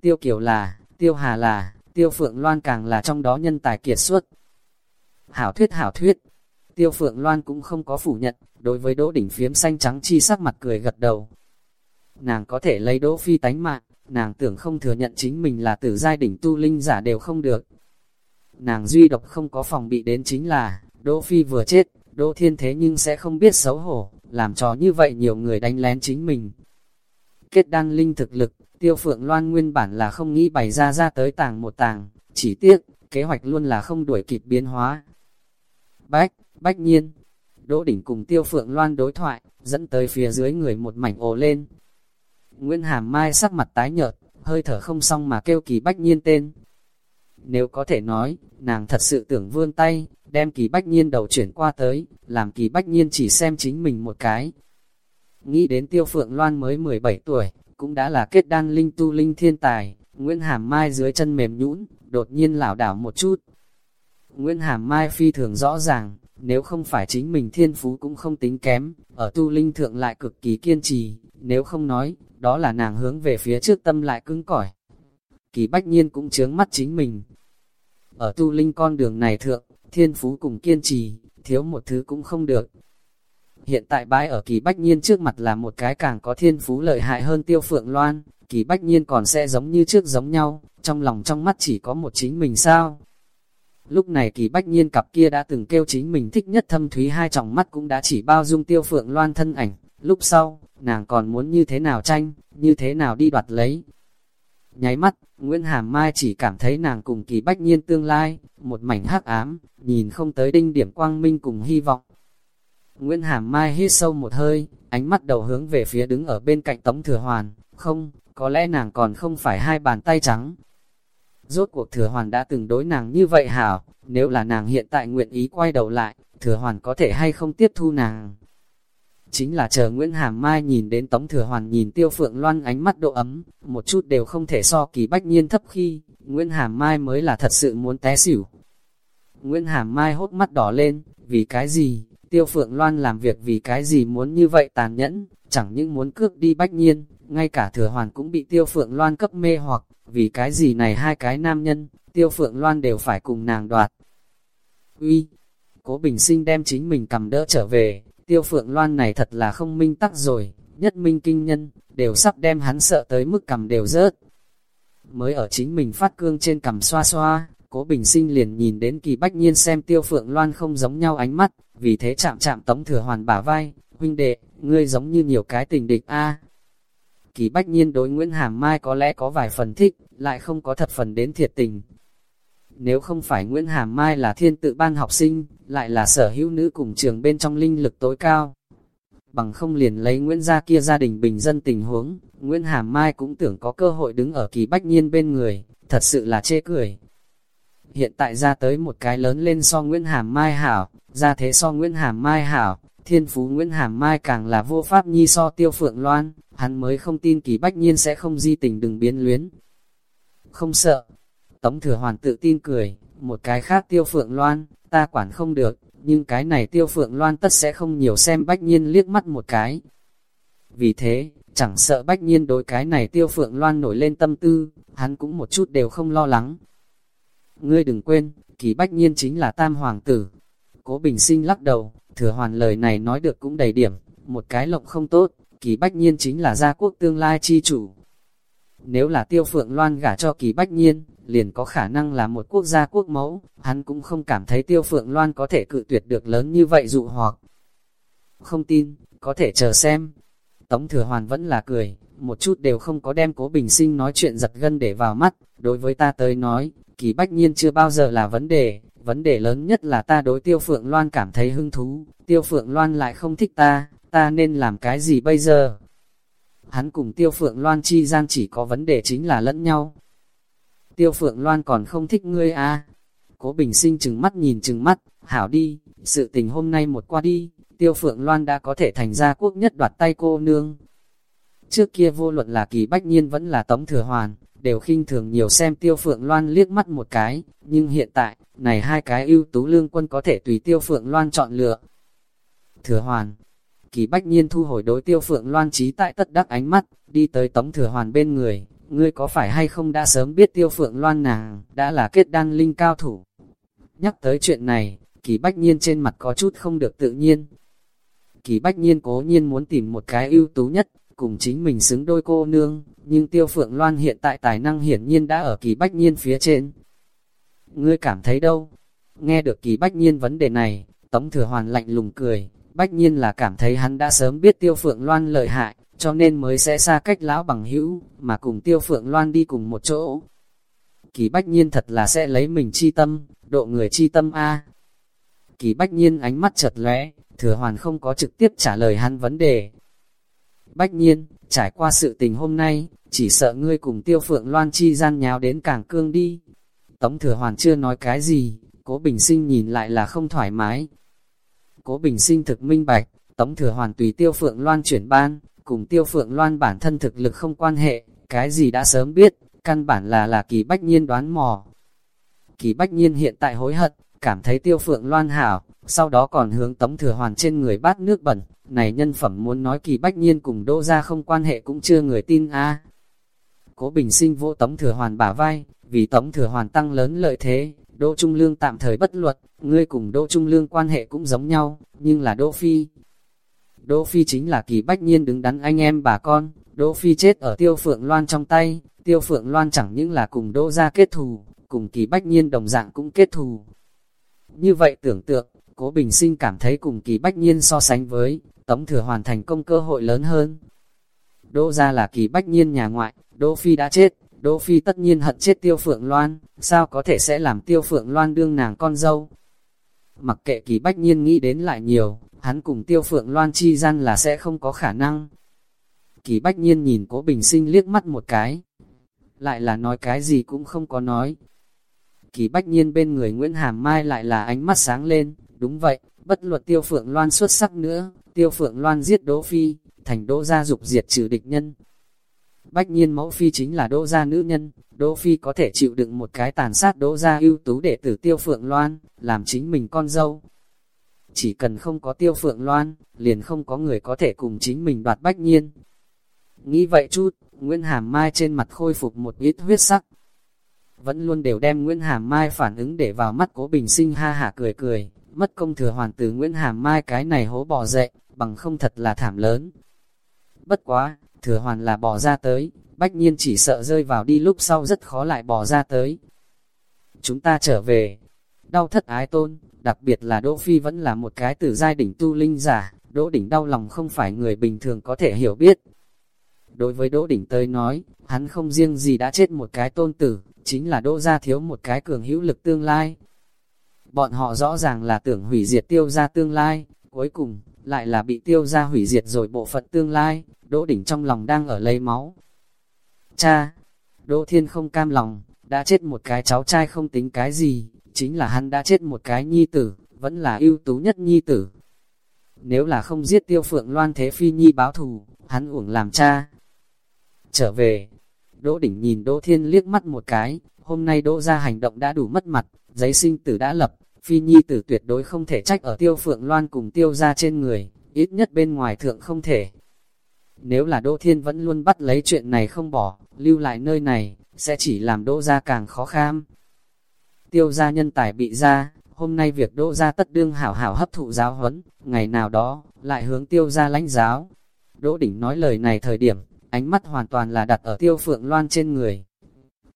Tiêu kiểu là, tiêu hà là, tiêu phượng loan càng là trong đó nhân tài kiệt xuất. Hảo thuyết hảo thuyết, tiêu phượng loan cũng không có phủ nhận, đối với đỗ đỉnh phiếm xanh trắng chi sắc mặt cười gật đầu. Nàng có thể lấy đỗ phi tánh mạng, nàng tưởng không thừa nhận chính mình là tử giai đỉnh tu linh giả đều không được. Nàng duy độc không có phòng bị đến chính là, Đỗ Phi vừa chết, Đỗ Thiên thế nhưng sẽ không biết xấu hổ, làm trò như vậy nhiều người đánh lén chính mình. Kết đan linh thực lực, Tiêu Phượng Loan nguyên bản là không nghĩ bày ra ra tới tàng một tàng, chỉ tiếc, kế hoạch luôn là không đuổi kịp biến hóa. Bách, bách nhiên, Đỗ Đỉnh cùng Tiêu Phượng Loan đối thoại, dẫn tới phía dưới người một mảnh ồ lên. Nguyễn Hàm Mai sắc mặt tái nhợt, hơi thở không xong mà kêu kỳ bách nhiên tên. Nếu có thể nói, nàng thật sự tưởng vươn tay, đem kỳ bách nhiên đầu chuyển qua tới, làm kỳ bách nhiên chỉ xem chính mình một cái. Nghĩ đến tiêu phượng loan mới 17 tuổi, cũng đã là kết đan linh tu linh thiên tài, Nguyễn Hàm Mai dưới chân mềm nhũn, đột nhiên lảo đảo một chút. Nguyễn Hàm Mai phi thường rõ ràng, nếu không phải chính mình thiên phú cũng không tính kém, ở tu linh thượng lại cực kỳ kiên trì, nếu không nói, đó là nàng hướng về phía trước tâm lại cứng cỏi. Kỳ bách nhiên cũng chướng mắt chính mình. Ở tu linh con đường này thượng, thiên phú cùng kiên trì, thiếu một thứ cũng không được. Hiện tại bãi ở kỳ bách nhiên trước mặt là một cái càng có thiên phú lợi hại hơn tiêu phượng loan, kỳ bách nhiên còn sẽ giống như trước giống nhau, trong lòng trong mắt chỉ có một chính mình sao. Lúc này kỳ bách nhiên cặp kia đã từng kêu chính mình thích nhất thâm thúy hai tròng mắt cũng đã chỉ bao dung tiêu phượng loan thân ảnh, lúc sau, nàng còn muốn như thế nào tranh, như thế nào đi đoạt lấy. Nháy mắt, Nguyễn Hàm Mai chỉ cảm thấy nàng cùng kỳ bách nhiên tương lai, một mảnh hắc ám, nhìn không tới đinh điểm quang minh cùng hy vọng. Nguyễn Hàm Mai hít sâu một hơi, ánh mắt đầu hướng về phía đứng ở bên cạnh Tống Thừa Hoàn, không, có lẽ nàng còn không phải hai bàn tay trắng. Rốt cuộc Thừa Hoàn đã từng đối nàng như vậy hảo, nếu là nàng hiện tại nguyện ý quay đầu lại, Thừa Hoàn có thể hay không tiếp thu nàng. Chính là chờ Nguyễn Hàm Mai nhìn đến Tống Thừa Hoàn nhìn Tiêu Phượng Loan ánh mắt độ ấm, một chút đều không thể so kỳ bách nhiên thấp khi, Nguyễn Hàm Mai mới là thật sự muốn té xỉu. Nguyễn Hàm Mai hốt mắt đỏ lên, vì cái gì, Tiêu Phượng Loan làm việc vì cái gì muốn như vậy tàn nhẫn, chẳng những muốn cướp đi bách nhiên, ngay cả thừa hoàn cũng bị Tiêu Phượng Loan cấp mê hoặc, vì cái gì này hai cái nam nhân, Tiêu Phượng Loan đều phải cùng nàng đoạt. Uy, Cố Bình Sinh đem chính mình cầm đỡ trở về, Tiêu Phượng Loan này thật là không minh tắc rồi, nhất minh kinh nhân, đều sắp đem hắn sợ tới mức cầm đều rớt. Mới ở chính mình phát cương trên cầm xoa xoa, cố bình sinh liền nhìn đến kỳ bách nhiên xem Tiêu Phượng Loan không giống nhau ánh mắt, vì thế chạm chạm tống thừa hoàn bả vai, huynh đệ, ngươi giống như nhiều cái tình địch a. Kỳ bách nhiên đối Nguyễn Hàm Mai có lẽ có vài phần thích, lại không có thật phần đến thiệt tình, nếu không phải Nguyễn Hàm Mai là thiên tự ban học sinh, lại là sở hữu nữ cùng trường bên trong linh lực tối cao. Bằng không liền lấy Nguyễn gia kia gia đình bình dân tình huống, Nguyễn Hàm Mai cũng tưởng có cơ hội đứng ở kỳ bách nhiên bên người, thật sự là chê cười. Hiện tại ra tới một cái lớn lên so Nguyễn Hàm Mai hảo, ra thế so Nguyễn Hàm Mai hảo, thiên phú Nguyễn Hàm Mai càng là vô pháp nhi so tiêu phượng loan, hắn mới không tin kỳ bách nhiên sẽ không di tình đừng biến luyến. Không sợ, Tống thừa hoàn tự tin cười, một cái khác tiêu phượng loan, ta quản không được, nhưng cái này tiêu phượng loan tất sẽ không nhiều xem bách nhiên liếc mắt một cái. Vì thế, chẳng sợ bách nhiên đối cái này tiêu phượng loan nổi lên tâm tư, hắn cũng một chút đều không lo lắng. Ngươi đừng quên, kỳ bách nhiên chính là tam hoàng tử. Cố bình sinh lắc đầu, thừa hoàn lời này nói được cũng đầy điểm, một cái lộng không tốt, kỳ bách nhiên chính là gia quốc tương lai chi chủ. Nếu là tiêu phượng loan gả cho kỳ bách nhiên, liền có khả năng là một quốc gia quốc mẫu, hắn cũng không cảm thấy tiêu phượng loan có thể cự tuyệt được lớn như vậy dụ hoặc. Không tin, có thể chờ xem. Tống thừa hoàn vẫn là cười, một chút đều không có đem cố bình sinh nói chuyện giật gân để vào mắt, đối với ta tới nói, kỳ bách nhiên chưa bao giờ là vấn đề, vấn đề lớn nhất là ta đối tiêu phượng loan cảm thấy hứng thú, tiêu phượng loan lại không thích ta, ta nên làm cái gì bây giờ? Hắn cùng tiêu phượng loan chi gian chỉ có vấn đề chính là lẫn nhau, Tiêu Phượng Loan còn không thích ngươi à? Cố Bình Sinh chừng mắt nhìn chừng mắt, hảo đi, sự tình hôm nay một qua đi, Tiêu Phượng Loan đã có thể thành ra quốc nhất đoạt tay cô nương. Trước kia vô luận là kỳ bách nhiên vẫn là tống thừa hoàn, đều khinh thường nhiều xem Tiêu Phượng Loan liếc mắt một cái, nhưng hiện tại, này hai cái ưu tú lương quân có thể tùy Tiêu Phượng Loan chọn lựa. Thừa hoàn, kỳ bách nhiên thu hồi đối Tiêu Phượng Loan trí tại tất đắc ánh mắt, đi tới tống thừa hoàn bên người, ngươi có phải hay không đã sớm biết Tiêu Phượng Loan nàng, đã là kết đan linh cao thủ. Nhắc tới chuyện này, kỳ bách nhiên trên mặt có chút không được tự nhiên. Kỳ bách nhiên cố nhiên muốn tìm một cái ưu tú nhất, cùng chính mình xứng đôi cô nương, nhưng tiêu phượng loan hiện tại tài năng hiển nhiên đã ở kỳ bách nhiên phía trên. Ngươi cảm thấy đâu? Nghe được kỳ bách nhiên vấn đề này, tống thừa hoàn lạnh lùng cười, bách nhiên là cảm thấy hắn đã sớm biết tiêu phượng loan lợi hại, cho nên mới sẽ xa cách lão bằng hữu, mà cùng tiêu phượng loan đi cùng một chỗ. Kỳ bách nhiên thật là sẽ lấy mình chi tâm, độ người chi tâm A. Kỳ bách nhiên ánh mắt chật lóe, thừa hoàn không có trực tiếp trả lời hắn vấn đề. Bách nhiên, trải qua sự tình hôm nay, chỉ sợ ngươi cùng tiêu phượng loan chi gian nháo đến càng cương đi. Tống thừa hoàn chưa nói cái gì, cố bình sinh nhìn lại là không thoải mái. Cố bình sinh thực minh bạch, tống thừa hoàn tùy tiêu phượng loan chuyển ban, cùng tiêu phượng loan bản thân thực lực không quan hệ, cái gì đã sớm biết, căn bản là là kỳ bách nhiên đoán mò. Kỳ bách nhiên hiện tại hối hận, cảm thấy tiêu phượng loan hảo, sau đó còn hướng tống thừa hoàn trên người bát nước bẩn, này nhân phẩm muốn nói kỳ bách nhiên cùng đỗ ra không quan hệ cũng chưa người tin a Cố bình sinh vô tống thừa hoàn bả vai, vì tống thừa hoàn tăng lớn lợi thế, đỗ trung lương tạm thời bất luật, ngươi cùng đỗ trung lương quan hệ cũng giống nhau, nhưng là đỗ phi. Đỗ phi chính là kỳ bách nhiên đứng đắn anh em bà con, đỗ phi chết ở tiêu phượng loan trong tay, tiêu phượng loan chẳng những là cùng đỗ ra kết thù, cùng kỳ bách nhiên đồng dạng cũng kết thù. Như vậy tưởng tượng, cố bình sinh cảm thấy cùng kỳ bách nhiên so sánh với, tống thừa hoàn thành công cơ hội lớn hơn. Đỗ ra là kỳ bách nhiên nhà ngoại, Đỗ Phi đã chết, Đỗ Phi tất nhiên hận chết tiêu phượng loan, sao có thể sẽ làm tiêu phượng loan đương nàng con dâu. Mặc kệ kỳ bách nhiên nghĩ đến lại nhiều, hắn cùng tiêu phượng loan chi gian là sẽ không có khả năng. Kỳ bách nhiên nhìn cố bình sinh liếc mắt một cái, lại là nói cái gì cũng không có nói. Kỳ bách nhiên bên người Nguyễn Hàm Mai lại là ánh mắt sáng lên, đúng vậy, bất luật tiêu phượng loan xuất sắc nữa, tiêu phượng loan giết Đỗ Phi, thành Đỗ gia dục diệt trừ địch nhân. Bách nhiên mẫu Phi chính là Đỗ gia nữ nhân, Đỗ Phi có thể chịu đựng một cái tàn sát Đỗ gia ưu tú để tử tiêu phượng loan, làm chính mình con dâu. Chỉ cần không có tiêu phượng loan, liền không có người có thể cùng chính mình đoạt bách nhiên. Nghĩ vậy chút, Nguyễn Hàm Mai trên mặt khôi phục một ít huyết sắc. Vẫn luôn đều đem Nguyễn Hàm Mai phản ứng để vào mắt cố bình sinh ha hả cười cười, mất công thừa hoàn từ Nguyễn Hàm Mai cái này hố bò dậy, bằng không thật là thảm lớn. Bất quá, thừa hoàn là bò ra tới, bách nhiên chỉ sợ rơi vào đi lúc sau rất khó lại bò ra tới. Chúng ta trở về, đau thất ái tôn, đặc biệt là Đỗ Phi vẫn là một cái từ giai đỉnh tu linh giả, Đỗ đỉnh đau lòng không phải người bình thường có thể hiểu biết. Đối với Đỗ đỉnh tới nói, hắn không riêng gì đã chết một cái tôn tử, chính là Đỗ gia thiếu một cái cường hữu lực tương lai. Bọn họ rõ ràng là tưởng hủy diệt tiêu gia tương lai, cuối cùng, lại là bị tiêu gia hủy diệt rồi bộ phận tương lai, Đỗ đỉnh trong lòng đang ở lấy máu. Cha! Đỗ thiên không cam lòng, đã chết một cái cháu trai không tính cái gì, chính là hắn đã chết một cái nhi tử, vẫn là ưu tú nhất nhi tử. Nếu là không giết tiêu phượng loan thế phi nhi báo thù, hắn uổng làm cha. Trở về, Đỗ đỉnh nhìn Đỗ thiên liếc mắt một cái, hôm nay Đỗ ra hành động đã đủ mất mặt, giấy sinh tử đã lập, phi nhi tử tuyệt đối không thể trách ở tiêu phượng loan cùng tiêu ra trên người, ít nhất bên ngoài thượng không thể. Nếu là Đỗ Thiên vẫn luôn bắt lấy chuyện này không bỏ, lưu lại nơi này, sẽ chỉ làm Đỗ ra càng khó kham. Tiêu gia nhân tài bị ra, hôm nay việc Đỗ ra tất đương hảo hảo hấp thụ giáo huấn, ngày nào đó, lại hướng tiêu gia lãnh giáo. Đỗ Đỉnh nói lời này thời điểm, ánh mắt hoàn toàn là đặt ở tiêu phượng loan trên người.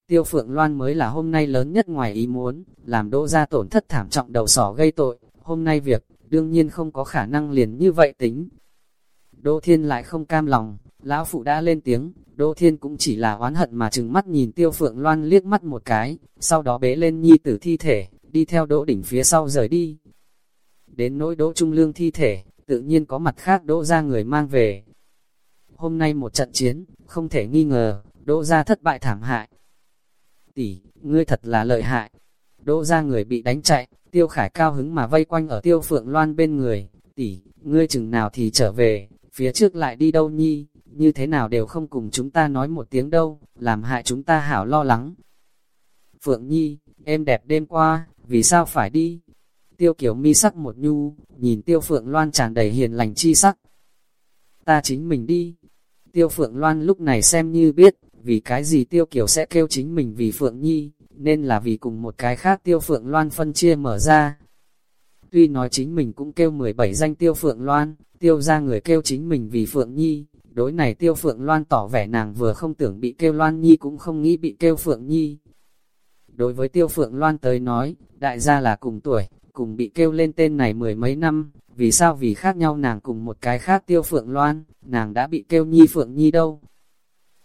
Tiêu Phượng Loan mới là hôm nay lớn nhất ngoài ý muốn, làm đỗ ra tổn thất thảm trọng đầu sỏ gây tội, hôm nay việc, đương nhiên không có khả năng liền như vậy tính. Đỗ Thiên lại không cam lòng, lão phụ đã lên tiếng, Đỗ Thiên cũng chỉ là oán hận mà chừng mắt nhìn Tiêu Phượng Loan liếc mắt một cái, sau đó bế lên nhi tử thi thể, đi theo Đỗ đỉnh phía sau rời đi. Đến nỗi Đỗ Trung Lương thi thể, tự nhiên có mặt khác Đỗ ra người mang về. Hôm nay một trận chiến, không thể nghi ngờ, Đỗ ra thất bại thảm hại, tỷ, ngươi thật là lợi hại. đỗ ra người bị đánh chạy, tiêu khải cao hứng mà vây quanh ở tiêu phượng loan bên người, tỷ, ngươi chừng nào thì trở về, phía trước lại đi đâu nhi, như thế nào đều không cùng chúng ta nói một tiếng đâu, làm hại chúng ta hảo lo lắng. Phượng Nhi, em đẹp đêm qua, vì sao phải đi? Tiêu kiểu mi sắc một nhu, nhìn tiêu phượng loan tràn đầy hiền lành chi sắc. Ta chính mình đi. Tiêu phượng loan lúc này xem như biết, vì cái gì tiêu kiểu sẽ kêu chính mình vì Phượng Nhi, nên là vì cùng một cái khác tiêu Phượng Loan phân chia mở ra. Tuy nói chính mình cũng kêu 17 danh tiêu Phượng Loan, tiêu ra người kêu chính mình vì Phượng Nhi, đối này tiêu Phượng Loan tỏ vẻ nàng vừa không tưởng bị kêu Loan Nhi cũng không nghĩ bị kêu Phượng Nhi. Đối với tiêu Phượng Loan tới nói, đại gia là cùng tuổi, cùng bị kêu lên tên này mười mấy năm, vì sao vì khác nhau nàng cùng một cái khác tiêu Phượng Loan, nàng đã bị kêu Nhi Phượng Nhi đâu.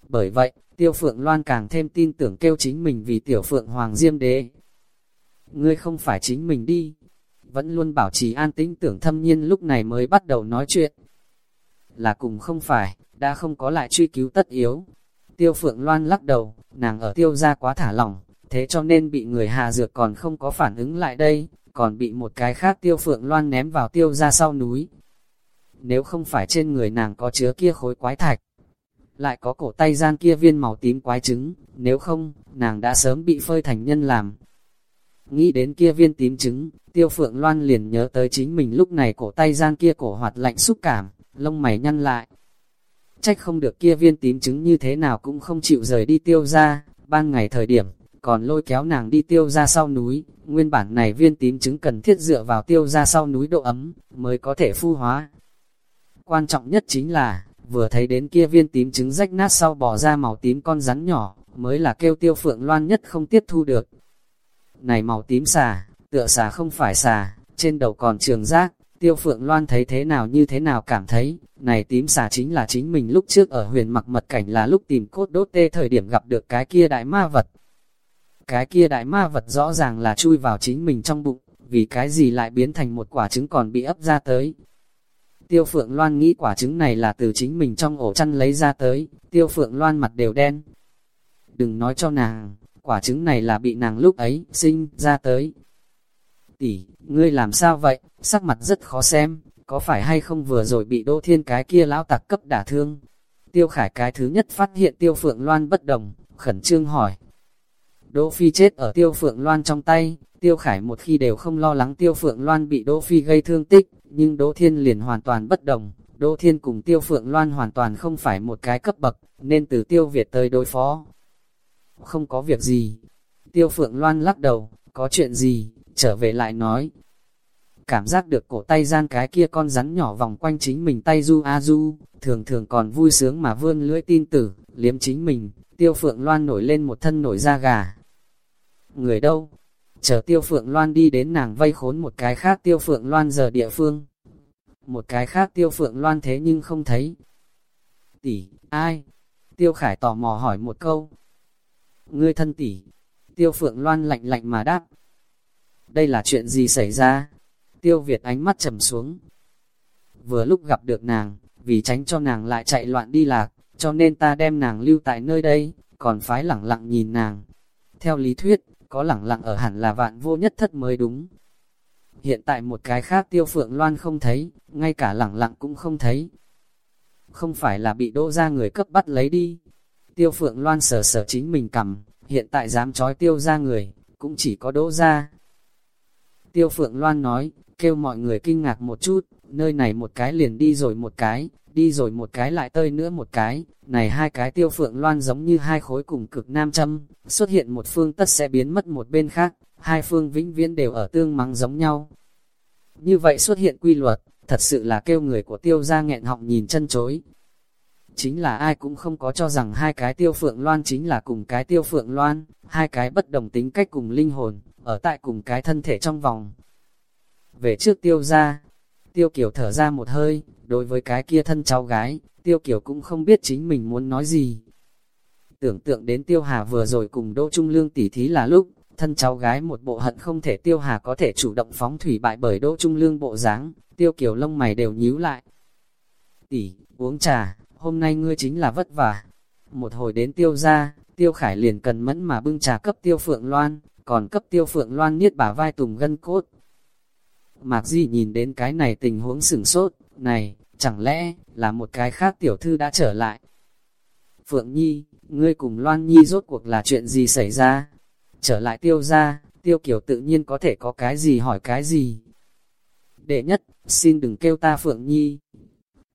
Bởi vậy, Tiêu Phượng Loan càng thêm tin tưởng kêu chính mình vì tiểu Phượng Hoàng Diêm Đế. Ngươi không phải chính mình đi. Vẫn luôn bảo trì an tĩnh tưởng thâm nhiên lúc này mới bắt đầu nói chuyện. Là cùng không phải, đã không có lại truy cứu tất yếu. Tiêu Phượng Loan lắc đầu, nàng ở tiêu ra quá thả lỏng, thế cho nên bị người hạ dược còn không có phản ứng lại đây, còn bị một cái khác tiêu Phượng Loan ném vào tiêu ra sau núi. Nếu không phải trên người nàng có chứa kia khối quái thạch, lại có cổ tay gian kia viên màu tím quái trứng, nếu không, nàng đã sớm bị phơi thành nhân làm. Nghĩ đến kia viên tím trứng, tiêu phượng loan liền nhớ tới chính mình lúc này cổ tay gian kia cổ hoạt lạnh xúc cảm, lông mày nhăn lại. Trách không được kia viên tím trứng như thế nào cũng không chịu rời đi tiêu ra, ban ngày thời điểm, còn lôi kéo nàng đi tiêu ra sau núi, nguyên bản này viên tím trứng cần thiết dựa vào tiêu ra sau núi độ ấm, mới có thể phu hóa. Quan trọng nhất chính là, vừa thấy đến kia viên tím trứng rách nát sau bỏ ra màu tím con rắn nhỏ, mới là kêu tiêu phượng loan nhất không tiếp thu được. Này màu tím xà, tựa xà không phải xà, trên đầu còn trường giác, tiêu phượng loan thấy thế nào như thế nào cảm thấy, này tím xà chính là chính mình lúc trước ở huyền mặc mật cảnh là lúc tìm cốt đốt tê thời điểm gặp được cái kia đại ma vật. Cái kia đại ma vật rõ ràng là chui vào chính mình trong bụng, vì cái gì lại biến thành một quả trứng còn bị ấp ra tới. Tiêu Phượng Loan nghĩ quả trứng này là từ chính mình trong ổ chăn lấy ra tới, Tiêu Phượng Loan mặt đều đen. Đừng nói cho nàng, quả trứng này là bị nàng lúc ấy sinh ra tới. Tỷ, ngươi làm sao vậy? Sắc mặt rất khó xem, có phải hay không vừa rồi bị Đỗ Thiên cái kia lão tặc cấp đả thương? Tiêu Khải cái thứ nhất phát hiện Tiêu Phượng Loan bất đồng, khẩn trương hỏi. Đỗ Phi chết ở Tiêu Phượng Loan trong tay, Tiêu Khải một khi đều không lo lắng Tiêu Phượng Loan bị Đỗ Phi gây thương tích, nhưng Đỗ Thiên liền hoàn toàn bất đồng. Đỗ Thiên cùng Tiêu Phượng Loan hoàn toàn không phải một cái cấp bậc, nên từ Tiêu Việt tới đối phó. Không có việc gì. Tiêu Phượng Loan lắc đầu, có chuyện gì, trở về lại nói. Cảm giác được cổ tay gian cái kia con rắn nhỏ vòng quanh chính mình tay du a du, thường thường còn vui sướng mà vươn lưỡi tin tử, liếm chính mình, Tiêu Phượng Loan nổi lên một thân nổi da gà. Người đâu? Chờ tiêu phượng loan đi đến nàng vây khốn một cái khác tiêu phượng loan giờ địa phương. Một cái khác tiêu phượng loan thế nhưng không thấy. Tỷ, ai? Tiêu khải tò mò hỏi một câu. Ngươi thân tỷ. Tiêu phượng loan lạnh lạnh mà đáp. Đây là chuyện gì xảy ra? Tiêu Việt ánh mắt trầm xuống. Vừa lúc gặp được nàng, vì tránh cho nàng lại chạy loạn đi lạc, cho nên ta đem nàng lưu tại nơi đây, còn phái lẳng lặng nhìn nàng. Theo lý thuyết, có lẳng lặng ở hẳn là vạn vô nhất thất mới đúng. Hiện tại một cái khác tiêu phượng loan không thấy, ngay cả lẳng lặng cũng không thấy. Không phải là bị đỗ ra người cấp bắt lấy đi. Tiêu phượng loan sở sở chính mình cầm, hiện tại dám trói tiêu ra người, cũng chỉ có đỗ ra. Tiêu phượng loan nói, kêu mọi người kinh ngạc một chút, nơi này một cái liền đi rồi một cái, đi rồi một cái lại tơi nữa một cái, này hai cái tiêu phượng loan giống như hai khối cùng cực nam châm, xuất hiện một phương tất sẽ biến mất một bên khác, hai phương vĩnh viễn đều ở tương mắng giống nhau. Như vậy xuất hiện quy luật, thật sự là kêu người của tiêu ra nghẹn họng nhìn chân chối. Chính là ai cũng không có cho rằng hai cái tiêu phượng loan chính là cùng cái tiêu phượng loan, hai cái bất đồng tính cách cùng linh hồn, ở tại cùng cái thân thể trong vòng. Về trước tiêu ra, tiêu Kiều thở ra một hơi, đối với cái kia thân cháu gái, tiêu Kiều cũng không biết chính mình muốn nói gì. Tưởng tượng đến tiêu hà vừa rồi cùng Đỗ Trung Lương tỉ thí là lúc, thân cháu gái một bộ hận không thể tiêu hà có thể chủ động phóng thủy bại bởi Đỗ Trung Lương bộ dáng tiêu Kiều lông mày đều nhíu lại. Tỷ, uống trà, hôm nay ngươi chính là vất vả. Một hồi đến tiêu ra, tiêu khải liền cần mẫn mà bưng trà cấp tiêu phượng loan, còn cấp tiêu phượng loan niết bả vai tùng gân cốt. Mạc Di nhìn đến cái này tình huống sửng sốt, này, chẳng lẽ, là một cái khác tiểu thư đã trở lại. Phượng Nhi, ngươi cùng Loan Nhi rốt cuộc là chuyện gì xảy ra? Trở lại tiêu ra, tiêu kiểu tự nhiên có thể có cái gì hỏi cái gì. Đệ nhất, xin đừng kêu ta Phượng Nhi.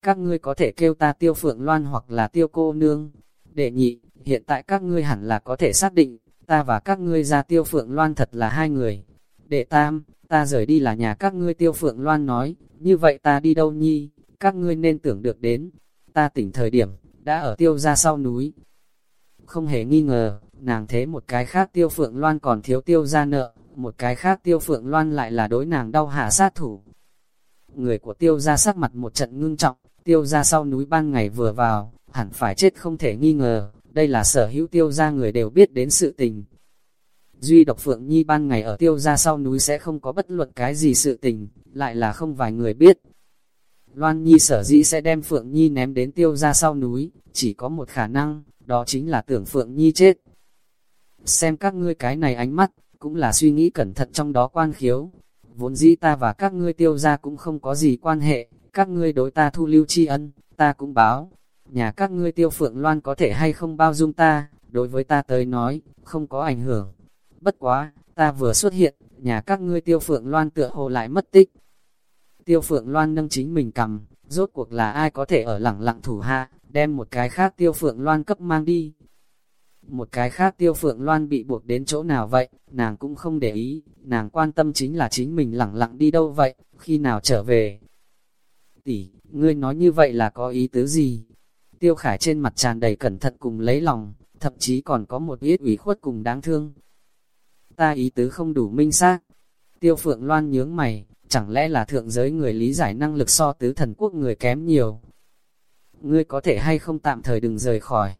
Các ngươi có thể kêu ta tiêu Phượng Loan hoặc là tiêu cô nương. Đệ nhị, hiện tại các ngươi hẳn là có thể xác định, ta và các ngươi ra tiêu Phượng Loan thật là hai người. Đệ tam, ta rời đi là nhà các ngươi tiêu Phượng Loan nói, như vậy ta đi đâu nhi, các ngươi nên tưởng được đến. Ta tỉnh thời điểm, đã ở tiêu ra sau núi. Không hề nghi ngờ, nàng thế một cái khác tiêu phượng loan còn thiếu tiêu ra nợ, một cái khác tiêu phượng loan lại là đối nàng đau hạ sát thủ. Người của tiêu ra sắc mặt một trận ngưng trọng, tiêu ra sau núi ban ngày vừa vào, hẳn phải chết không thể nghi ngờ, đây là sở hữu tiêu ra người đều biết đến sự tình. Duy độc Phượng Nhi ban ngày ở tiêu ra sau núi sẽ không có bất luận cái gì sự tình, lại là không vài người biết. Loan Nhi sở dĩ sẽ đem Phượng Nhi ném đến tiêu ra sau núi, chỉ có một khả năng, đó chính là tưởng Phượng Nhi chết. Xem các ngươi cái này ánh mắt, cũng là suy nghĩ cẩn thận trong đó quan khiếu. Vốn dĩ ta và các ngươi tiêu ra cũng không có gì quan hệ, các ngươi đối ta thu lưu tri ân, ta cũng báo. Nhà các ngươi tiêu Phượng Loan có thể hay không bao dung ta, đối với ta tới nói, không có ảnh hưởng. Bất quá, ta vừa xuất hiện, nhà các ngươi tiêu Phượng Loan tựa hồ lại mất tích Tiêu Phượng Loan nâng chính mình cầm, rốt cuộc là ai có thể ở lẳng lặng thủ hạ, đem một cái khác Tiêu Phượng Loan cấp mang đi. Một cái khác Tiêu Phượng Loan bị buộc đến chỗ nào vậy, nàng cũng không để ý, nàng quan tâm chính là chính mình lẳng lặng đi đâu vậy, khi nào trở về. Tỷ, ngươi nói như vậy là có ý tứ gì? Tiêu Khải trên mặt tràn đầy cẩn thận cùng lấy lòng, thậm chí còn có một ít ủy khuất cùng đáng thương. Ta ý tứ không đủ minh xác. Tiêu Phượng Loan nhướng mày, chẳng lẽ là thượng giới người lý giải năng lực so tứ thần quốc người kém nhiều. Ngươi có thể hay không tạm thời đừng rời khỏi.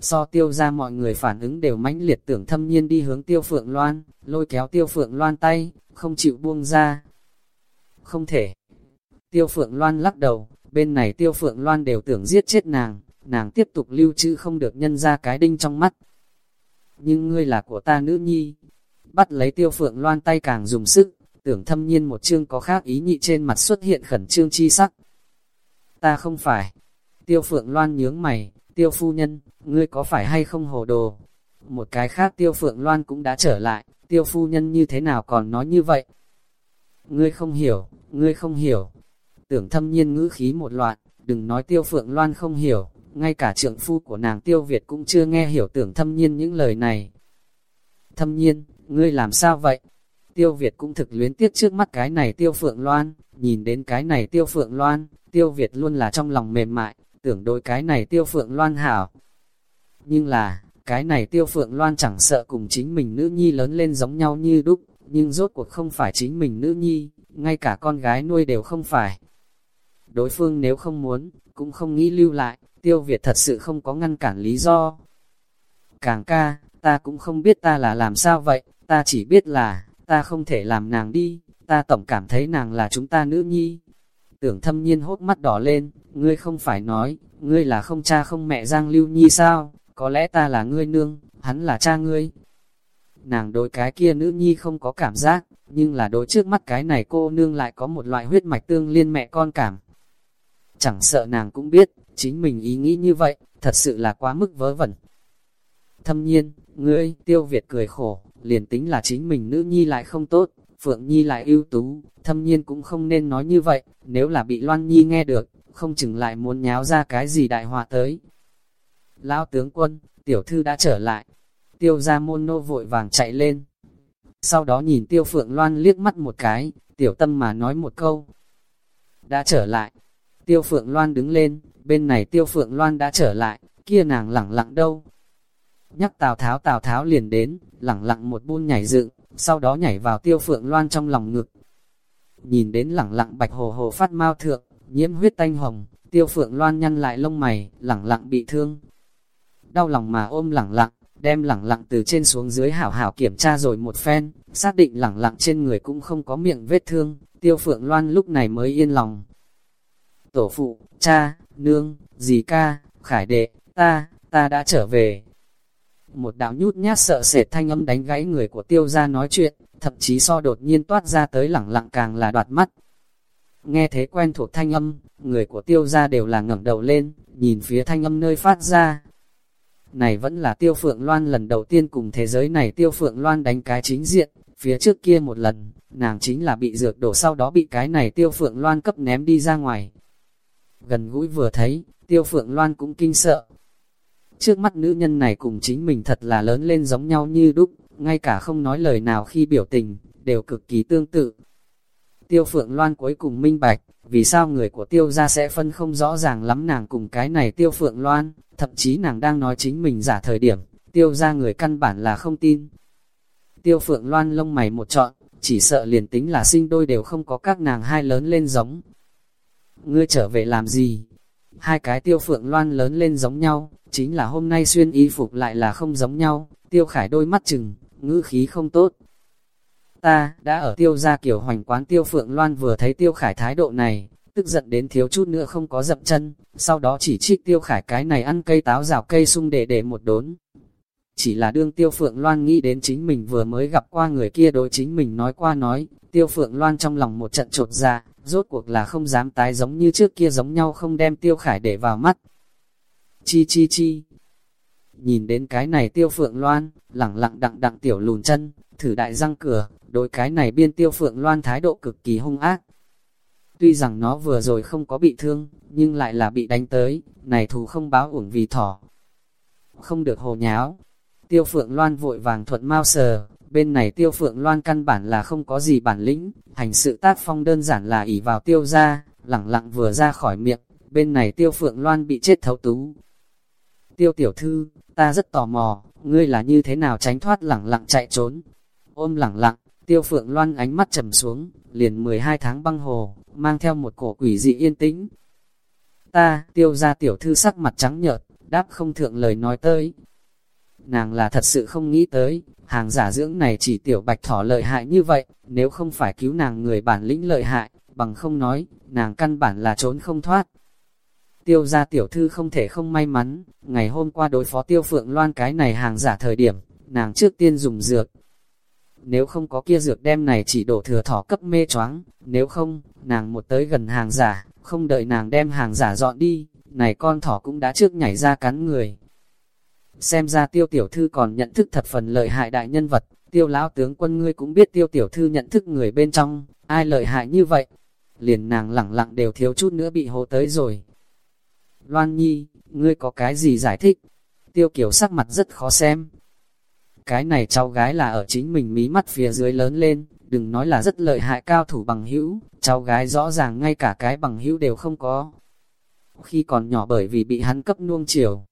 So tiêu ra mọi người phản ứng đều mãnh liệt tưởng thâm nhiên đi hướng tiêu phượng loan, lôi kéo tiêu phượng loan tay, không chịu buông ra. Không thể. Tiêu phượng loan lắc đầu, bên này tiêu phượng loan đều tưởng giết chết nàng, nàng tiếp tục lưu trữ không được nhân ra cái đinh trong mắt. Nhưng ngươi là của ta nữ nhi. Bắt lấy tiêu phượng loan tay càng dùng sức, tưởng thâm nhiên một chương có khác ý nhị trên mặt xuất hiện khẩn trương chi sắc. Ta không phải. Tiêu phượng loan nhướng mày, tiêu phu nhân, ngươi có phải hay không hồ đồ? Một cái khác tiêu phượng loan cũng đã trở lại, tiêu phu nhân như thế nào còn nói như vậy? Ngươi không hiểu, ngươi không hiểu. Tưởng thâm nhiên ngữ khí một loạt, đừng nói tiêu phượng loan không hiểu, ngay cả trượng phu của nàng tiêu Việt cũng chưa nghe hiểu tưởng thâm nhiên những lời này. Thâm nhiên, ngươi làm sao vậy? Tiêu Việt cũng thực luyến tiếc trước mắt cái này tiêu phượng loan, nhìn đến cái này tiêu phượng loan, tiêu Việt luôn là trong lòng mềm mại, tưởng đối cái này tiêu phượng loan hảo. Nhưng là, cái này tiêu phượng loan chẳng sợ cùng chính mình nữ nhi lớn lên giống nhau như đúc, nhưng rốt cuộc không phải chính mình nữ nhi, ngay cả con gái nuôi đều không phải. Đối phương nếu không muốn, cũng không nghĩ lưu lại, tiêu Việt thật sự không có ngăn cản lý do. Càng ca, ta cũng không biết ta là làm sao vậy, ta chỉ biết là, ta không thể làm nàng đi, ta tổng cảm thấy nàng là chúng ta nữ nhi. Tưởng thâm nhiên hốt mắt đỏ lên, ngươi không phải nói, ngươi là không cha không mẹ Giang Lưu Nhi sao, có lẽ ta là ngươi nương, hắn là cha ngươi. Nàng đối cái kia nữ nhi không có cảm giác, nhưng là đối trước mắt cái này cô nương lại có một loại huyết mạch tương liên mẹ con cảm. Chẳng sợ nàng cũng biết, chính mình ý nghĩ như vậy, thật sự là quá mức vớ vẩn. Thâm nhiên, ngươi, tiêu Việt cười khổ, liền tính là chính mình nữ nhi lại không tốt, Phượng Nhi lại ưu tú, thâm nhiên cũng không nên nói như vậy, nếu là bị Loan Nhi nghe được, không chừng lại muốn nháo ra cái gì đại họa tới. Lão tướng quân, tiểu thư đã trở lại, tiêu ra môn nô vội vàng chạy lên. Sau đó nhìn tiêu Phượng Loan liếc mắt một cái, tiểu tâm mà nói một câu. Đã trở lại, tiêu Phượng Loan đứng lên, bên này tiêu Phượng Loan đã trở lại, kia nàng lẳng lặng đâu, Nhắc Tào Tháo Tào Tháo liền đến, lẳng lặng một buôn nhảy dựng, sau đó nhảy vào tiêu phượng loan trong lòng ngực. Nhìn đến lẳng lặng bạch hồ hồ phát mau thượng, nhiễm huyết tanh hồng, tiêu phượng loan nhăn lại lông mày, lẳng lặng bị thương. Đau lòng mà ôm lẳng lặng, đem lẳng lặng từ trên xuống dưới hảo hảo kiểm tra rồi một phen, xác định lẳng lặng trên người cũng không có miệng vết thương, tiêu phượng loan lúc này mới yên lòng. Tổ phụ, cha, nương, dì ca, khải đệ, ta, ta đã trở về, một đạo nhút nhát sợ sệt thanh âm đánh gãy người của tiêu gia nói chuyện, thậm chí so đột nhiên toát ra tới lẳng lặng càng là đoạt mắt. Nghe thế quen thuộc thanh âm, người của tiêu gia đều là ngẩng đầu lên, nhìn phía thanh âm nơi phát ra. Này vẫn là tiêu phượng loan lần đầu tiên cùng thế giới này tiêu phượng loan đánh cái chính diện, phía trước kia một lần, nàng chính là bị dược đổ sau đó bị cái này tiêu phượng loan cấp ném đi ra ngoài. Gần gũi vừa thấy, tiêu phượng loan cũng kinh sợ. Trước mắt nữ nhân này cùng chính mình thật là lớn lên giống nhau như đúc, ngay cả không nói lời nào khi biểu tình, đều cực kỳ tương tự. Tiêu Phượng Loan cuối cùng minh bạch, vì sao người của tiêu gia sẽ phân không rõ ràng lắm nàng cùng cái này Tiêu Phượng Loan, thậm chí nàng đang nói chính mình giả thời điểm, tiêu gia người căn bản là không tin. Tiêu Phượng Loan lông mày một trọn, chỉ sợ liền tính là sinh đôi đều không có các nàng hai lớn lên giống. Ngươi trở về làm gì? Hai cái Tiêu Phượng Loan lớn lên giống nhau, chính là hôm nay xuyên y phục lại là không giống nhau, Tiêu Khải đôi mắt chừng, ngữ khí không tốt, Ta, đã ở tiêu gia kiểu hoành quán tiêu phượng loan vừa thấy tiêu khải thái độ này, tức giận đến thiếu chút nữa không có dậm chân, sau đó chỉ trích tiêu khải cái này ăn cây táo rào cây sung để để một đốn. Chỉ là đương tiêu phượng loan nghĩ đến chính mình vừa mới gặp qua người kia đối chính mình nói qua nói, tiêu phượng loan trong lòng một trận trột ra, rốt cuộc là không dám tái giống như trước kia giống nhau không đem tiêu khải để vào mắt. Chi chi chi. Nhìn đến cái này tiêu phượng loan, lẳng lặng đặng đặng tiểu lùn chân, thử đại răng cửa, đối cái này biên tiêu phượng loan thái độ cực kỳ hung ác. Tuy rằng nó vừa rồi không có bị thương, nhưng lại là bị đánh tới, này thù không báo uổng vì thỏ. Không được hồ nháo. Tiêu phượng loan vội vàng thuận mau sờ, bên này tiêu phượng loan căn bản là không có gì bản lĩnh, hành sự tác phong đơn giản là ỉ vào tiêu ra, lẳng lặng vừa ra khỏi miệng, bên này tiêu phượng loan bị chết thấu tú. Tiêu tiểu thư, ta rất tò mò, ngươi là như thế nào tránh thoát lẳng lặng chạy trốn. Ôm lẳng lặng, Tiêu Phượng Loan ánh mắt trầm xuống, liền 12 tháng băng hồ, mang theo một cổ quỷ dị yên tĩnh. Ta, tiêu ra tiểu thư sắc mặt trắng nhợt, đáp không thượng lời nói tới. Nàng là thật sự không nghĩ tới, hàng giả dưỡng này chỉ tiểu bạch thỏ lợi hại như vậy, nếu không phải cứu nàng người bản lĩnh lợi hại, bằng không nói, nàng căn bản là trốn không thoát. Tiêu gia tiểu thư không thể không may mắn, ngày hôm qua đối phó tiêu phượng loan cái này hàng giả thời điểm, nàng trước tiên dùng dược, nếu không có kia dược đem này chỉ đổ thừa thỏ cấp mê choáng, nếu không, nàng một tới gần hàng giả, không đợi nàng đem hàng giả dọn đi, này con thỏ cũng đã trước nhảy ra cắn người. Xem ra tiêu tiểu thư còn nhận thức thật phần lợi hại đại nhân vật, tiêu lão tướng quân ngươi cũng biết tiêu tiểu thư nhận thức người bên trong, ai lợi hại như vậy. Liền nàng lẳng lặng đều thiếu chút nữa bị hố tới rồi. Loan Nhi, ngươi có cái gì giải thích? Tiêu kiểu sắc mặt rất khó xem, cái này cháu gái là ở chính mình mí mắt phía dưới lớn lên, đừng nói là rất lợi hại cao thủ bằng hữu, cháu gái rõ ràng ngay cả cái bằng hữu đều không có. Khi còn nhỏ bởi vì bị hắn cấp nuông chiều,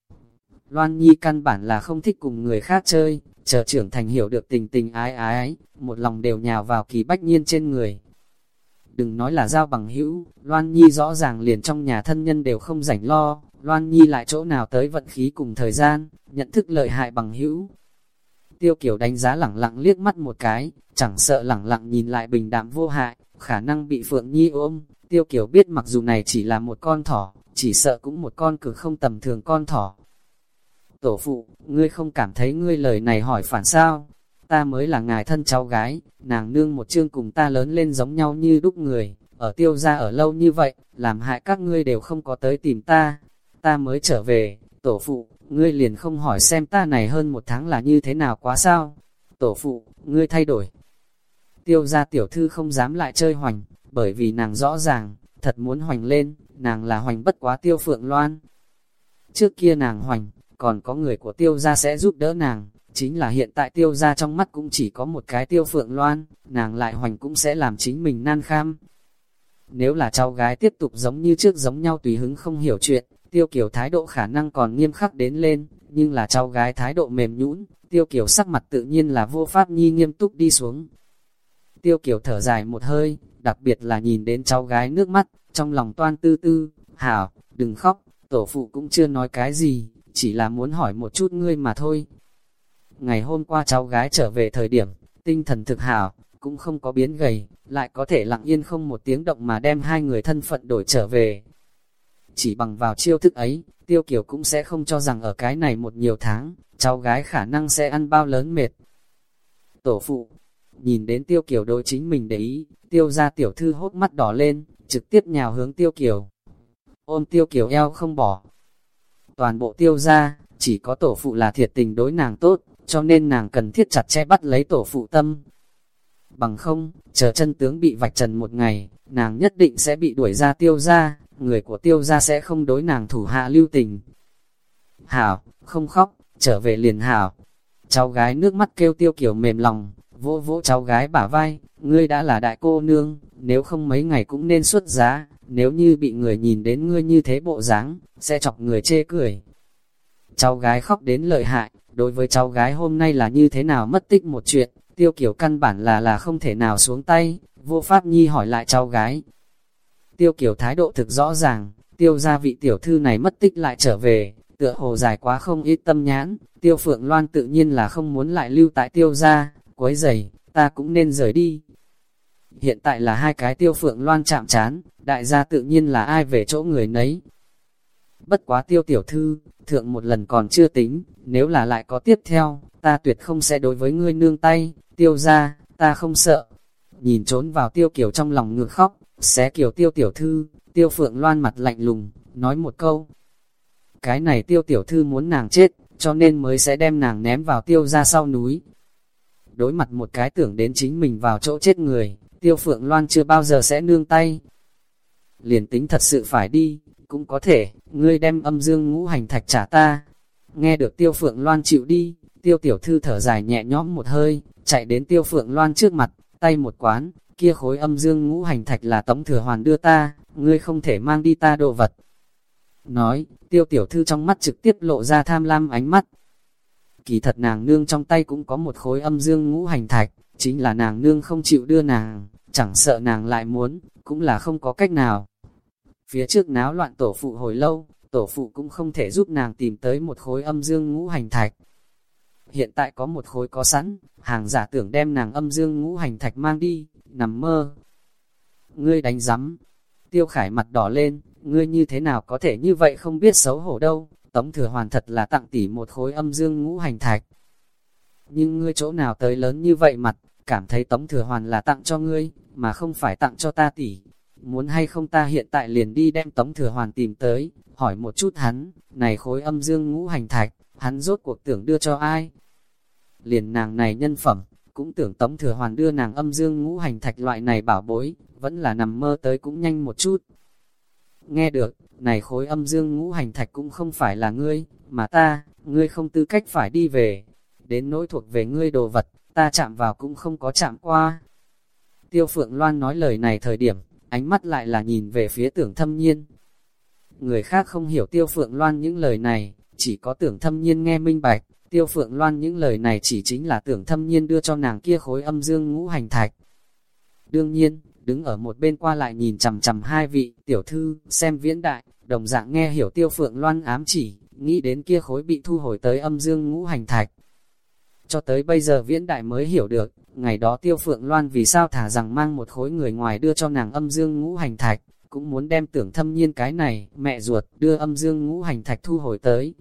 Loan Nhi căn bản là không thích cùng người khác chơi, chờ trưởng thành hiểu được tình tình ái ái, một lòng đều nhào vào kỳ bách nhiên trên người. Đừng nói là giao bằng hữu, Loan Nhi rõ ràng liền trong nhà thân nhân đều không rảnh lo, Loan Nhi lại chỗ nào tới vận khí cùng thời gian, nhận thức lợi hại bằng hữu, Tiêu kiểu đánh giá lẳng lặng liếc mắt một cái, chẳng sợ lẳng lặng nhìn lại bình đạm vô hại, khả năng bị Phượng Nhi ôm. Tiêu kiểu biết mặc dù này chỉ là một con thỏ, chỉ sợ cũng một con cực không tầm thường con thỏ. Tổ phụ, ngươi không cảm thấy ngươi lời này hỏi phản sao? Ta mới là ngài thân cháu gái, nàng nương một chương cùng ta lớn lên giống nhau như đúc người, ở tiêu gia ở lâu như vậy, làm hại các ngươi đều không có tới tìm ta. Ta mới trở về, tổ phụ, ngươi liền không hỏi xem ta này hơn một tháng là như thế nào quá sao? Tổ phụ, ngươi thay đổi. Tiêu gia tiểu thư không dám lại chơi hoành, bởi vì nàng rõ ràng, thật muốn hoành lên, nàng là hoành bất quá tiêu phượng loan. Trước kia nàng hoành, còn có người của tiêu gia sẽ giúp đỡ nàng, chính là hiện tại tiêu gia trong mắt cũng chỉ có một cái tiêu phượng loan, nàng lại hoành cũng sẽ làm chính mình nan kham. Nếu là cháu gái tiếp tục giống như trước giống nhau tùy hứng không hiểu chuyện, Tiêu kiểu thái độ khả năng còn nghiêm khắc đến lên, nhưng là cháu gái thái độ mềm nhũn, tiêu kiểu sắc mặt tự nhiên là vô pháp nhi nghiêm túc đi xuống. Tiêu kiểu thở dài một hơi, đặc biệt là nhìn đến cháu gái nước mắt, trong lòng toan tư tư, hảo, đừng khóc, tổ phụ cũng chưa nói cái gì, chỉ là muốn hỏi một chút ngươi mà thôi. Ngày hôm qua cháu gái trở về thời điểm, tinh thần thực hảo, cũng không có biến gầy, lại có thể lặng yên không một tiếng động mà đem hai người thân phận đổi trở về, chỉ bằng vào chiêu thức ấy, tiêu kiều cũng sẽ không cho rằng ở cái này một nhiều tháng, cháu gái khả năng sẽ ăn bao lớn mệt. Tổ phụ, nhìn đến tiêu kiều đối chính mình để ý, tiêu ra tiểu thư hốt mắt đỏ lên, trực tiếp nhào hướng tiêu kiều. Ôm tiêu kiều eo không bỏ. Toàn bộ tiêu ra, chỉ có tổ phụ là thiệt tình đối nàng tốt, cho nên nàng cần thiết chặt che bắt lấy tổ phụ tâm. Bằng không, chờ chân tướng bị vạch trần một ngày, nàng nhất định sẽ bị đuổi ra tiêu ra, người của tiêu ra sẽ không đối nàng thủ hạ lưu tình. Hảo, không khóc, trở về liền hảo. Cháu gái nước mắt kêu tiêu kiểu mềm lòng, vỗ vỗ cháu gái bả vai, ngươi đã là đại cô nương, nếu không mấy ngày cũng nên xuất giá, nếu như bị người nhìn đến ngươi như thế bộ dáng, sẽ chọc người chê cười. Cháu gái khóc đến lợi hại, đối với cháu gái hôm nay là như thế nào mất tích một chuyện, tiêu kiểu căn bản là là không thể nào xuống tay, vô pháp nhi hỏi lại cháu gái. Tiêu kiểu thái độ thực rõ ràng, tiêu gia vị tiểu thư này mất tích lại trở về, tựa hồ dài quá không ít tâm nhãn, tiêu phượng loan tự nhiên là không muốn lại lưu tại tiêu gia, quấy giày, ta cũng nên rời đi. Hiện tại là hai cái tiêu phượng loan chạm chán, đại gia tự nhiên là ai về chỗ người nấy. Bất quá tiêu tiểu thư, thượng một lần còn chưa tính, nếu là lại có tiếp theo, ta tuyệt không sẽ đối với ngươi nương tay, tiêu ra, ta không sợ. Nhìn trốn vào tiêu kiểu trong lòng ngược khóc, xé kiểu tiêu tiểu thư, tiêu phượng loan mặt lạnh lùng, nói một câu. Cái này tiêu tiểu thư muốn nàng chết, cho nên mới sẽ đem nàng ném vào tiêu ra sau núi. Đối mặt một cái tưởng đến chính mình vào chỗ chết người, tiêu phượng loan chưa bao giờ sẽ nương tay. Liền tính thật sự phải đi, cũng có thể, ngươi đem âm dương ngũ hành thạch trả ta. Nghe được tiêu phượng loan chịu đi, tiêu tiểu thư thở dài nhẹ nhõm một hơi, chạy đến tiêu phượng loan trước mặt, tay một quán, kia khối âm dương ngũ hành thạch là tống thừa hoàn đưa ta, ngươi không thể mang đi ta đồ vật. Nói, tiêu tiểu thư trong mắt trực tiếp lộ ra tham lam ánh mắt. Kỳ thật nàng nương trong tay cũng có một khối âm dương ngũ hành thạch, chính là nàng nương không chịu đưa nàng, chẳng sợ nàng lại muốn, cũng là không có cách nào. Phía trước náo loạn tổ phụ hồi lâu, tổ phụ cũng không thể giúp nàng tìm tới một khối âm dương ngũ hành thạch. Hiện tại có một khối có sẵn, hàng giả tưởng đem nàng âm dương ngũ hành thạch mang đi, nằm mơ. Ngươi đánh rắm, tiêu khải mặt đỏ lên, ngươi như thế nào có thể như vậy không biết xấu hổ đâu, tống thừa hoàn thật là tặng tỷ một khối âm dương ngũ hành thạch. Nhưng ngươi chỗ nào tới lớn như vậy mặt, cảm thấy tống thừa hoàn là tặng cho ngươi, mà không phải tặng cho ta tỷ. Muốn hay không ta hiện tại liền đi đem tống thừa hoàn tìm tới, hỏi một chút hắn, này khối âm dương ngũ hành thạch, hắn rốt cuộc tưởng đưa cho ai? Liền nàng này nhân phẩm, cũng tưởng tống thừa hoàn đưa nàng âm dương ngũ hành thạch loại này bảo bối, vẫn là nằm mơ tới cũng nhanh một chút. Nghe được, này khối âm dương ngũ hành thạch cũng không phải là ngươi, mà ta, ngươi không tư cách phải đi về. Đến nỗi thuộc về ngươi đồ vật, ta chạm vào cũng không có chạm qua. Tiêu Phượng Loan nói lời này thời điểm, ánh mắt lại là nhìn về phía tưởng thâm nhiên. Người khác không hiểu Tiêu Phượng Loan những lời này, chỉ có tưởng thâm nhiên nghe minh bạch, Tiêu Phượng Loan những lời này chỉ chính là tưởng thâm nhiên đưa cho nàng kia khối âm dương ngũ hành thạch. Đương nhiên, đứng ở một bên qua lại nhìn chằm chằm hai vị tiểu thư, xem viễn đại, đồng dạng nghe hiểu Tiêu Phượng Loan ám chỉ, nghĩ đến kia khối bị thu hồi tới âm dương ngũ hành thạch. Cho tới bây giờ viễn đại mới hiểu được, ngày đó Tiêu Phượng Loan vì sao thả rằng mang một khối người ngoài đưa cho nàng âm dương ngũ hành thạch, cũng muốn đem tưởng thâm nhiên cái này, mẹ ruột, đưa âm dương ngũ hành thạch thu hồi tới.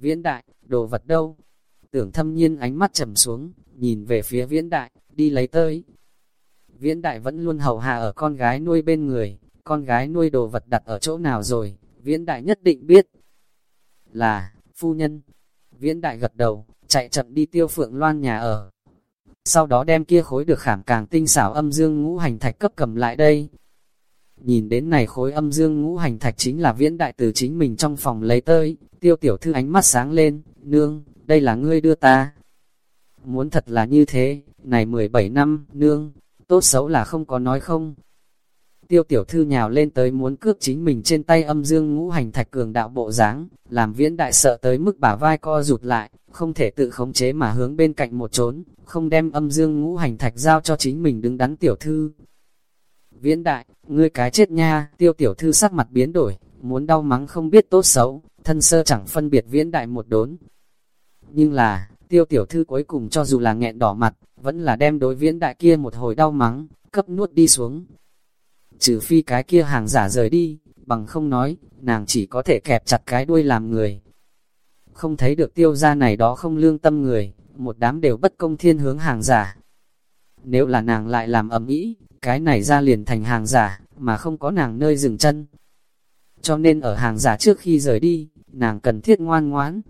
Viễn đại, đồ vật đâu? Tưởng thâm nhiên ánh mắt trầm xuống, nhìn về phía viễn đại, đi lấy tới. Viễn đại vẫn luôn hầu hạ ở con gái nuôi bên người, con gái nuôi đồ vật đặt ở chỗ nào rồi, viễn đại nhất định biết. Là, phu nhân. Viễn đại gật đầu, chạy chậm đi tiêu phượng loan nhà ở. Sau đó đem kia khối được khảm càng tinh xảo âm dương ngũ hành thạch cấp cầm lại đây. Nhìn đến này khối âm dương ngũ hành thạch chính là viễn đại từ chính mình trong phòng lấy tới, tiêu tiểu thư ánh mắt sáng lên, nương, đây là ngươi đưa ta. Muốn thật là như thế, này 17 năm, nương, tốt xấu là không có nói không. Tiêu tiểu thư nhào lên tới muốn cướp chính mình trên tay âm dương ngũ hành thạch cường đạo bộ dáng làm viễn đại sợ tới mức bả vai co rụt lại, không thể tự khống chế mà hướng bên cạnh một trốn, không đem âm dương ngũ hành thạch giao cho chính mình đứng đắn tiểu thư. Viễn đại, ngươi cái chết nha, tiêu tiểu thư sắc mặt biến đổi, muốn đau mắng không biết tốt xấu, thân sơ chẳng phân biệt viễn đại một đốn. Nhưng là, tiêu tiểu thư cuối cùng cho dù là nghẹn đỏ mặt, vẫn là đem đối viễn đại kia một hồi đau mắng, cấp nuốt đi xuống. Trừ phi cái kia hàng giả rời đi, bằng không nói, nàng chỉ có thể kẹp chặt cái đuôi làm người. Không thấy được tiêu gia này đó không lương tâm người, một đám đều bất công thiên hướng hàng giả. Nếu là nàng lại làm ầm ĩ, cái này ra liền thành hàng giả, mà không có nàng nơi dừng chân. Cho nên ở hàng giả trước khi rời đi, nàng cần thiết ngoan ngoãn.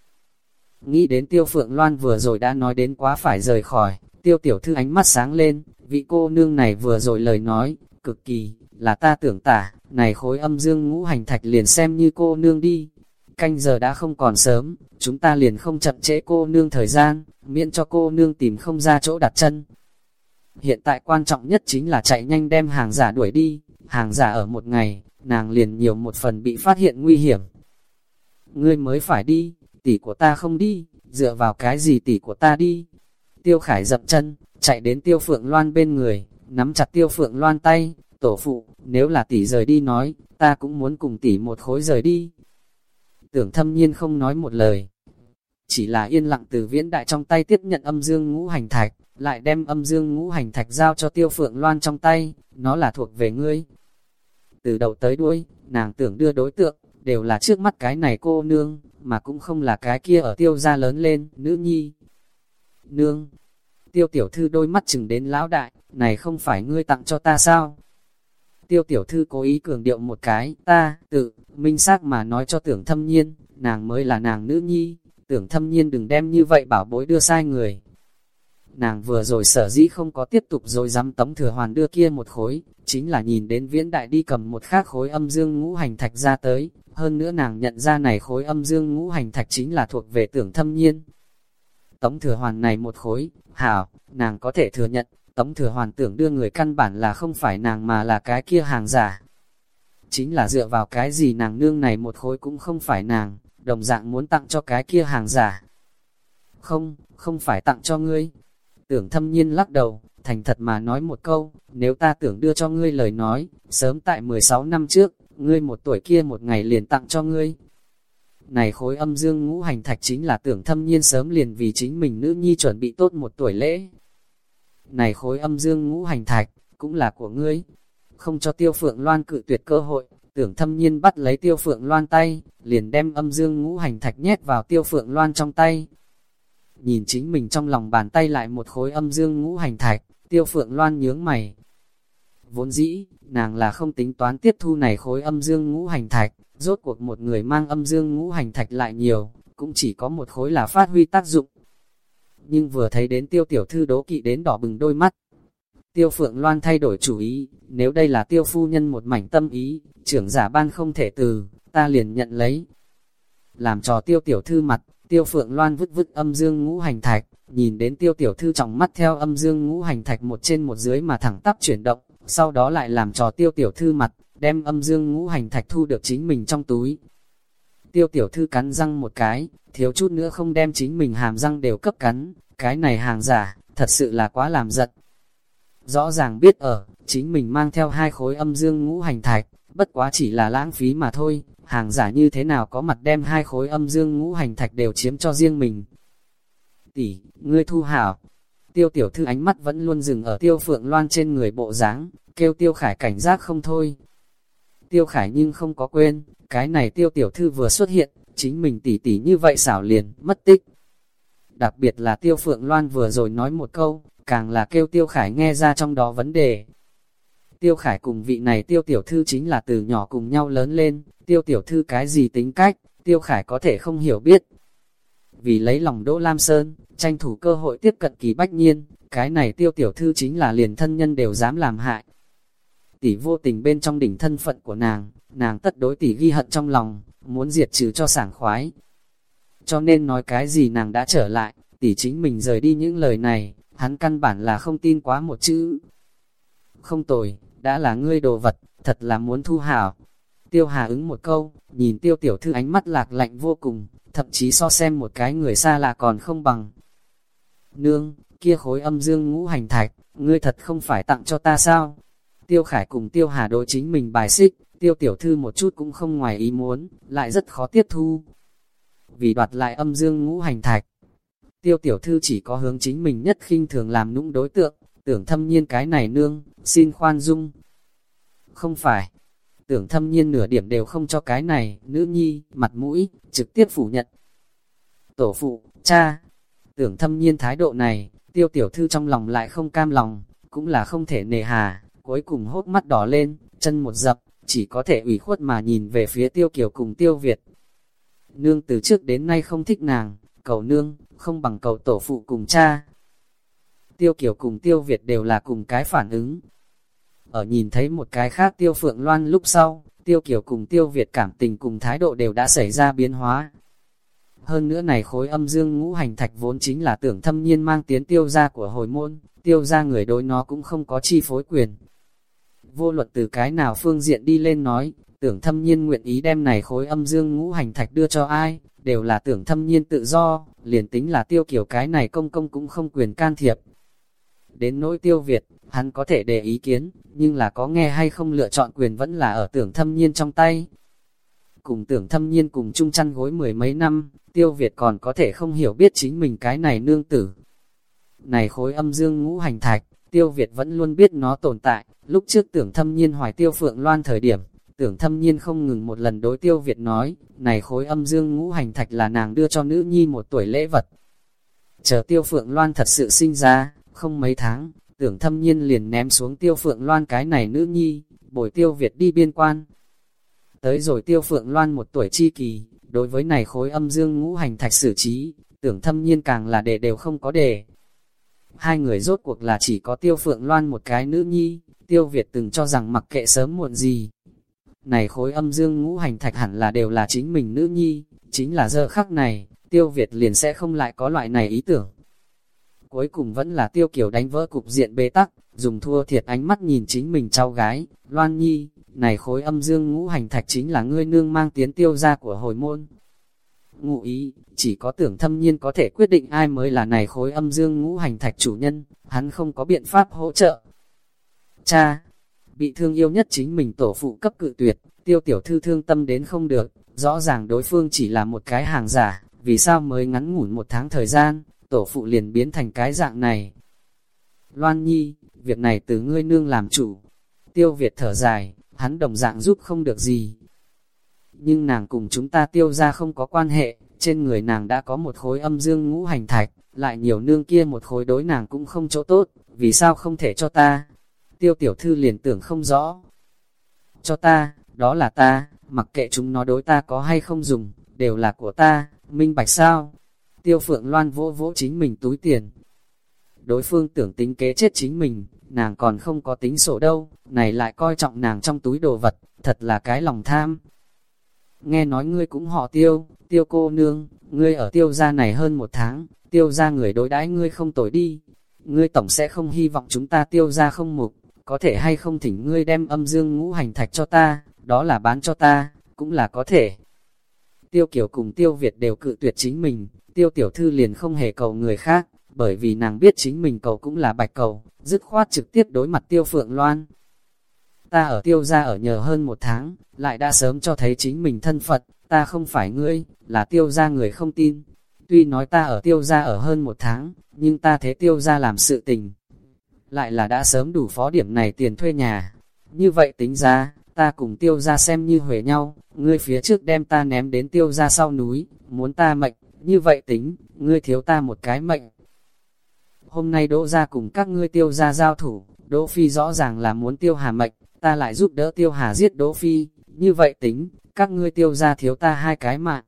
Nghĩ đến tiêu phượng loan vừa rồi đã nói đến quá phải rời khỏi, tiêu tiểu thư ánh mắt sáng lên, vị cô nương này vừa rồi lời nói, cực kỳ, là ta tưởng tả, này khối âm dương ngũ hành thạch liền xem như cô nương đi. Canh giờ đã không còn sớm, chúng ta liền không chậm trễ cô nương thời gian, miễn cho cô nương tìm không ra chỗ đặt chân. Hiện tại quan trọng nhất chính là chạy nhanh đem hàng giả đuổi đi, hàng giả ở một ngày, nàng liền nhiều một phần bị phát hiện nguy hiểm. Ngươi mới phải đi, tỷ của ta không đi, dựa vào cái gì tỷ của ta đi. Tiêu Khải dậm chân, chạy đến Tiêu Phượng Loan bên người, nắm chặt Tiêu Phượng Loan tay, tổ phụ, nếu là tỷ rời đi nói, ta cũng muốn cùng tỷ một khối rời đi. Tưởng thâm nhiên không nói một lời, chỉ là yên lặng từ viễn đại trong tay tiếp nhận âm dương ngũ hành thạch, lại đem âm dương ngũ hành thạch giao cho Tiêu Phượng Loan trong tay, nó là thuộc về ngươi. Từ đầu tới đuôi, nàng tưởng đưa đối tượng, đều là trước mắt cái này cô nương, mà cũng không là cái kia ở tiêu gia lớn lên, nữ nhi. Nương, tiêu tiểu thư đôi mắt chừng đến lão đại, này không phải ngươi tặng cho ta sao? Tiêu tiểu thư cố ý cường điệu một cái, ta, tự, minh xác mà nói cho tưởng thâm nhiên, nàng mới là nàng nữ nhi, tưởng thâm nhiên đừng đem như vậy bảo bối đưa sai người. Nàng vừa rồi sở dĩ không có tiếp tục rồi dám tống thừa hoàn đưa kia một khối, chính là nhìn đến viễn đại đi cầm một khác khối âm dương ngũ hành thạch ra tới, hơn nữa nàng nhận ra này khối âm dương ngũ hành thạch chính là thuộc về tưởng thâm nhiên. Tống thừa hoàn này một khối, hảo, nàng có thể thừa nhận, tống thừa hoàn tưởng đưa người căn bản là không phải nàng mà là cái kia hàng giả. Chính là dựa vào cái gì nàng nương này một khối cũng không phải nàng, đồng dạng muốn tặng cho cái kia hàng giả. Không, không phải tặng cho ngươi. Tưởng thâm nhiên lắc đầu, thành thật mà nói một câu, nếu ta tưởng đưa cho ngươi lời nói, sớm tại 16 năm trước, ngươi một tuổi kia một ngày liền tặng cho ngươi. Này khối âm dương ngũ hành thạch chính là tưởng thâm nhiên sớm liền vì chính mình nữ nhi chuẩn bị tốt một tuổi lễ. Này khối âm dương ngũ hành thạch, cũng là của ngươi. Không cho tiêu phượng loan cự tuyệt cơ hội, tưởng thâm nhiên bắt lấy tiêu phượng loan tay, liền đem âm dương ngũ hành thạch nhét vào tiêu phượng loan trong tay. Nhìn chính mình trong lòng bàn tay lại một khối âm dương ngũ hành thạch, tiêu phượng loan nhướng mày. Vốn dĩ, nàng là không tính toán tiếp thu này khối âm dương ngũ hành thạch, rốt cuộc một người mang âm dương ngũ hành thạch lại nhiều, cũng chỉ có một khối là phát huy tác dụng. Nhưng vừa thấy đến tiêu tiểu thư đố kỵ đến đỏ bừng đôi mắt, tiêu phượng loan thay đổi chủ ý, nếu đây là tiêu phu nhân một mảnh tâm ý, trưởng giả ban không thể từ, ta liền nhận lấy. Làm trò tiêu tiểu thư mặt, tiêu phượng loan vứt vứt âm dương ngũ hành thạch, nhìn đến tiêu tiểu thư trọng mắt theo âm dương ngũ hành thạch một trên một dưới mà thẳng tắp chuyển động, sau đó lại làm trò tiêu tiểu thư mặt, đem âm dương ngũ hành thạch thu được chính mình trong túi. Tiêu tiểu thư cắn răng một cái, thiếu chút nữa không đem chính mình hàm răng đều cấp cắn, cái này hàng giả, thật sự là quá làm giận. Rõ ràng biết ở, chính mình mang theo hai khối âm dương ngũ hành thạch, bất quá chỉ là lãng phí mà thôi, hàng giả như thế nào có mặt đem hai khối âm dương ngũ hành thạch đều chiếm cho riêng mình. Tỷ, ngươi thu hảo, tiêu tiểu thư ánh mắt vẫn luôn dừng ở tiêu phượng loan trên người bộ dáng kêu tiêu khải cảnh giác không thôi. Tiêu khải nhưng không có quên, cái này tiêu tiểu thư vừa xuất hiện, chính mình tỉ tỉ như vậy xảo liền, mất tích. Đặc biệt là tiêu phượng loan vừa rồi nói một câu, càng là kêu tiêu khải nghe ra trong đó vấn đề. Tiêu khải cùng vị này tiêu tiểu thư chính là từ nhỏ cùng nhau lớn lên, tiêu tiểu thư cái gì tính cách, tiêu khải có thể không hiểu biết. Vì lấy lòng Đỗ Lam Sơn, tranh thủ cơ hội tiếp cận kỳ bách nhiên, cái này tiêu tiểu thư chính là liền thân nhân đều dám làm hại. Tỷ vô tình bên trong đỉnh thân phận của nàng, nàng tất đối tỷ ghi hận trong lòng, muốn diệt trừ cho sảng khoái. Cho nên nói cái gì nàng đã trở lại, tỷ chính mình rời đi những lời này, hắn căn bản là không tin quá một chữ. Không tồi, đã là ngươi đồ vật, thật là muốn thu hảo. Tiêu Hà ứng một câu, nhìn tiêu tiểu thư ánh mắt lạc lạnh vô cùng, thậm chí so xem một cái người xa là còn không bằng. Nương, kia khối âm dương ngũ hành thạch, ngươi thật không phải tặng cho ta sao? Tiêu Khải cùng Tiêu Hà đối chính mình bài xích, Tiêu Tiểu Thư một chút cũng không ngoài ý muốn, lại rất khó tiếp thu. Vì đoạt lại âm dương ngũ hành thạch, Tiêu Tiểu Thư chỉ có hướng chính mình nhất khinh thường làm nũng đối tượng, tưởng thâm nhiên cái này nương, xin khoan dung. Không phải, tưởng thâm nhiên nửa điểm đều không cho cái này, nữ nhi, mặt mũi, trực tiếp phủ nhận. Tổ phụ, cha, tưởng thâm nhiên thái độ này, tiêu tiểu thư trong lòng lại không cam lòng, cũng là không thể nề hà, cuối cùng hốt mắt đỏ lên, chân một dập, chỉ có thể ủy khuất mà nhìn về phía tiêu kiều cùng tiêu Việt. Nương từ trước đến nay không thích nàng, cầu nương, không bằng cầu tổ phụ cùng cha. Tiêu kiều cùng tiêu Việt đều là cùng cái phản ứng. Ở nhìn thấy một cái khác tiêu phượng loan lúc sau, tiêu kiều cùng tiêu Việt cảm tình cùng thái độ đều đã xảy ra biến hóa. Hơn nữa này khối âm dương ngũ hành thạch vốn chính là tưởng thâm nhiên mang tiến tiêu gia của hồi môn, tiêu gia người đối nó cũng không có chi phối quyền. Vô luật từ cái nào phương diện đi lên nói, tưởng thâm nhiên nguyện ý đem này khối âm dương ngũ hành thạch đưa cho ai, đều là tưởng thâm nhiên tự do, liền tính là tiêu kiểu cái này công công cũng không quyền can thiệp. Đến nỗi tiêu Việt, hắn có thể để ý kiến, nhưng là có nghe hay không lựa chọn quyền vẫn là ở tưởng thâm nhiên trong tay. Cùng tưởng thâm nhiên cùng chung chăn gối mười mấy năm, tiêu Việt còn có thể không hiểu biết chính mình cái này nương tử. Này khối âm dương ngũ hành thạch, tiêu Việt vẫn luôn biết nó tồn tại, lúc trước tưởng thâm nhiên hoài tiêu phượng loan thời điểm, tưởng thâm nhiên không ngừng một lần đối tiêu Việt nói, này khối âm dương ngũ hành thạch là nàng đưa cho nữ nhi một tuổi lễ vật. Chờ tiêu phượng loan thật sự sinh ra, không mấy tháng, tưởng thâm nhiên liền ném xuống tiêu phượng loan cái này nữ nhi, bồi tiêu Việt đi biên quan. Tới rồi tiêu phượng loan một tuổi chi kỳ, đối với này khối âm dương ngũ hành thạch xử trí, tưởng thâm nhiên càng là đề đều không có đề. Hai người rốt cuộc là chỉ có tiêu phượng loan một cái nữ nhi, tiêu Việt từng cho rằng mặc kệ sớm muộn gì. Này khối âm dương ngũ hành thạch hẳn là đều là chính mình nữ nhi, chính là giờ khắc này, tiêu Việt liền sẽ không lại có loại này ý tưởng. Cuối cùng vẫn là tiêu kiểu đánh vỡ cục diện bế tắc, dùng thua thiệt ánh mắt nhìn chính mình cháu gái, Loan Nhi, này khối âm dương ngũ hành thạch chính là ngươi nương mang tiến tiêu ra của hồi môn. Ngụ ý, chỉ có tưởng thâm nhiên có thể quyết định ai mới là này khối âm dương ngũ hành thạch chủ nhân, hắn không có biện pháp hỗ trợ. Cha, bị thương yêu nhất chính mình tổ phụ cấp cự tuyệt, tiêu tiểu thư thương tâm đến không được, rõ ràng đối phương chỉ là một cái hàng giả, vì sao mới ngắn ngủn một tháng thời gian, tổ phụ liền biến thành cái dạng này. Loan Nhi, việc này từ ngươi nương làm chủ. Tiêu Việt thở dài, hắn đồng dạng giúp không được gì. Nhưng nàng cùng chúng ta tiêu ra không có quan hệ, trên người nàng đã có một khối âm dương ngũ hành thạch, lại nhiều nương kia một khối đối nàng cũng không chỗ tốt, vì sao không thể cho ta? Tiêu tiểu thư liền tưởng không rõ. Cho ta, đó là ta, mặc kệ chúng nó đối ta có hay không dùng, đều là của ta, minh bạch sao? Tiêu phượng loan vỗ vỗ chính mình túi tiền. Đối phương tưởng tính kế chết chính mình, nàng còn không có tính sổ đâu, này lại coi trọng nàng trong túi đồ vật, thật là cái lòng tham. Nghe nói ngươi cũng họ tiêu, tiêu cô nương, ngươi ở tiêu gia này hơn một tháng, tiêu gia người đối đãi ngươi không tồi đi. Ngươi tổng sẽ không hy vọng chúng ta tiêu gia không mục, có thể hay không thỉnh ngươi đem âm dương ngũ hành thạch cho ta, đó là bán cho ta, cũng là có thể. Tiêu Kiều cùng Tiêu Việt đều cự tuyệt chính mình, Tiêu Tiểu Thư liền không hề cầu người khác, bởi vì nàng biết chính mình cầu cũng là bạch cầu, dứt khoát trực tiếp đối mặt Tiêu Phượng Loan. Ta ở Tiêu gia ở nhờ hơn một tháng, lại đã sớm cho thấy chính mình thân Phật, ta không phải ngươi, là Tiêu gia người không tin. Tuy nói ta ở Tiêu gia ở hơn một tháng, nhưng ta thế Tiêu gia làm sự tình. Lại là đã sớm đủ phó điểm này tiền thuê nhà. Như vậy tính ra, ta cùng Tiêu gia xem như huề nhau, ngươi phía trước đem ta ném đến Tiêu gia sau núi, muốn ta mệnh, như vậy tính, ngươi thiếu ta một cái mệnh, hôm nay đỗ ra cùng các ngươi tiêu ra giao thủ, đỗ phi rõ ràng là muốn tiêu hà mệnh, ta lại giúp đỡ tiêu hà giết đỗ phi, như vậy tính, các ngươi tiêu ra thiếu ta hai cái mạng.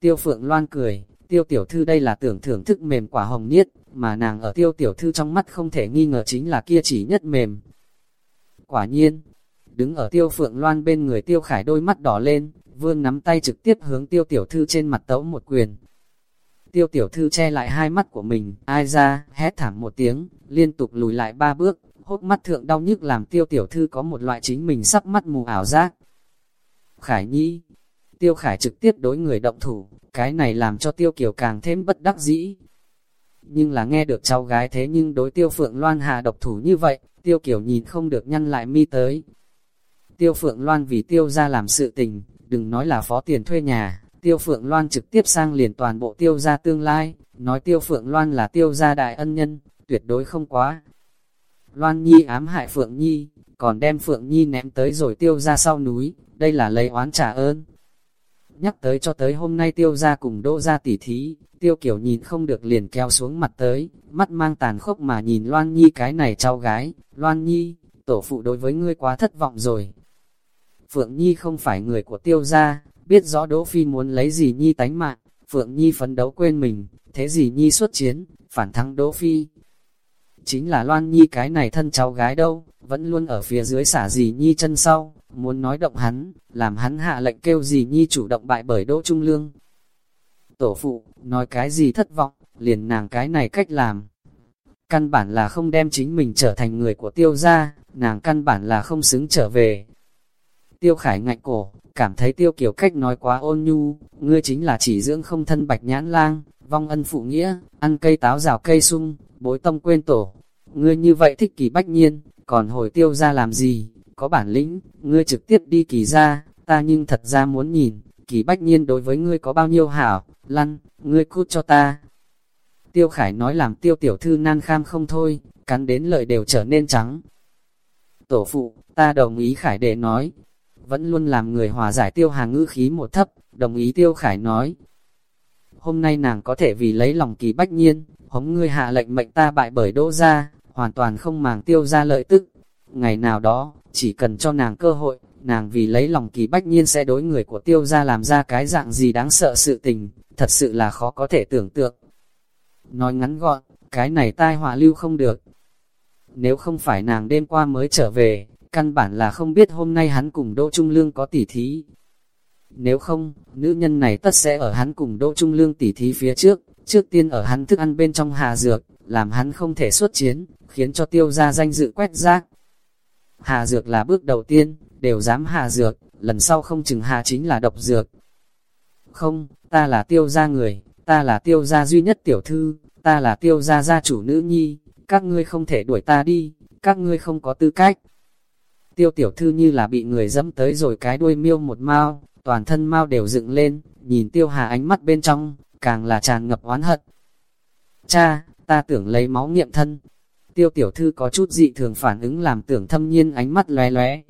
Tiêu phượng loan cười, tiêu tiểu thư đây là tưởng thưởng thức mềm quả hồng niết, mà nàng ở tiêu tiểu thư trong mắt không thể nghi ngờ chính là kia chỉ nhất mềm. Quả nhiên, đứng ở tiêu phượng loan bên người tiêu khải đôi mắt đỏ lên, vương nắm tay trực tiếp hướng tiêu tiểu thư trên mặt tấu một quyền, Tiêu tiểu thư che lại hai mắt của mình, ai ra, hét thảm một tiếng, liên tục lùi lại ba bước, hốt mắt thượng đau nhức làm tiêu tiểu thư có một loại chính mình sắp mắt mù ảo giác. Khải nhi, tiêu khải trực tiếp đối người động thủ, cái này làm cho tiêu kiều càng thêm bất đắc dĩ. Nhưng là nghe được cháu gái thế nhưng đối tiêu phượng loan hạ độc thủ như vậy, tiêu kiều nhìn không được nhăn lại mi tới. Tiêu phượng loan vì tiêu ra làm sự tình, đừng nói là phó tiền thuê nhà, Tiêu Phượng Loan trực tiếp sang liền toàn bộ tiêu gia tương lai, nói Tiêu Phượng Loan là tiêu gia đại ân nhân, tuyệt đối không quá. Loan Nhi ám hại Phượng Nhi, còn đem Phượng Nhi ném tới rồi tiêu ra sau núi, đây là lấy oán trả ơn. Nhắc tới cho tới hôm nay tiêu ra cùng đỗ ra tỉ thí, tiêu kiểu nhìn không được liền kéo xuống mặt tới, mắt mang tàn khốc mà nhìn Loan Nhi cái này cháu gái, Loan Nhi, tổ phụ đối với ngươi quá thất vọng rồi. Phượng Nhi không phải người của tiêu gia, biết rõ Đỗ Phi muốn lấy gì Nhi tánh mạng, Phượng Nhi phấn đấu quên mình, thế gì Nhi xuất chiến, phản thắng Đỗ Phi. Chính là Loan Nhi cái này thân cháu gái đâu, vẫn luôn ở phía dưới xả gì Nhi chân sau, muốn nói động hắn, làm hắn hạ lệnh kêu gì Nhi chủ động bại bởi Đỗ Trung Lương. Tổ phụ, nói cái gì thất vọng, liền nàng cái này cách làm. Căn bản là không đem chính mình trở thành người của tiêu gia, nàng căn bản là không xứng trở về. Tiêu khải ngạnh cổ, cảm thấy tiêu kiểu cách nói quá ôn nhu, ngươi chính là chỉ dưỡng không thân bạch nhãn lang, vong ân phụ nghĩa, ăn cây táo rào cây sung, bối tâm quên tổ. Ngươi như vậy thích kỳ bách nhiên, còn hồi tiêu ra làm gì, có bản lĩnh, ngươi trực tiếp đi kỳ ra, ta nhưng thật ra muốn nhìn, kỳ bách nhiên đối với ngươi có bao nhiêu hảo, lăn, ngươi cút cho ta. Tiêu Khải nói làm tiêu tiểu thư nan kham không thôi, cắn đến lợi đều trở nên trắng. Tổ phụ, ta đồng ý Khải để nói, vẫn luôn làm người hòa giải tiêu hàng ngữ khí một thấp, đồng ý tiêu Khải nói. Hôm nay nàng có thể vì lấy lòng kỳ bách nhiên, hống ngươi hạ lệnh mệnh ta bại bởi đỗ ra, hoàn toàn không màng tiêu ra lợi tức. Ngày nào đó, chỉ cần cho nàng cơ hội, nàng vì lấy lòng kỳ bách nhiên sẽ đối người của tiêu ra làm ra cái dạng gì đáng sợ sự tình, thật sự là khó có thể tưởng tượng. Nói ngắn gọn, cái này tai họa lưu không được. Nếu không phải nàng đêm qua mới trở về, căn bản là không biết hôm nay hắn cùng Đỗ Trung Lương có tỉ thí. Nếu không, nữ nhân này tất sẽ ở hắn cùng Đỗ Trung Lương tỉ thí phía trước, trước tiên ở hắn thức ăn bên trong hà dược, làm hắn không thể xuất chiến, khiến cho tiêu ra danh dự quét rác. Hà dược là bước đầu tiên, đều dám hà dược, lần sau không chừng hà chính là độc dược. Không, ta là tiêu gia người, ta là tiêu gia duy nhất tiểu thư, ta là tiêu gia gia chủ nữ nhi, các ngươi không thể đuổi ta đi, các ngươi không có tư cách. Tiêu tiểu thư như là bị người dẫm tới rồi cái đuôi miêu một mau, toàn thân mau đều dựng lên, nhìn tiêu hà ánh mắt bên trong, càng là tràn ngập oán hận. Cha, ta tưởng lấy máu nghiệm thân. Tiêu tiểu thư có chút dị thường phản ứng làm tưởng thâm nhiên ánh mắt lóe lóe.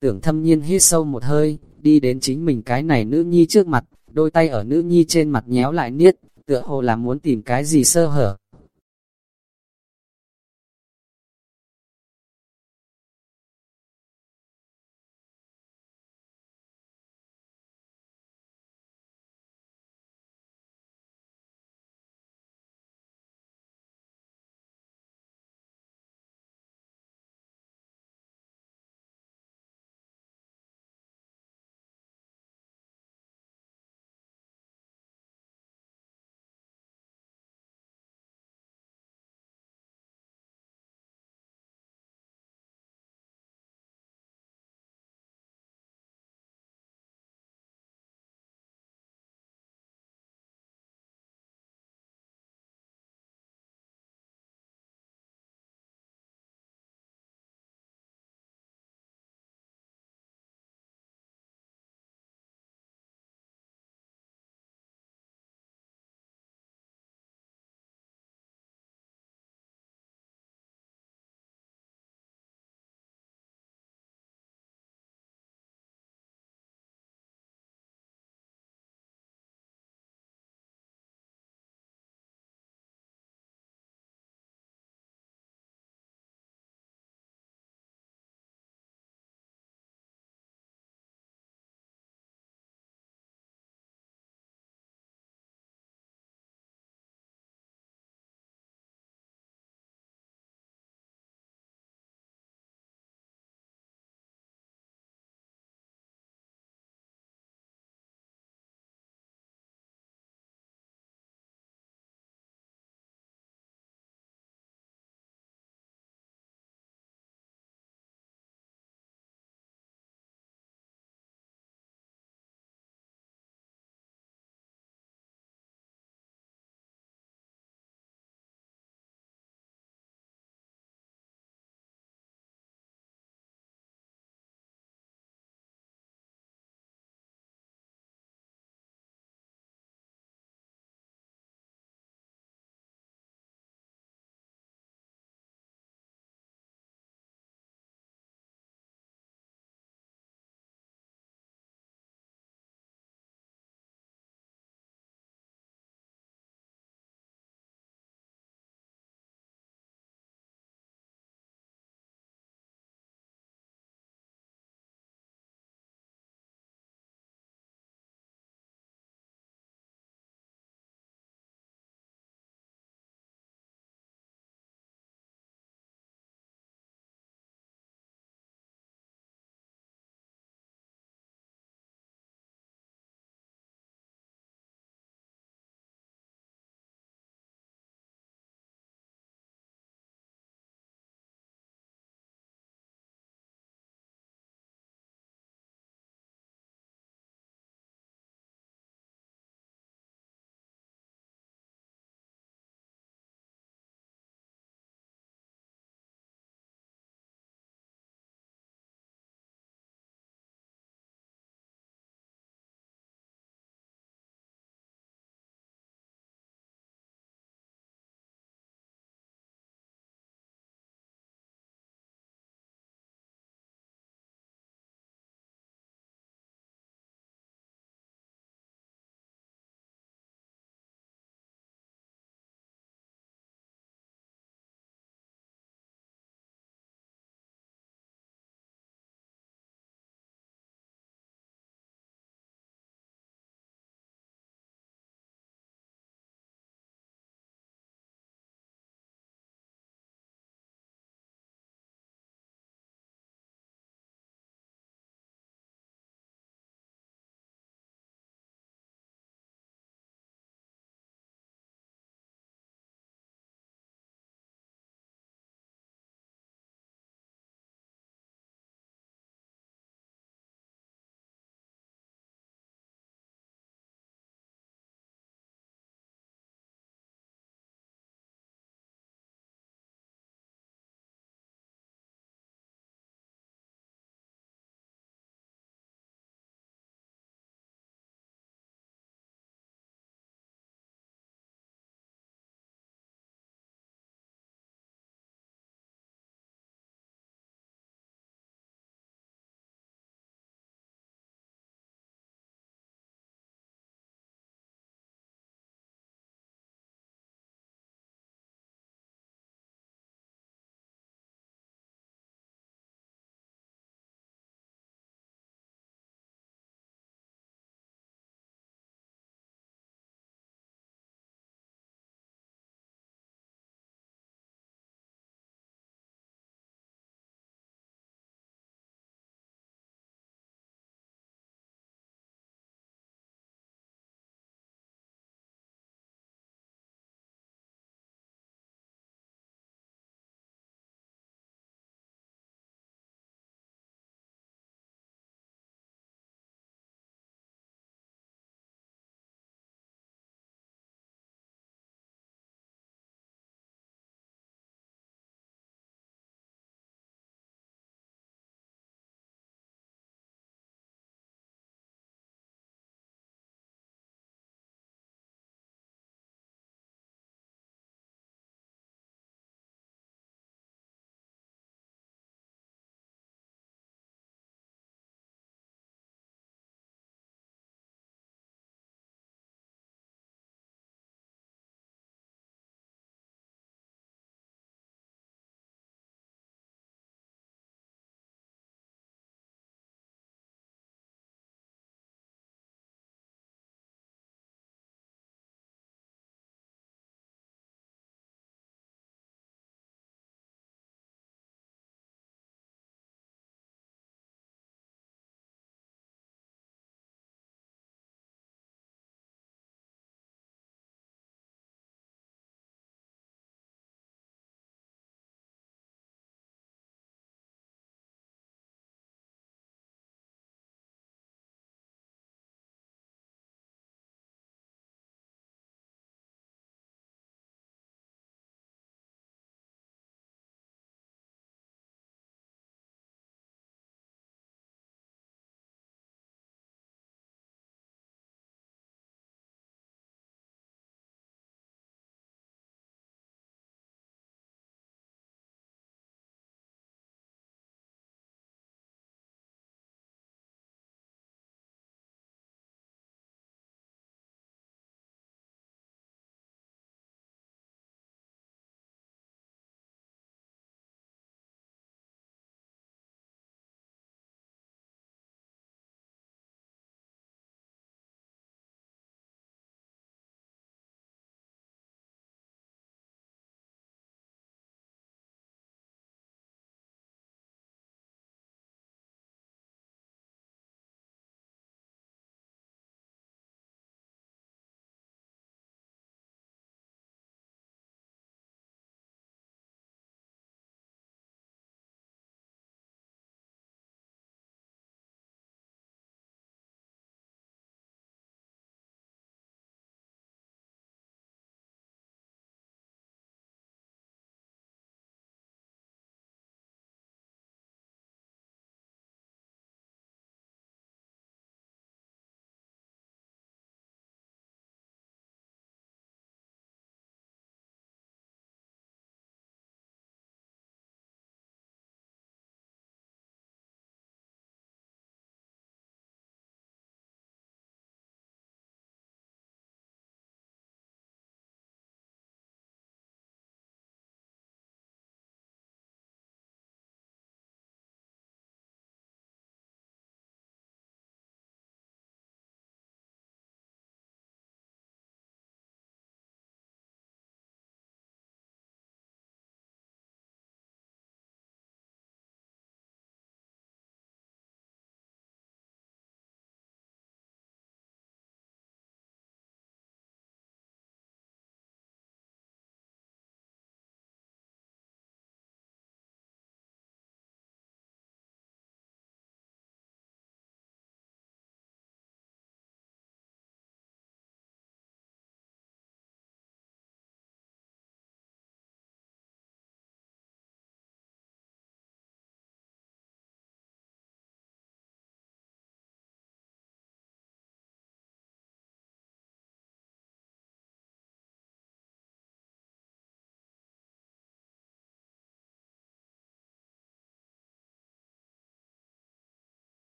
Tưởng thâm nhiên hít sâu một hơi, đi đến chính mình cái này nữ nhi trước mặt, đôi tay ở nữ nhi trên mặt nhéo lại niết, tựa hồ là muốn tìm cái gì sơ hở.